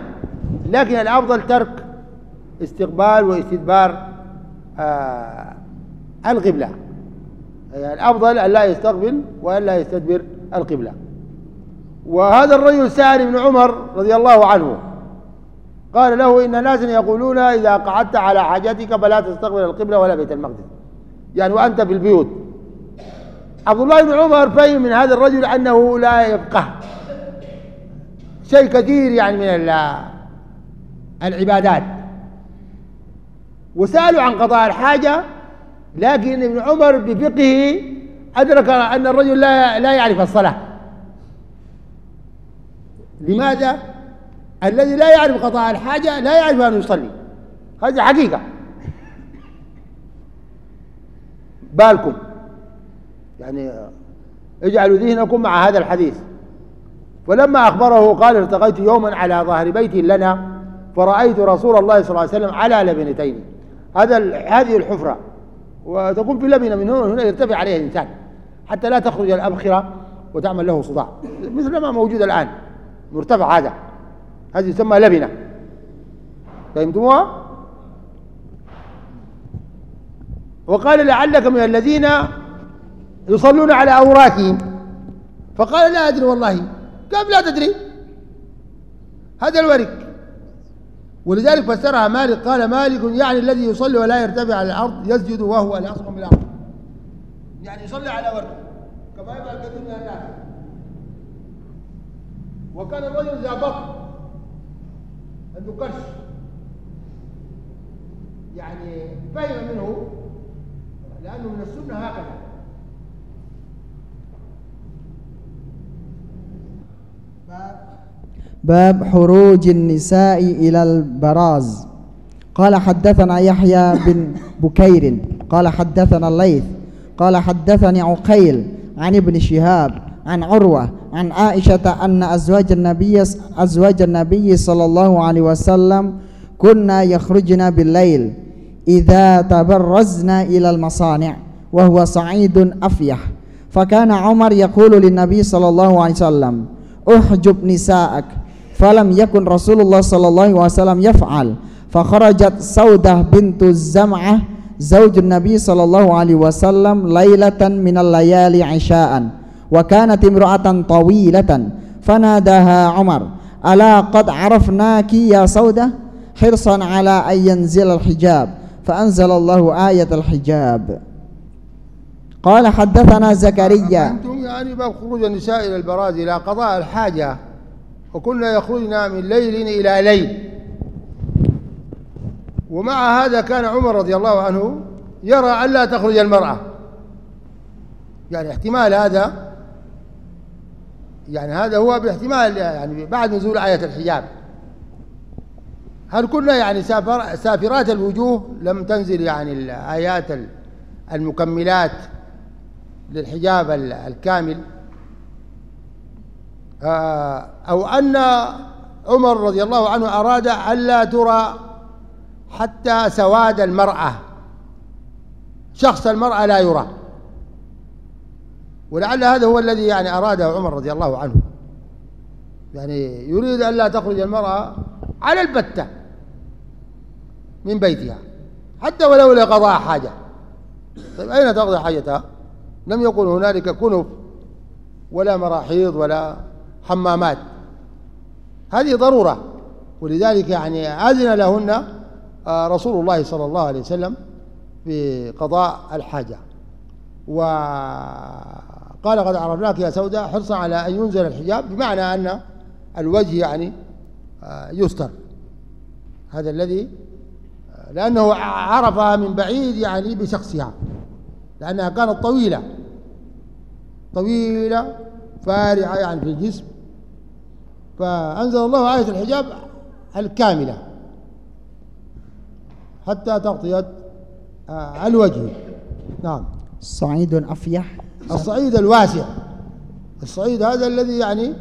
لكن الأفضل ترك استقبال واستدبار آه القبلة. الأفضل أن لا يستقبل وأن لا يستدبر القبلة. وهذا الرجل سأل ابن عمر رضي الله عنه قال له إن ناسا يقولون إذا قعدت على حاجتك فلا تستقبل القبلة ولا بيت المقدس. يعني وأنت في البيوت. عبد الله بن عمر فهم من هذا الرجل أنه لا يفقه شيء كثير يعني من ال- العبادات. وسألوا عن قضاء الحاجة لكن ابن عمر بفقهه أدرك أن الرجل لا لا يعرف الصلاة. لماذا؟ الذي لا يعرف قضاء الحاجة لا يعرف أن يصلي. هذه حقيقة. بالكم. يعني اجعلوا ذهنكم مع هذا الحديث. فلما أخبره قال ارتقيت يوما على ظهر بيت لنا فرأيت رسول الله صلى الله عليه وسلم على لبنتين. هذا هذه الحفرة. وتكون في لبنة من هنا يرتفع عليها الإنسان حتى لا تخرج الأبخرة وتعمل له صداع. مثل ما موجود الآن مرتفع هذا. هذه تسمى لبنة. فهمتموها؟ وقال لعلك من الذين يصلون على أوراكهم فقال لا أدري والله. كيف لا تدري. هذا الورك ولذلك فسرها مالك قال مالك يعني الذي يصلي ولا يرتفع على الأرض يسجد وهو لاصق بالأرض يعني يصلي على ورك كما يفعل كثير من الناس. وكان الرجل ذا بطن عنده كرش يعني فهم منه لأنه من السنة هكذا. باب حروج النساء إلى البراز. قال حدثنا يحيى بن بكير. قال حدثنا الليث. قال حدثني عقيل عن ابن شهاب عن عروة عن عائشة أن أزواج النبي أزواج النبي صلى الله عليه وسلم كنا يخرجن بالليل إذا تبرزنا إلى المصانع وهو صعيد أفيح. فكان عمر يقول للنبي صلى الله عليه وسلم أحجب نساءك. فلم يكن رسول الله صلى الله عليه وسلم يفعل. فخرجت سودة بنت الزمعة زوج النبي صلى الله عليه وسلم ليلة من الليالي عشاء وكانت امرأة طويلة. فناداها عمر ألا قد عرفناك يا سودة؟ حرصا على أن ينزل الحجاب. فأنزل الله آية الحجاب. قال حدثنا زكريا. أنتم يعني باب خروج النساء إلى البراز إلى قضاء الحاجة. وكنا يخرجن من ليل إلى ليل. ومع هذا كان عمر رضي الله عنه يرى ألا تخرج المرأة. يعني احتمال هذا يعني هذا هو باحتمال يعني بعد نزول آية الحجاب. هل كنا يعني سافر سافرات الوجوه؟ لم تنزل يعني الآيات المكملات للحجاب الكامل. أو أن عمر رضي الله عنه أراد ألا ترى حتى سواد المرأة. شخص المرأة لا يرى. ولعل هذا هو الذي يعني أراده عمر رضي الله عنه. يعني يريد ألا تخرج المرأة على البتة من بيتها حتى ولو لقضاء حاجة. طيب أين تقضي حاجتها؟ لم يكن هنالك كنف ولا مراحيض ولا حمامات. هذه ضرورة. ولذلك يعني أذن لهن آه، رسول الله صلى الله عليه وسلم في قضاء الحاجة. وقال قد عرفناك يا سوداء حرصا على أن ينزل الحجاب بمعنى أن الوجه يعني آه، يستر. هذا الذي آه، لأنه عرفها من بعيد يعني بشخصها. لأنها كانت طويلة. طويلة فارعة يعني في الجسم. فأنزل الله آية الحجاب الكاملة. حتى تغطية آه، الوجه. نعم. صعيد أفيح. الصعيد الواسع. الصعيد هذا الذي يعني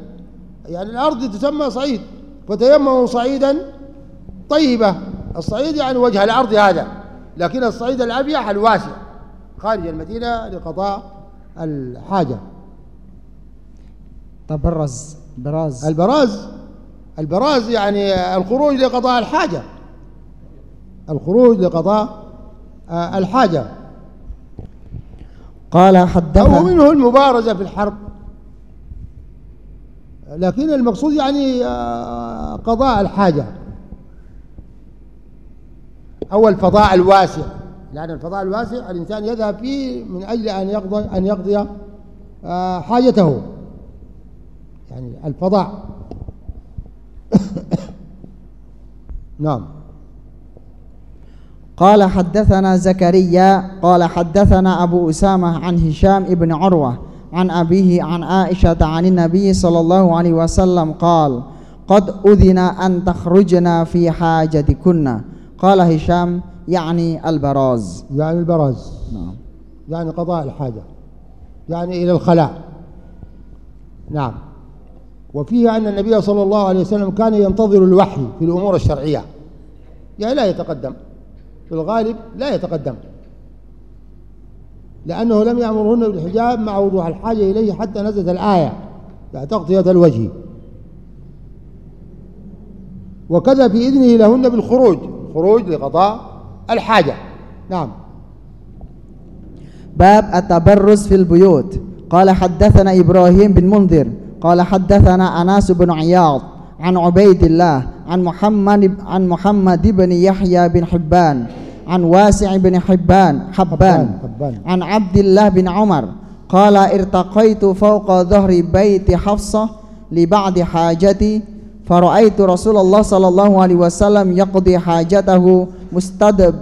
يعني الأرض تسمى صعيد فتيمموا صعيدا طيبة. الصعيد يعني وجه الأرض هذا لكن الصعيد الأبيح الواسع خارج المدينة لقضاء الحاجة. تبرز. براز البراز. البراز يعني الخروج لقضاء الحاجة. الخروج لقضاء آه، الحاجة. قال أو حدثنا منه المبارزة في الحرب. لكن المقصود يعني آه، قضاء الحاجة. أو الفضاء الواسع. لأن الفضاء الواسع الإنسان يذهب فيه من أجل أن يقضي أن يقضي آه، حاجته. يعني الفضاء. *coughs* نعم. قال حدثنا زكريا قال حدثنا أبو أسامة عن هشام ابن عروة عن أبيه عن عائشة عن النبي صلى الله عليه وسلم قال قد أذن أن تخرجنا في حاجتكن. قال هشام يعني البراز. يعني البراز. نعم. يعني قضاء الحاجة. يعني إلى الخلاء. نعم. وفيه أن النبي صلى الله عليه وسلم كان ينتظر الوحي في الأمور الشرعية. يعني لا يتقدم. في الغالب لا يتقدم. لأنه لم يأمرهن بالحجاب مع وضوح الحاجة إليه حتى نزلت الآية. يعني تغطية الوجه. وكذا في إذنه لهن بالخروج. خروج لقضاء الحاجة. نعم. باب التبرز في البيوت. قال حدثنا إبراهيم بن منذر قال حدثنا أناس بن عياض عن عبيد الله عن محمد عن محمد بن يحيى بن حبان عن واسع بن حبان حبان حبان. عن عبد الله بن عمر قال ارتقيت فوق ظهر بيت حفصة لبعض حاجتي فرأيت رسول الله صلى الله عليه وسلم يقضي حاجته مستدب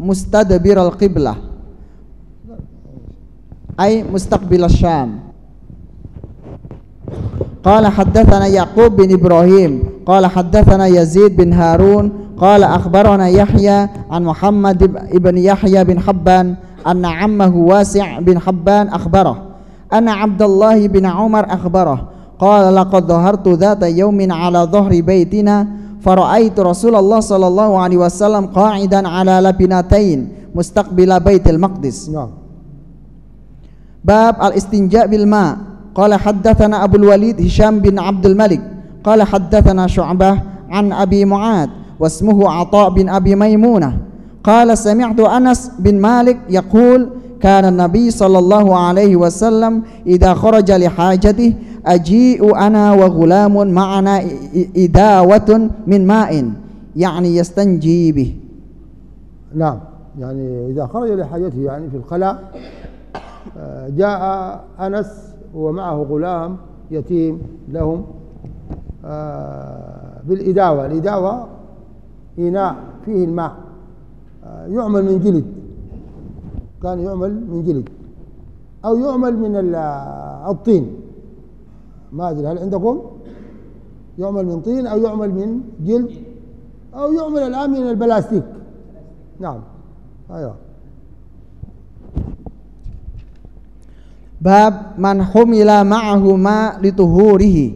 مستدبر القبلة أي مستقبل الشام قال حدثنا يعقوب بن إبراهيم قال حدثنا يزيد بن هارون قال أخبرنا يحيى عن محمد بن يحيى بن حبان أن عمه واسع بن حبان أخبره أن عبد الله بن عمر أخبره قال لقد ظهرت ذات يوم على ظهر بيتنا فرأيت رسول الله صلى الله عليه وسلم قاعدا على لبنتين مستقبل بيت المقدس. نعم. باب الاستنجاء بالماء. قال حدثنا أبو الوليد هشام بن عبد الملك قال حدثنا شعبة عن أبي معاذ واسمه عطاء بن أبي ميمونة قال سمعت أنس بن مالك يقول كان النبي صلى الله عليه وسلم إذا خرج لحاجته أجيء أنا وغلام معنا إداوة من ماء يعني يستنجي به. نعم يعني إذا خرج لحاجته يعني في الخلاء آه، جاء أنس ومعه غلام يتيم لهم آه، بالإداوة. الإداوة إناء فيه الماء. آه، يعمل من جلد. كان يعمل من جلد. أو يعمل من ال- الطين. ما أدري هل عندكم؟ يعمل من طين أو يعمل من جلد؟ أو يعمل الآن من البلاستيك. نعم. أيوه. باب من حمل معه ماء لطهوره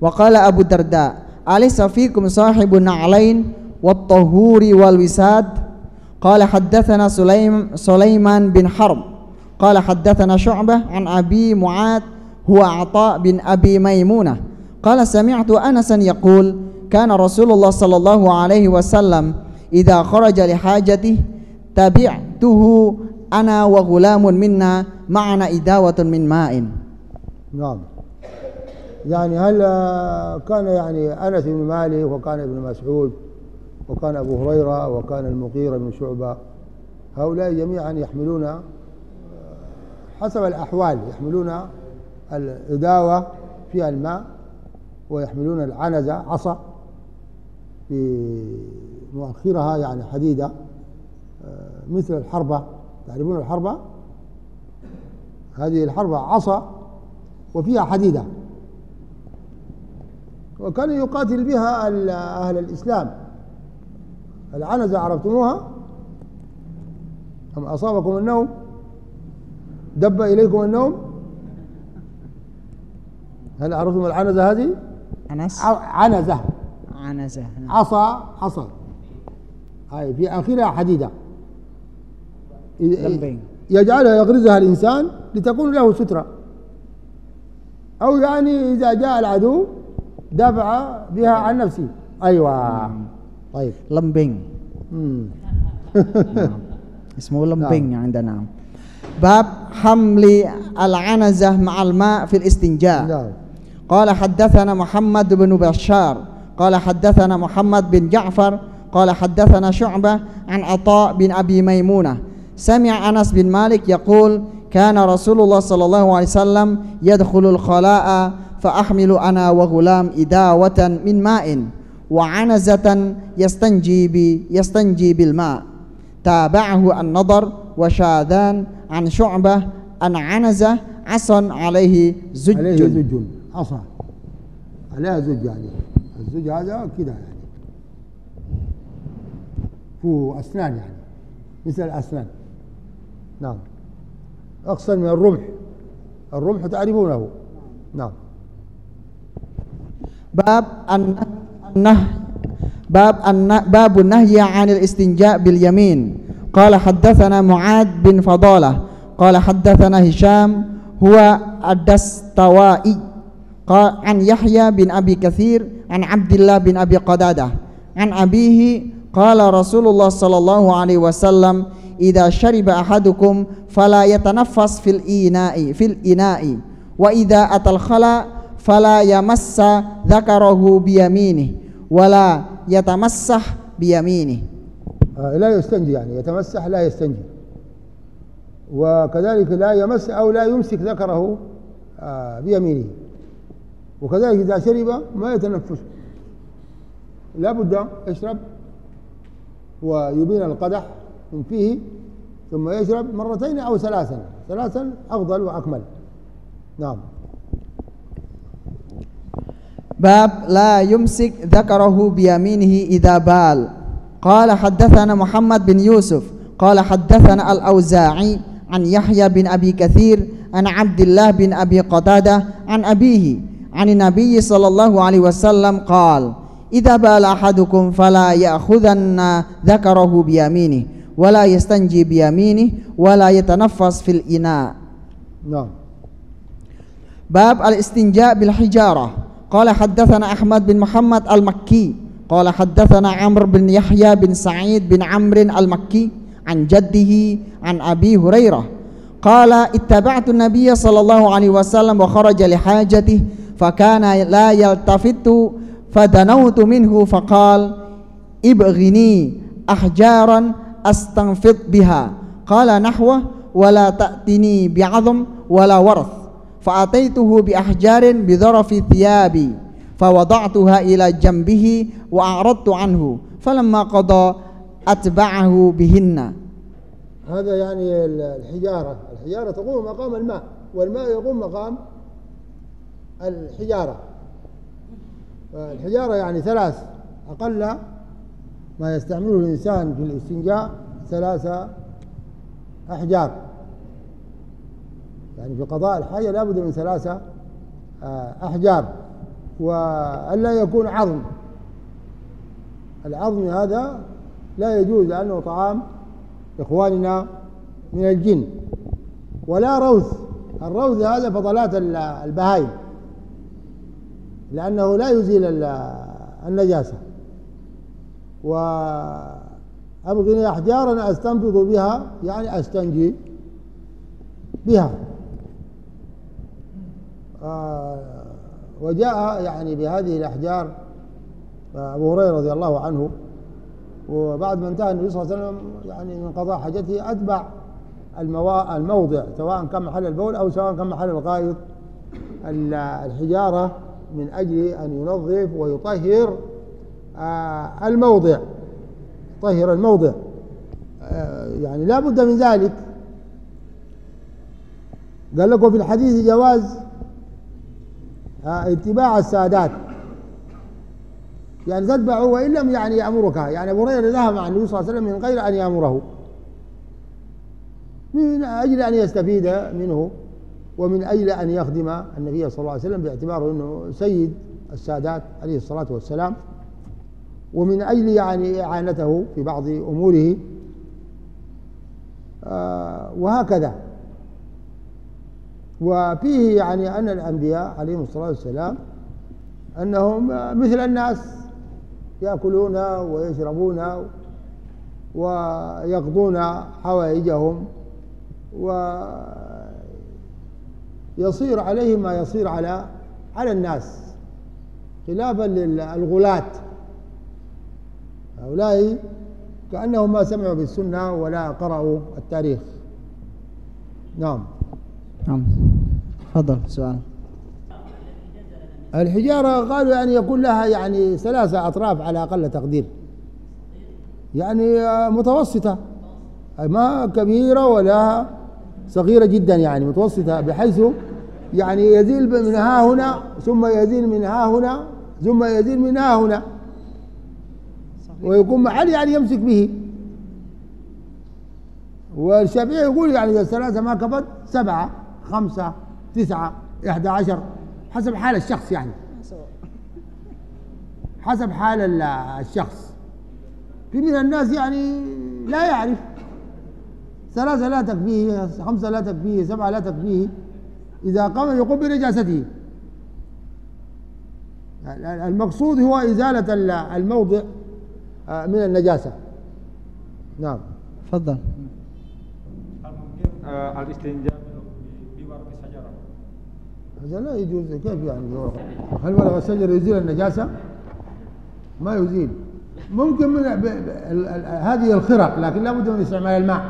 وقال أبو الدرداء أليس فيكم صاحب النعلين والطهور والوساد قال حدثنا سليم سليمان بن حرب قال حدثنا شعبة عن أبي معاذ هو عطاء بن أبي ميمونة قال سمعت أنسا يقول كان رسول الله صلى الله عليه وسلم إذا خرج لحاجته تبعته أنا وغلام منا معنا إداوة من ماء. نعم. يعني هل كان يعني أنس بن مالك وكان ابن مسعود وكان أبو هريرة وكان المغيرة بن شعبة. هؤلاء جميعا يحملون حسب الأحوال يحملون الإداوة فيها الماء ويحملون العنزه عصا في مؤخرها يعني حديدة آه، مثل الحربة. تعرفون الحربه هذه الحربه عصا وفيها حديدة. وكان يقاتل بها أهل الإسلام. العنزة عرفتموها؟ أم أصابكم النوم؟ دب إليكم النوم؟ هل عرفتم العنزة هذه؟ أنس. ع- عنزة. عنزة عصا عصا. هاي في آخرها حديدة. يجعلها يغرزها الإنسان لتكون له سترة. أو يعني إذا جاء العدو دافع بها عن نفسه. أيوة. طيب مم. *laughs* اسمه lembing عندنا. باب حمل العنزة مع الماء في الاستنجاء. نعم. قال حدثنا محمد بن بشار. قال حدثنا محمد بن جعفر. قال حدثنا شعبة عن عطاء بن أبي ميمونة. سمع أنس بن مالك يقول كان رسول الله صلى الله عليه وسلم يدخل الخلاء فأحمل أنا وغلام إداوة من ماء وعنزة يستنجي بي يستنجي بالماء. تابعه النضر وشاذان عن شعبة عن عنزة عصا عليه زج. عليه زج. عصا. عليها زج يعني. الزج هذا كده يعني. فيه أسنان يعني. مثل الأسنان. نعم. أقصر من الرمح. الرمح تعرفونه. نعم. باب الن- النهي باب الن- باب النهي عن الاستنجاء باليمين. قال حدثنا معاذ بن فضالة. قال حدثنا هشام. هو الدستوائي. قال عن يحيى بن أبي كثير عن عبد الله بن أبي قدادة. عن أبيه قال رسول الله صلى الله عليه وسلم إذا شرب أحدكم فلا يتنفس في الإناء في الإناء. وإذا أتى الخلاء فلا يمس ذكره بيمينه ولا يتمسح بيمينه. آه، لا يستنجي يعني يتمسح لا يستنجي. وكذلك لا يمس أو لا يمسك ذكره آه، بيمينه. وكذلك إذا شرب ما يتنفس. لا بد يشرب. ويبين القدح. فيه ثم يشرب مرتين أو ثلاثا. ثلاثا أفضل وأكمل. نعم. باب لا يمسك ذكره بيمينه إذا بال. قال حدثنا محمد بن يوسف قال حدثنا الأوزاعي عن يحيى بن أبي كثير عن عبد الله بن أبي قتادة عن أبيه عن النبي صلى الله عليه وسلم قال إذا بال أحدكم فلا يأخذن ذكره بيمينه. ولا يستنجي بيمينه ولا يتنفس في الإناء نعم باب الاستنجاء بالحجارة قال حدثنا أحمد بن محمد المكي قال حدثنا عمرو بن يحيى بن سعيد بن عمرو المكي عن جده عن أبي هريرة قال اتبعت النبي صلى الله عليه وسلم وخرج لحاجته فكان لا يلتفت فدنوت منه فقال ابغني أحجارا أستنفض بها. قال نحوه ولا تأتني بعظم ولا ورث. فأتيته بأحجار بظرف ثيابي فوضعتها إلى جنبه وأعرضت عنه. فلما قضى أتبعه بهن. هذا يعني الحجارة. الحجارة تقوم مقام الماء والماء يقوم مقام الحجارة. الحجارة يعني ثلاث أقل ما يستعمله الإنسان في الاستنجاء ثلاثة أحجار. يعني في قضاء الحاجة لابد من ثلاثة آه، أحجار. وألا يكون عظم. العظم هذا لا يجوز لأنه طعام إخواننا من الجن. ولا روث. الروث هذا فضلات البهائم. لأنه لا يزيل النجاسة. وأبغني أحجارا أستنبط بها يعني أستنجي بها. آه، وجاء يعني بهذه الأحجار آه، أبو هريرة رضي الله عنه وبعد ما انتهى النبي صلى الله عليه وسلم يعني من قضاء حاجته أتبع الموضع سواء كان محل البول أو سواء كان محل الغائط الحجارة من أجل أن ينظف ويطهر الموضع طهر الموضع. يعني لا بد من ذلك. قال لكم في الحديث جواز اتباع السادات. يعني تتبعه وإن لم يعني يأمرك. يعني أبو هريرة ذهب مع النبي صلى الله عليه وسلم من غير أن يأمره. من أجل أن يستفيد منه ومن أجل أن يخدم النبي صلى الله عليه وسلم باعتباره أنه سيد السادات عليه الصلاة والسلام. ومن أجل يعني إعانته في بعض أموره آه، وهكذا. وفيه يعني أن الأنبياء عليهم الصلاة والسلام أنهم مثل الناس يأكلون ويشربون ويقضون حوائجهم ويصير عليهم ما يصير على على الناس خلافا للغلاة. هؤلاء كأنهم ما سمعوا بالسنة ولا قرأوا التاريخ. نعم. نعم. تفضل سؤال. الحجارة قالوا يعني يكون لها يعني ثلاثة أطراف على أقل تقدير. يعني متوسطة. ما كبيرة ولا صغيرة جدا يعني متوسطة بحيث يعني يزيل من ها هنا ثم يزيل من ها هنا ثم يزيل من ها هنا. ويكون محل يعني يمسك به. والشافعي يقول يعني الثلاثة ما كبت سبعة خمسة تسعة إحدى عشر حسب حال الشخص يعني. حسب حال الشخص. في من الناس يعني لا يعرف. ثلاثة لا تكفيه خمسة لا تكفيه سبعة لا تكفيه. إذا قام يقوم بنجاسته المقصود هو إزالة الموضع. من النجاسة. نعم. تفضل. آه، الاستنجاء هذا لا يجوز. كيف يعني هل ولو الشجر يزيل النجاسة؟ ما يزيل. ممكن من ب... ب... ال... ال... هذه الخرق لكن لابد من استعمال الماء.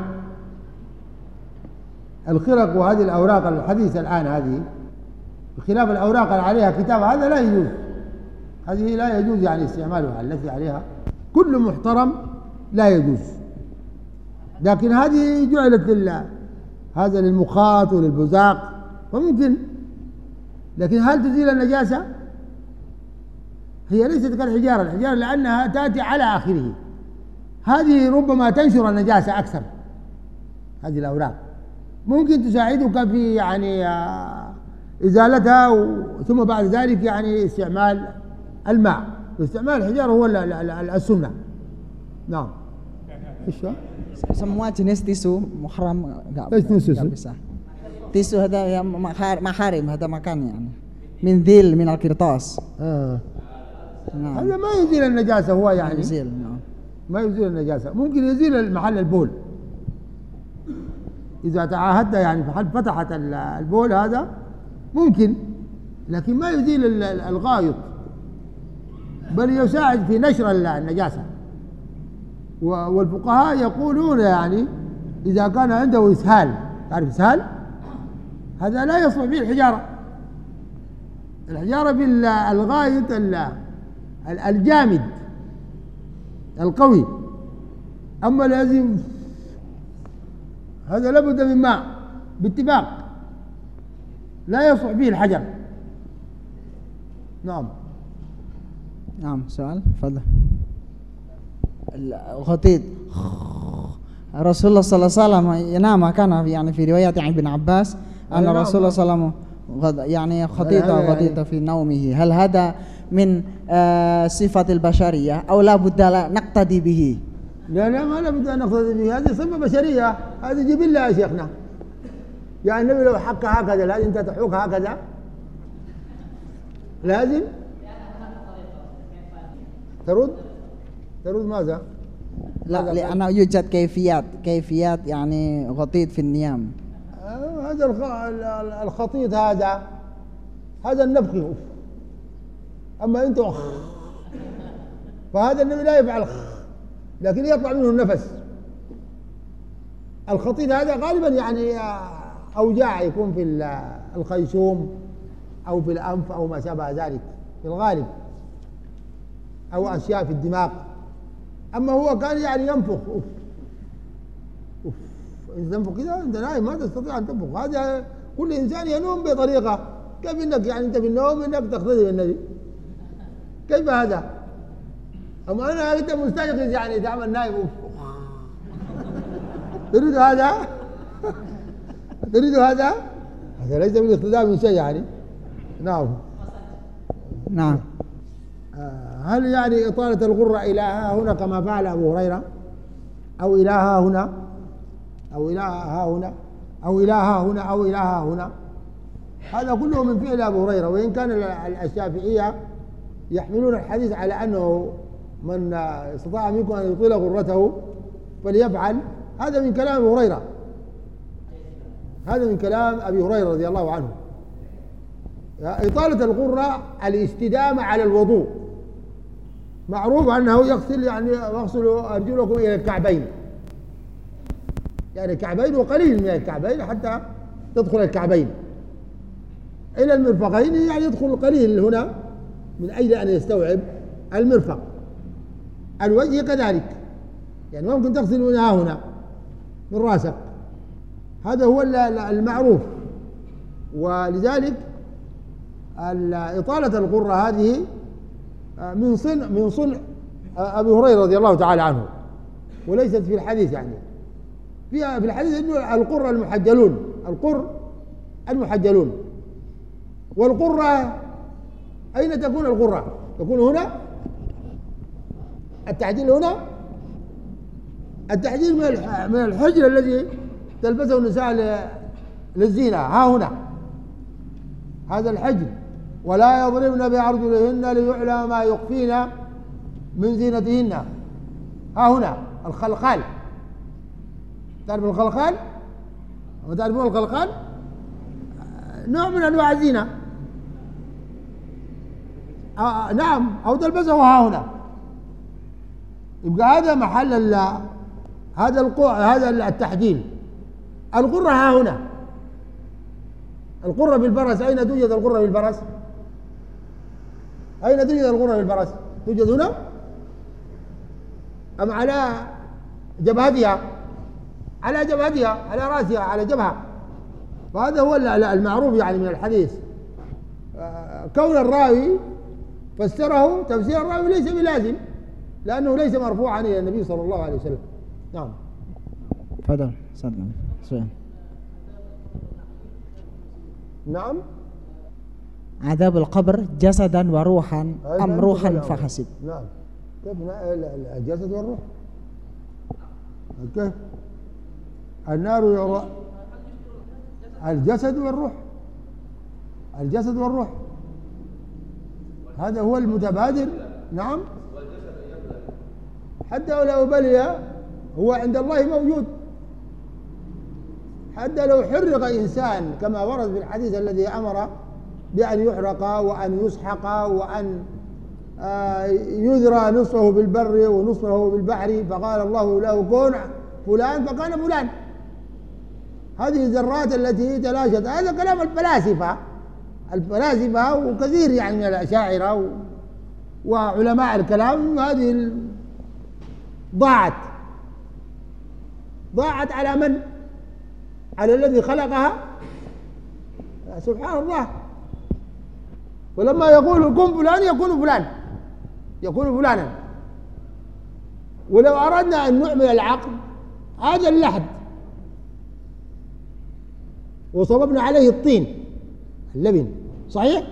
الخرق وهذه الأوراق الحديثة الآن هذه بخلاف الأوراق اللي عليها كتاب هذا لا يجوز. هذه لا يجوز يعني استعمالها التي عليها. كل محترم لا يجوز. لكن هذه جعلت لله هذا للمخاط وللبزاق فممكن لكن هل تزيل النجاسة؟ هي ليست كالحجارة الحجارة لأنها تأتي على آخره. هذه ربما تنشر النجاسة أكثر. هذه الأوراق. ممكن تساعدك في يعني آه، إزالتها ثم بعد ذلك يعني استعمال الماء. واستعمال الحجارة هو ال- ال- ال- السنة نعم. إيش semua jenis tisu muhram enggak tisu؟ bisa tisu هذا ya محارم هذا مكان يعني. من ذيل من القرطاس. آه. نعم. هذا ما يزيل النجاسة هو يعني. يزيل نعم. ما يزيل النجاسة. ممكن يزيل محل البول. إذا تعاهدت يعني حال فتحت ال- البول هذا ممكن. لكن ما يزيل ال- ال- الغائط بل يساعد في نشر ال- النجاسة والفقهاء يقولون يعني إذا كان عنده إسهال تعرف إسهال؟ هذا لا يصلح به الحجارة. الحجارة بالغائط ال- ال- الجامد القوي. أما الذي هذا لابد من ماء باتفاق. لا يصلح به الحجر. نعم. نعم سؤال تفضل. الغطيط رسول الله صلى الله عليه وسلم ينام كان يعني في رواية عن ابن عباس أن. رسول الله صلى الله عليه وسلم يعني خطيط هذا يعني- غطيط في نومه. هل هذا من آه، صفة البشرية أو لا بد لا نقتدي به؟ لا لا ما لابد أن نقتدي به. هذه صفة بشرية. هذه جبلة يا شيخنا. يعني النبي لو حك هكذا لازم أنت تحك هكذا. لازم؟ ترد؟ ترد ماذا؟ لا لأنه يوجد كيفيات كيفيات يعني غطيط في النيام. آه، هذا الخ- ال- ال- الخطيط هذا هذا النفخ أوف. أما أنت فهذا النبي لا يفعل لكن يطلع منه النفس. الخطيط هذا غالبا يعني آه، أوجاع يكون في ال- الخيشوم أو في الأنف أو ما شابه ذلك في الغالب. أو أشياء في الدماغ أما هو كان يعني ينفخ أوف. أوف. تنفخ كذا أنت نايم ما تستطيع أن تنفخ هذا كل إنسان ينوم بطريقة كيف إنك يعني أنت في النوم إنك تقتدي بالنبي كيف هذا؟ أما أنا أنت مستيقظ يعني تعمل نايم أوف. *laughs* تريد هذا؟ *laughs* تريد هذا؟ هذا ليس بالاقتداء من شيء يعني نعم نعم هل يعني إطالة الغرة إلى ها هنا كما فعل أبو هريرة؟ أو إلى ها هنا؟ أو إلى ها هنا؟ أو إلى ها هنا؟ أو إلى ها هنا؟ هذا كله من فعل أبو هريرة وإن كان ال- ال- الشافعية يحملون الحديث على أنه من آه، استطاع منكم أن يطيل غرته فليفعل هذا من كلام أبو هريرة. هذا من كلام أبي هريرة رضي الله عنه. إطالة الغرة الاستدامة على الوضوء. معروف أنه يغسل يعني يغسل أرجلكم إلى الكعبين. يعني الكعبين وقليل من الكعبين حتى تدخل الكعبين. إلى المرفقين يعني يدخل القليل هنا من أجل أن يستوعب المرفق. الوجه كذلك. يعني ممكن تغسل من ها هنا من راسك. هذا هو ال- ال- المعروف. ولذلك ال- إطالة الغرة هذه من صنع من صنع آه، أبي هريرة رضي الله تعالى عنه. وليست في الحديث يعني. فيها في الحديث إنه القرة المحجلون. القر المحجلون. والقرة أين تكون القرة؟ تكون هنا؟ التحجيل هنا؟ التحجيل من من الحجر الذي تلبسه النساء للزينة. ها هنا. هذا الحجر. ولا يضربن بأرجلهن ليعلم ما يخفين من زينتهن ها هنا الخلخال تعرف الخلخال؟ وتعرفون الخلخال؟ نوع من أنواع الزينة آه نعم أو تلبسه ها هنا يبقى هذا محل هذا هذا التحجيل القرة ها هنا القرة بالفرس أين توجد القرة بالفرس؟ أين توجد القرة بالفرس؟ توجد هنا؟ أم على جبهتها؟ على جبهتها على رأسها على جبهة. فهذا هو ال- ال- المعروف يعني من الحديث. آه، كون الراوي فسره تفسير الراوي ليس بلازم لأنه ليس مرفوعا إلى النبي صلى الله عليه وسلم. نعم. تفضل سؤال نعم. عذاب القبر جسدا وروحا أم روحا. فحسب. نعم. كيف الجسد والروح. كيف النار يرى الجسد والروح. الجسد والروح. هذا هو المتبادر. نعم. حتى ولو بلي هو عند الله موجود. حتى لو حرق إنسان كما ورد في الحديث الذي أمر بأن يحرق وأن يسحق وأن آه، يذرى نصفه بالبر ونصفه بالبحر فقال الله له كن فلان فكان فلان. هذه الذرات التي تلاشت هذا كلام الفلاسفة. الفلاسفة وكثير يعني من الأشاعرة وعلماء الكلام هذه ضاعت. ضاعت على من؟ على الذي خلقها؟ سبحان الله. ولما يقول كن فلان يكون فلان. يكون فلانا. ولو أردنا أن نعمل العقل هذا اللحد وصببنا عليه الطين اللبن. صحيح؟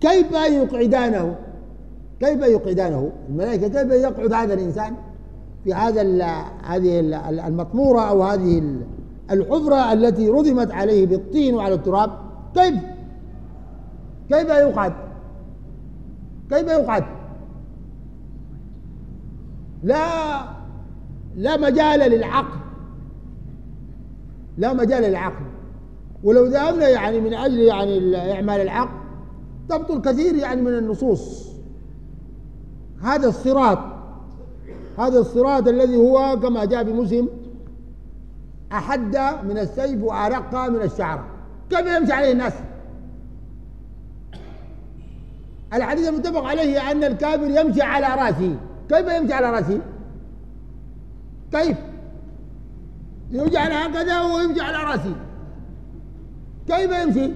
كيف يقعدانه؟ كيف يقعدانه؟ الملائكة كيف يقعد هذا الإنسان في هذا هذه ال- المطمورة أو هذه ال- الحفرة التي رضمت عليه بالطين وعلى التراب؟ كيف؟ كيف يقعد؟ كيف يقعد؟ لا لا مجال للعقل. لا مجال للعقل. ولو ذهبنا يعني من أجل يعني إعمال العقل تبطل كثير يعني من النصوص. هذا الصراط هذا الصراط الذي هو كما جاء في مسلم أحد من السيف وأرق من الشعر. كيف يمشي عليه الناس؟ الحديث المتفق عليه أن الكافر يمشي على رأسه. كيف يمشي على رأسه؟ كيف؟ يجعل هكذا ويمشي على رأسه. كيف يمشي؟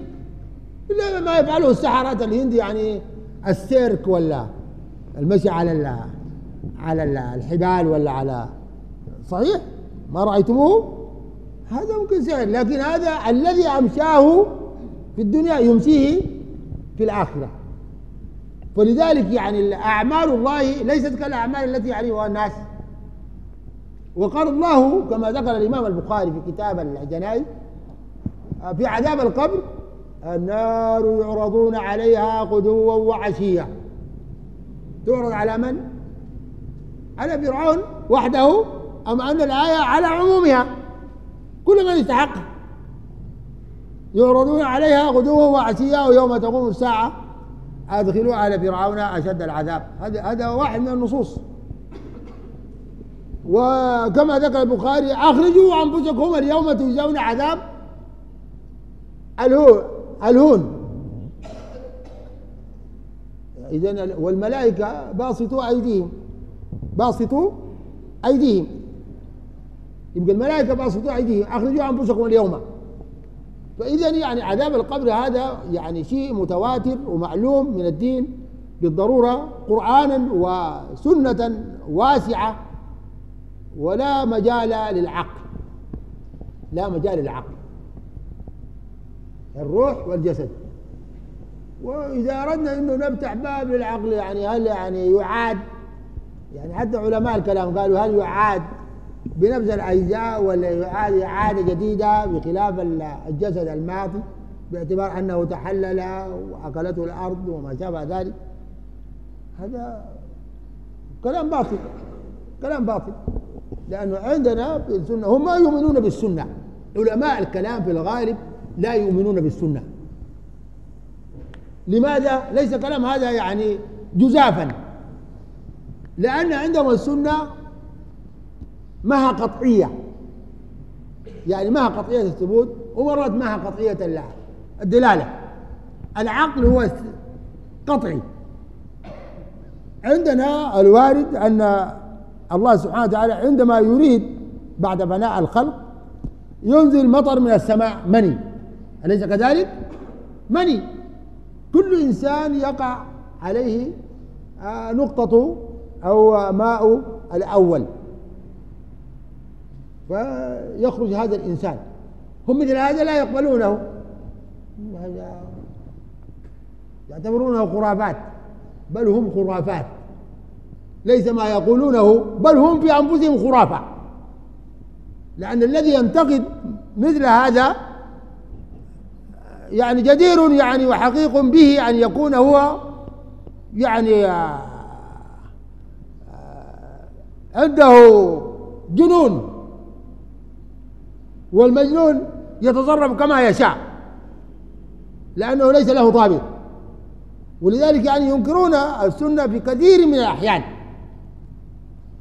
إلا ما يفعله السحرة الهند يعني السيرك ولا المشي على ال على ال- الحبال ولا على صحيح؟ ما رأيتموه؟ هذا ممكن سحر لكن هذا الذي أمشاه في الدنيا يمشيه في الآخرة. فلذلك يعني أعمال الله ليست كالأعمال التي يعرفها الناس. وقال الله كما ذكر الإمام البخاري في كتاب الجنائز في عذاب القبر النار يعرضون عليها غدوا وعشيا. تعرض على من؟ على فرعون وحده أم أن الآية على عمومها؟ كل من يستحق. يعرضون عليها غدوا وعشيا ويوم تقوم الساعة. أدخلوا على فرعون أشد العذاب. هذا هذا واحد من النصوص. وكما ذكر البخاري أخرجوا أنفسكم اليوم تجزون عذاب الهون الهون. إذن والملائكة باسطوا أيديهم. باسطوا أيديهم. يبقى الملائكة باسطوا أيديهم. أخرجوا أنفسكم اليوم. فإذا يعني عذاب القبر هذا يعني شيء متواتر ومعلوم من الدين بالضرورة قرآنا وسنة واسعة ولا مجال للعقل. لا مجال للعقل. الروح والجسد. وإذا أردنا أنه نفتح باب للعقل يعني هل يعني يعاد؟ يعني حتى علماء الكلام قالوا هل يعاد بنفس الأجزاء ولا يعاد إعادة جديدة بخلاف الجسد الماضي باعتبار أنه تحلل وأكلته الأرض وما شابه ذلك. هذا كلام باطل كلام باطل. لأنه عندنا في السنة هم ما يؤمنون بالسنة. علماء الكلام في الغالب لا يؤمنون بالسنة. لماذا؟ ليس كلام هذا يعني جزافا. لأن عندهم السنة مها قطعية. يعني مها قطعية الثبوت ومرات مها قطعية الدلالة. العقل هو قطعي. عندنا الوارد أن الله سبحانه وتعالى عندما يريد بعد فناء الخلق ينزل مطر من السماء مني. أليس كذلك؟ مني. كل إنسان يقع عليه نقطة أو ماء الأول. فيخرج هذا الإنسان. هم مثل هذا لا يقبلونه. يعتبرونه خرافات بل هم خرافات. ليس ما يقولونه بل هم في أنفسهم خرافة. لأن الذي ينتقد مثل هذا يعني جدير يعني وحقيق به أن يكون هو يعني آه، آه، عنده جنون. والمجنون يتصرف كما يشاء لأنه ليس له ضابط. ولذلك يعني ينكرون السنة في كثير من الأحيان.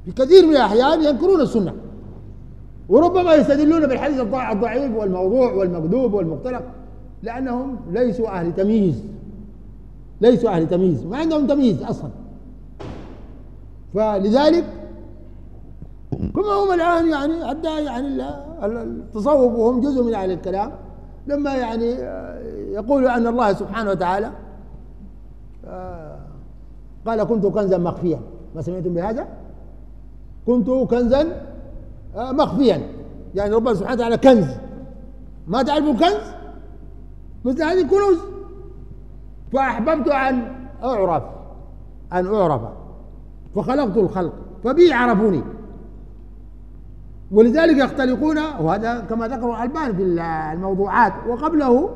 في كثير من الأحيان ينكرون السنة. وربما يستدلون بالحديث الضعيف والموضوع والمكذوب والمختلق لأنهم ليسوا أهل تمييز. ليسوا أهل تمييز ما عندهم تمييز أصلا. فلذلك كما هم الآن يعني حتى يعني التصوف وهم جزء من أهل الكلام. لما يعني يقولوا أن الله سبحانه وتعالى آه، قال كنت كنزا مخفيا. ما سمعتم بهذا؟ كنت كنزا آه، مخفيا. يعني ربنا سبحانه وتعالى كنز. ما تعرفوا الكنز؟ مثل هذه الكنوز. فأحببت أن أعرف أن أعرف. فخلقت الخلق. فبي عرفوني. ولذلك يختلقون وهذا كما ذكر الألبان في الموضوعات وقبله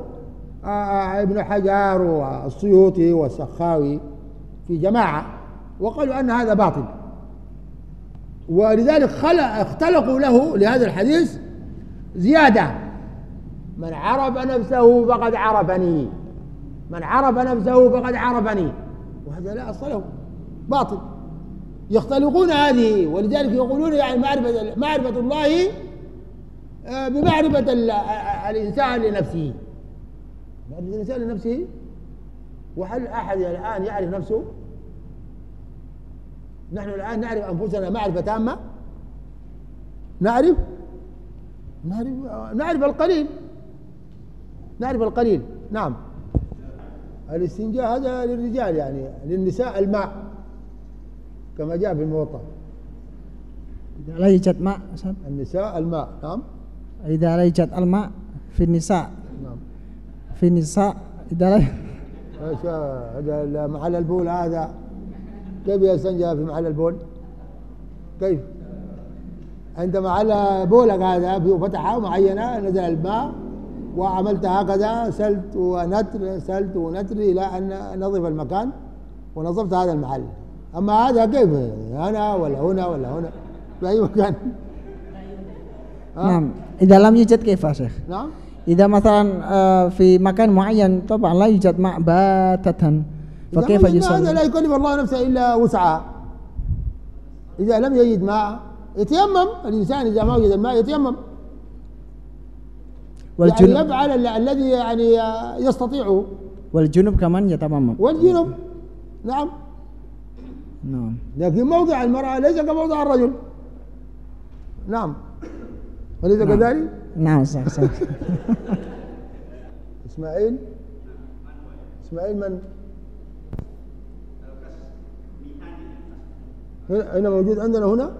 آه، آه، ابن حجر والسيوطي والسخاوي في جماعة وقالوا أن هذا باطل. ولذلك خلق اختلقوا له لهذا الحديث زيادة. من عرف نفسه فقد عرفني. من عرف نفسه فقد عرفني. وهذا لا أصل له. باطل. يختلقون هذه ولذلك يقولون يعني معرفة معرفة الله آه، بمعرفة الإنسان لنفسه. معرفة الإنسان لنفسه؟ وهل أحد الآن يعرف نفسه؟ نحن الآن نعرف أنفسنا معرفة تامة؟ نعرف؟ نعرف نعرف القليل. نعرف القليل. نعم. الاستنجاء هذا للرجال يعني للنساء الماء. كما جاء في الموطأ. إذا لا يوجد ماء النساء الماء نعم. إذا لا يوجد الماء في النساء. نعم. في النساء إذا لا هذا محل البول هذا. كيف يستنجى في محل البول؟ كيف؟ عند محل بولك هذا في فتحة معينة نزل الماء وعملت هكذا سلت ونتر سلت ونتر إلى أن نظف المكان ونظفت هذا المحل. أما هذا كيف؟ هنا ولا هنا ولا هنا؟ في أي مكان؟ نعم. إذا لم يوجد كيف يا شيخ؟ نعم. إذا مثلا في مكان معين طبعا لا يوجد ماء باتة. فكيف يصلي؟ هذا لا يكلف الله نفسه إلا وسعها إذا لم يجد ماء يتيمم. الإنسان إذا ما وجد الماء يتيمم. والجنب يعني يفعل الذي يعني يستطيعه والجنب كمان يتمم والجنب نعم. نعم. لكن موضع المرأة ليس كموضع الرجل. نعم. أليس نعم. كذلك؟ نعم صح *laughs* إسماعيل؟ إسماعيل من؟ هنا هنا موجود عندنا هنا؟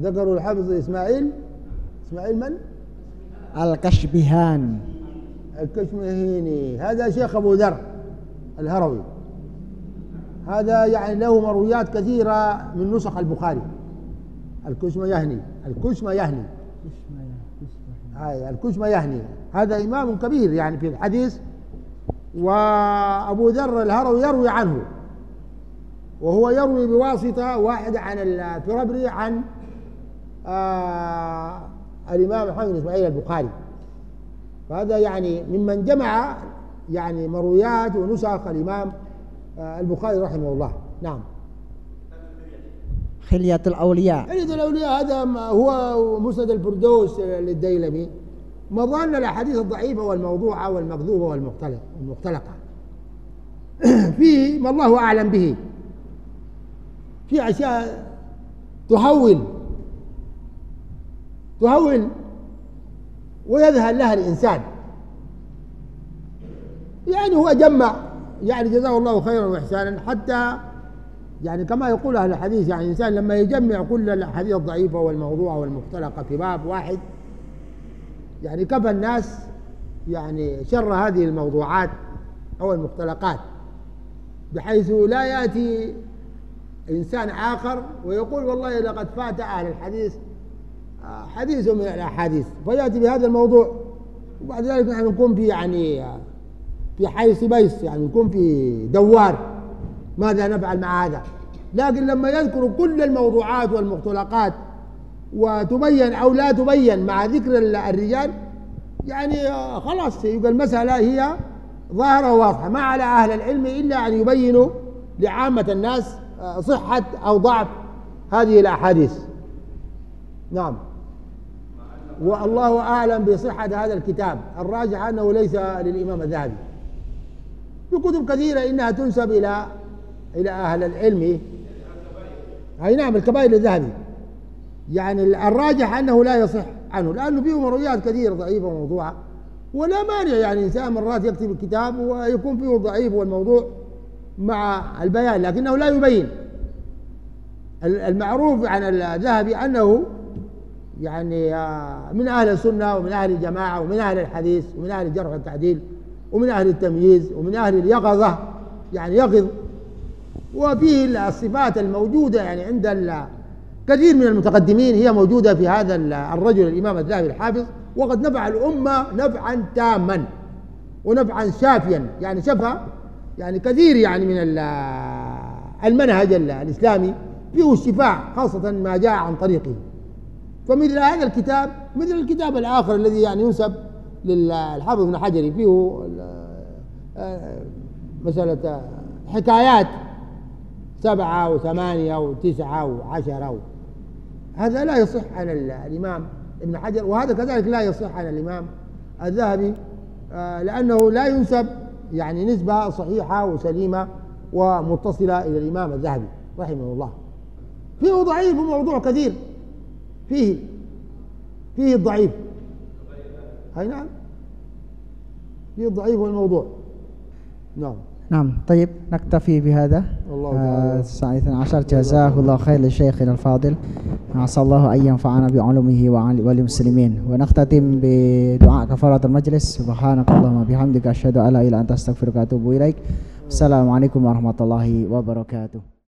ذكروا الحافظ إسماعيل. إسماعيل من؟ الكشبهان الكشمهيني هذا شيخ أبو ذر الهروي. هذا يعني له مرويات كثيرة من نسخ البخاري. الكشمة يهني الكشمة يهني. هاي الكشمة يهني. هذا إمام كبير يعني في الحديث وأبو ذر الهروي يروي عنه. وهو يروي بواسطة واحدة عن الفربري عن آه الإمام محمد بن إسماعيل البخاري. فهذا يعني ممن جمع يعني مرويات ونسخ الإمام البخاري رحمه الله. نعم. حلية الأولياء. حلية الأولياء هذا هو مسند الفردوس للديلمي. مظن الأحاديث الضعيفة والموضوعة والمكذوبة والمختلقة. *clears throat* فيه ما الله أعلم به. في أشياء تهون. تهون. ويذهل لها الإنسان. يعني هو جمع يعني جزاه الله خيرا وإحسانا. حتى يعني كما يقول أهل الحديث يعني الإنسان لما يجمع كل الأحاديث الضعيفة والموضوعة والمختلقة في باب واحد يعني كفى الناس يعني شر هذه الموضوعات أو المختلقات بحيث لا يأتي إنسان آخر ويقول والله لقد فات أهل الحديث حديث من الأحاديث فيأتي بهذا الموضوع. وبعد ذلك نحن نكون في يعني في حيث بيس يعني نكون في دوار. ماذا نفعل مع هذا؟ لكن لما يذكر كل الموضوعات والمختلقات وتبين أو لا تبين مع ذكر الرجال يعني آه، خلاص يبقى المسألة هي ظاهرة وواضحة. ما على أهل العلم إلا أن يبينوا لعامة الناس آه، صحة أو ضعف هذه الأحاديث. نعم. والله أعلم بصحة هذا الكتاب. الراجح أنه ليس للإمام الذهبي. في كتب كثيرة إنها تنسب إلى إلى أهل العلم. أي نعم الكبائر الذهبي. يعني الراجح أنه لا يصح عنه لأنه فيه مرويات كثيرة ضعيفة وموضوعة. ولا مانع يعني إنسان مرات يكتب الكتاب ويكون فيه ضعيف والموضوع مع البيان لكنه لا يبين. المعروف عن الذهبي أنه يعني آه، من أهل السنة ومن أهل الجماعة ومن أهل الحديث ومن أهل الجرح والتعديل ومن أهل التمييز ومن أهل اليقظة يعني يقظ. وفيه الصفات الموجودة يعني عند كثير من المتقدمين هي موجودة في هذا الرجل الإمام الذهبي الحافظ. وقد نفع الأمة نفعا تاما ونفعا شافيا. يعني شفى يعني كثير يعني من المنهج الإسلامي فيه الشفاء خاصة ما جاء عن طريقه. فمثل هذا الكتاب مثل الكتاب الآخر الذي يعني ينسب للحافظ ابن حجر فيه آه، مسألة حكايات سبعة وثمانية وتسعة وعشرة هذا لا يصح عن الإمام ابن حجر وهذا كذلك لا يصح عن الإمام الذهبي آه، لأنه لا ينسب يعني نسبة صحيحة وسليمة ومتصلة إلى الإمام الذهبي رحمه الله. فيه ضعيف وموضوع كثير فيه فيه الضعيف أي نعم. فيه الضعيف والموضوع نعم. نعم. طيب نكتفي بهذا. الله تعالى. الساعة 12 جزاه الله خير لشيخنا الفاضل. عسى الله أن ينفعنا بعلومه والمسلمين ونختتم بدعاء كفارة المجلس. سبحانك اللهم وبحمدك أشهد أن لا إله إلا أنت أستغفرك وأتوب إليك. السلام عليكم ورحمة الله وبركاته.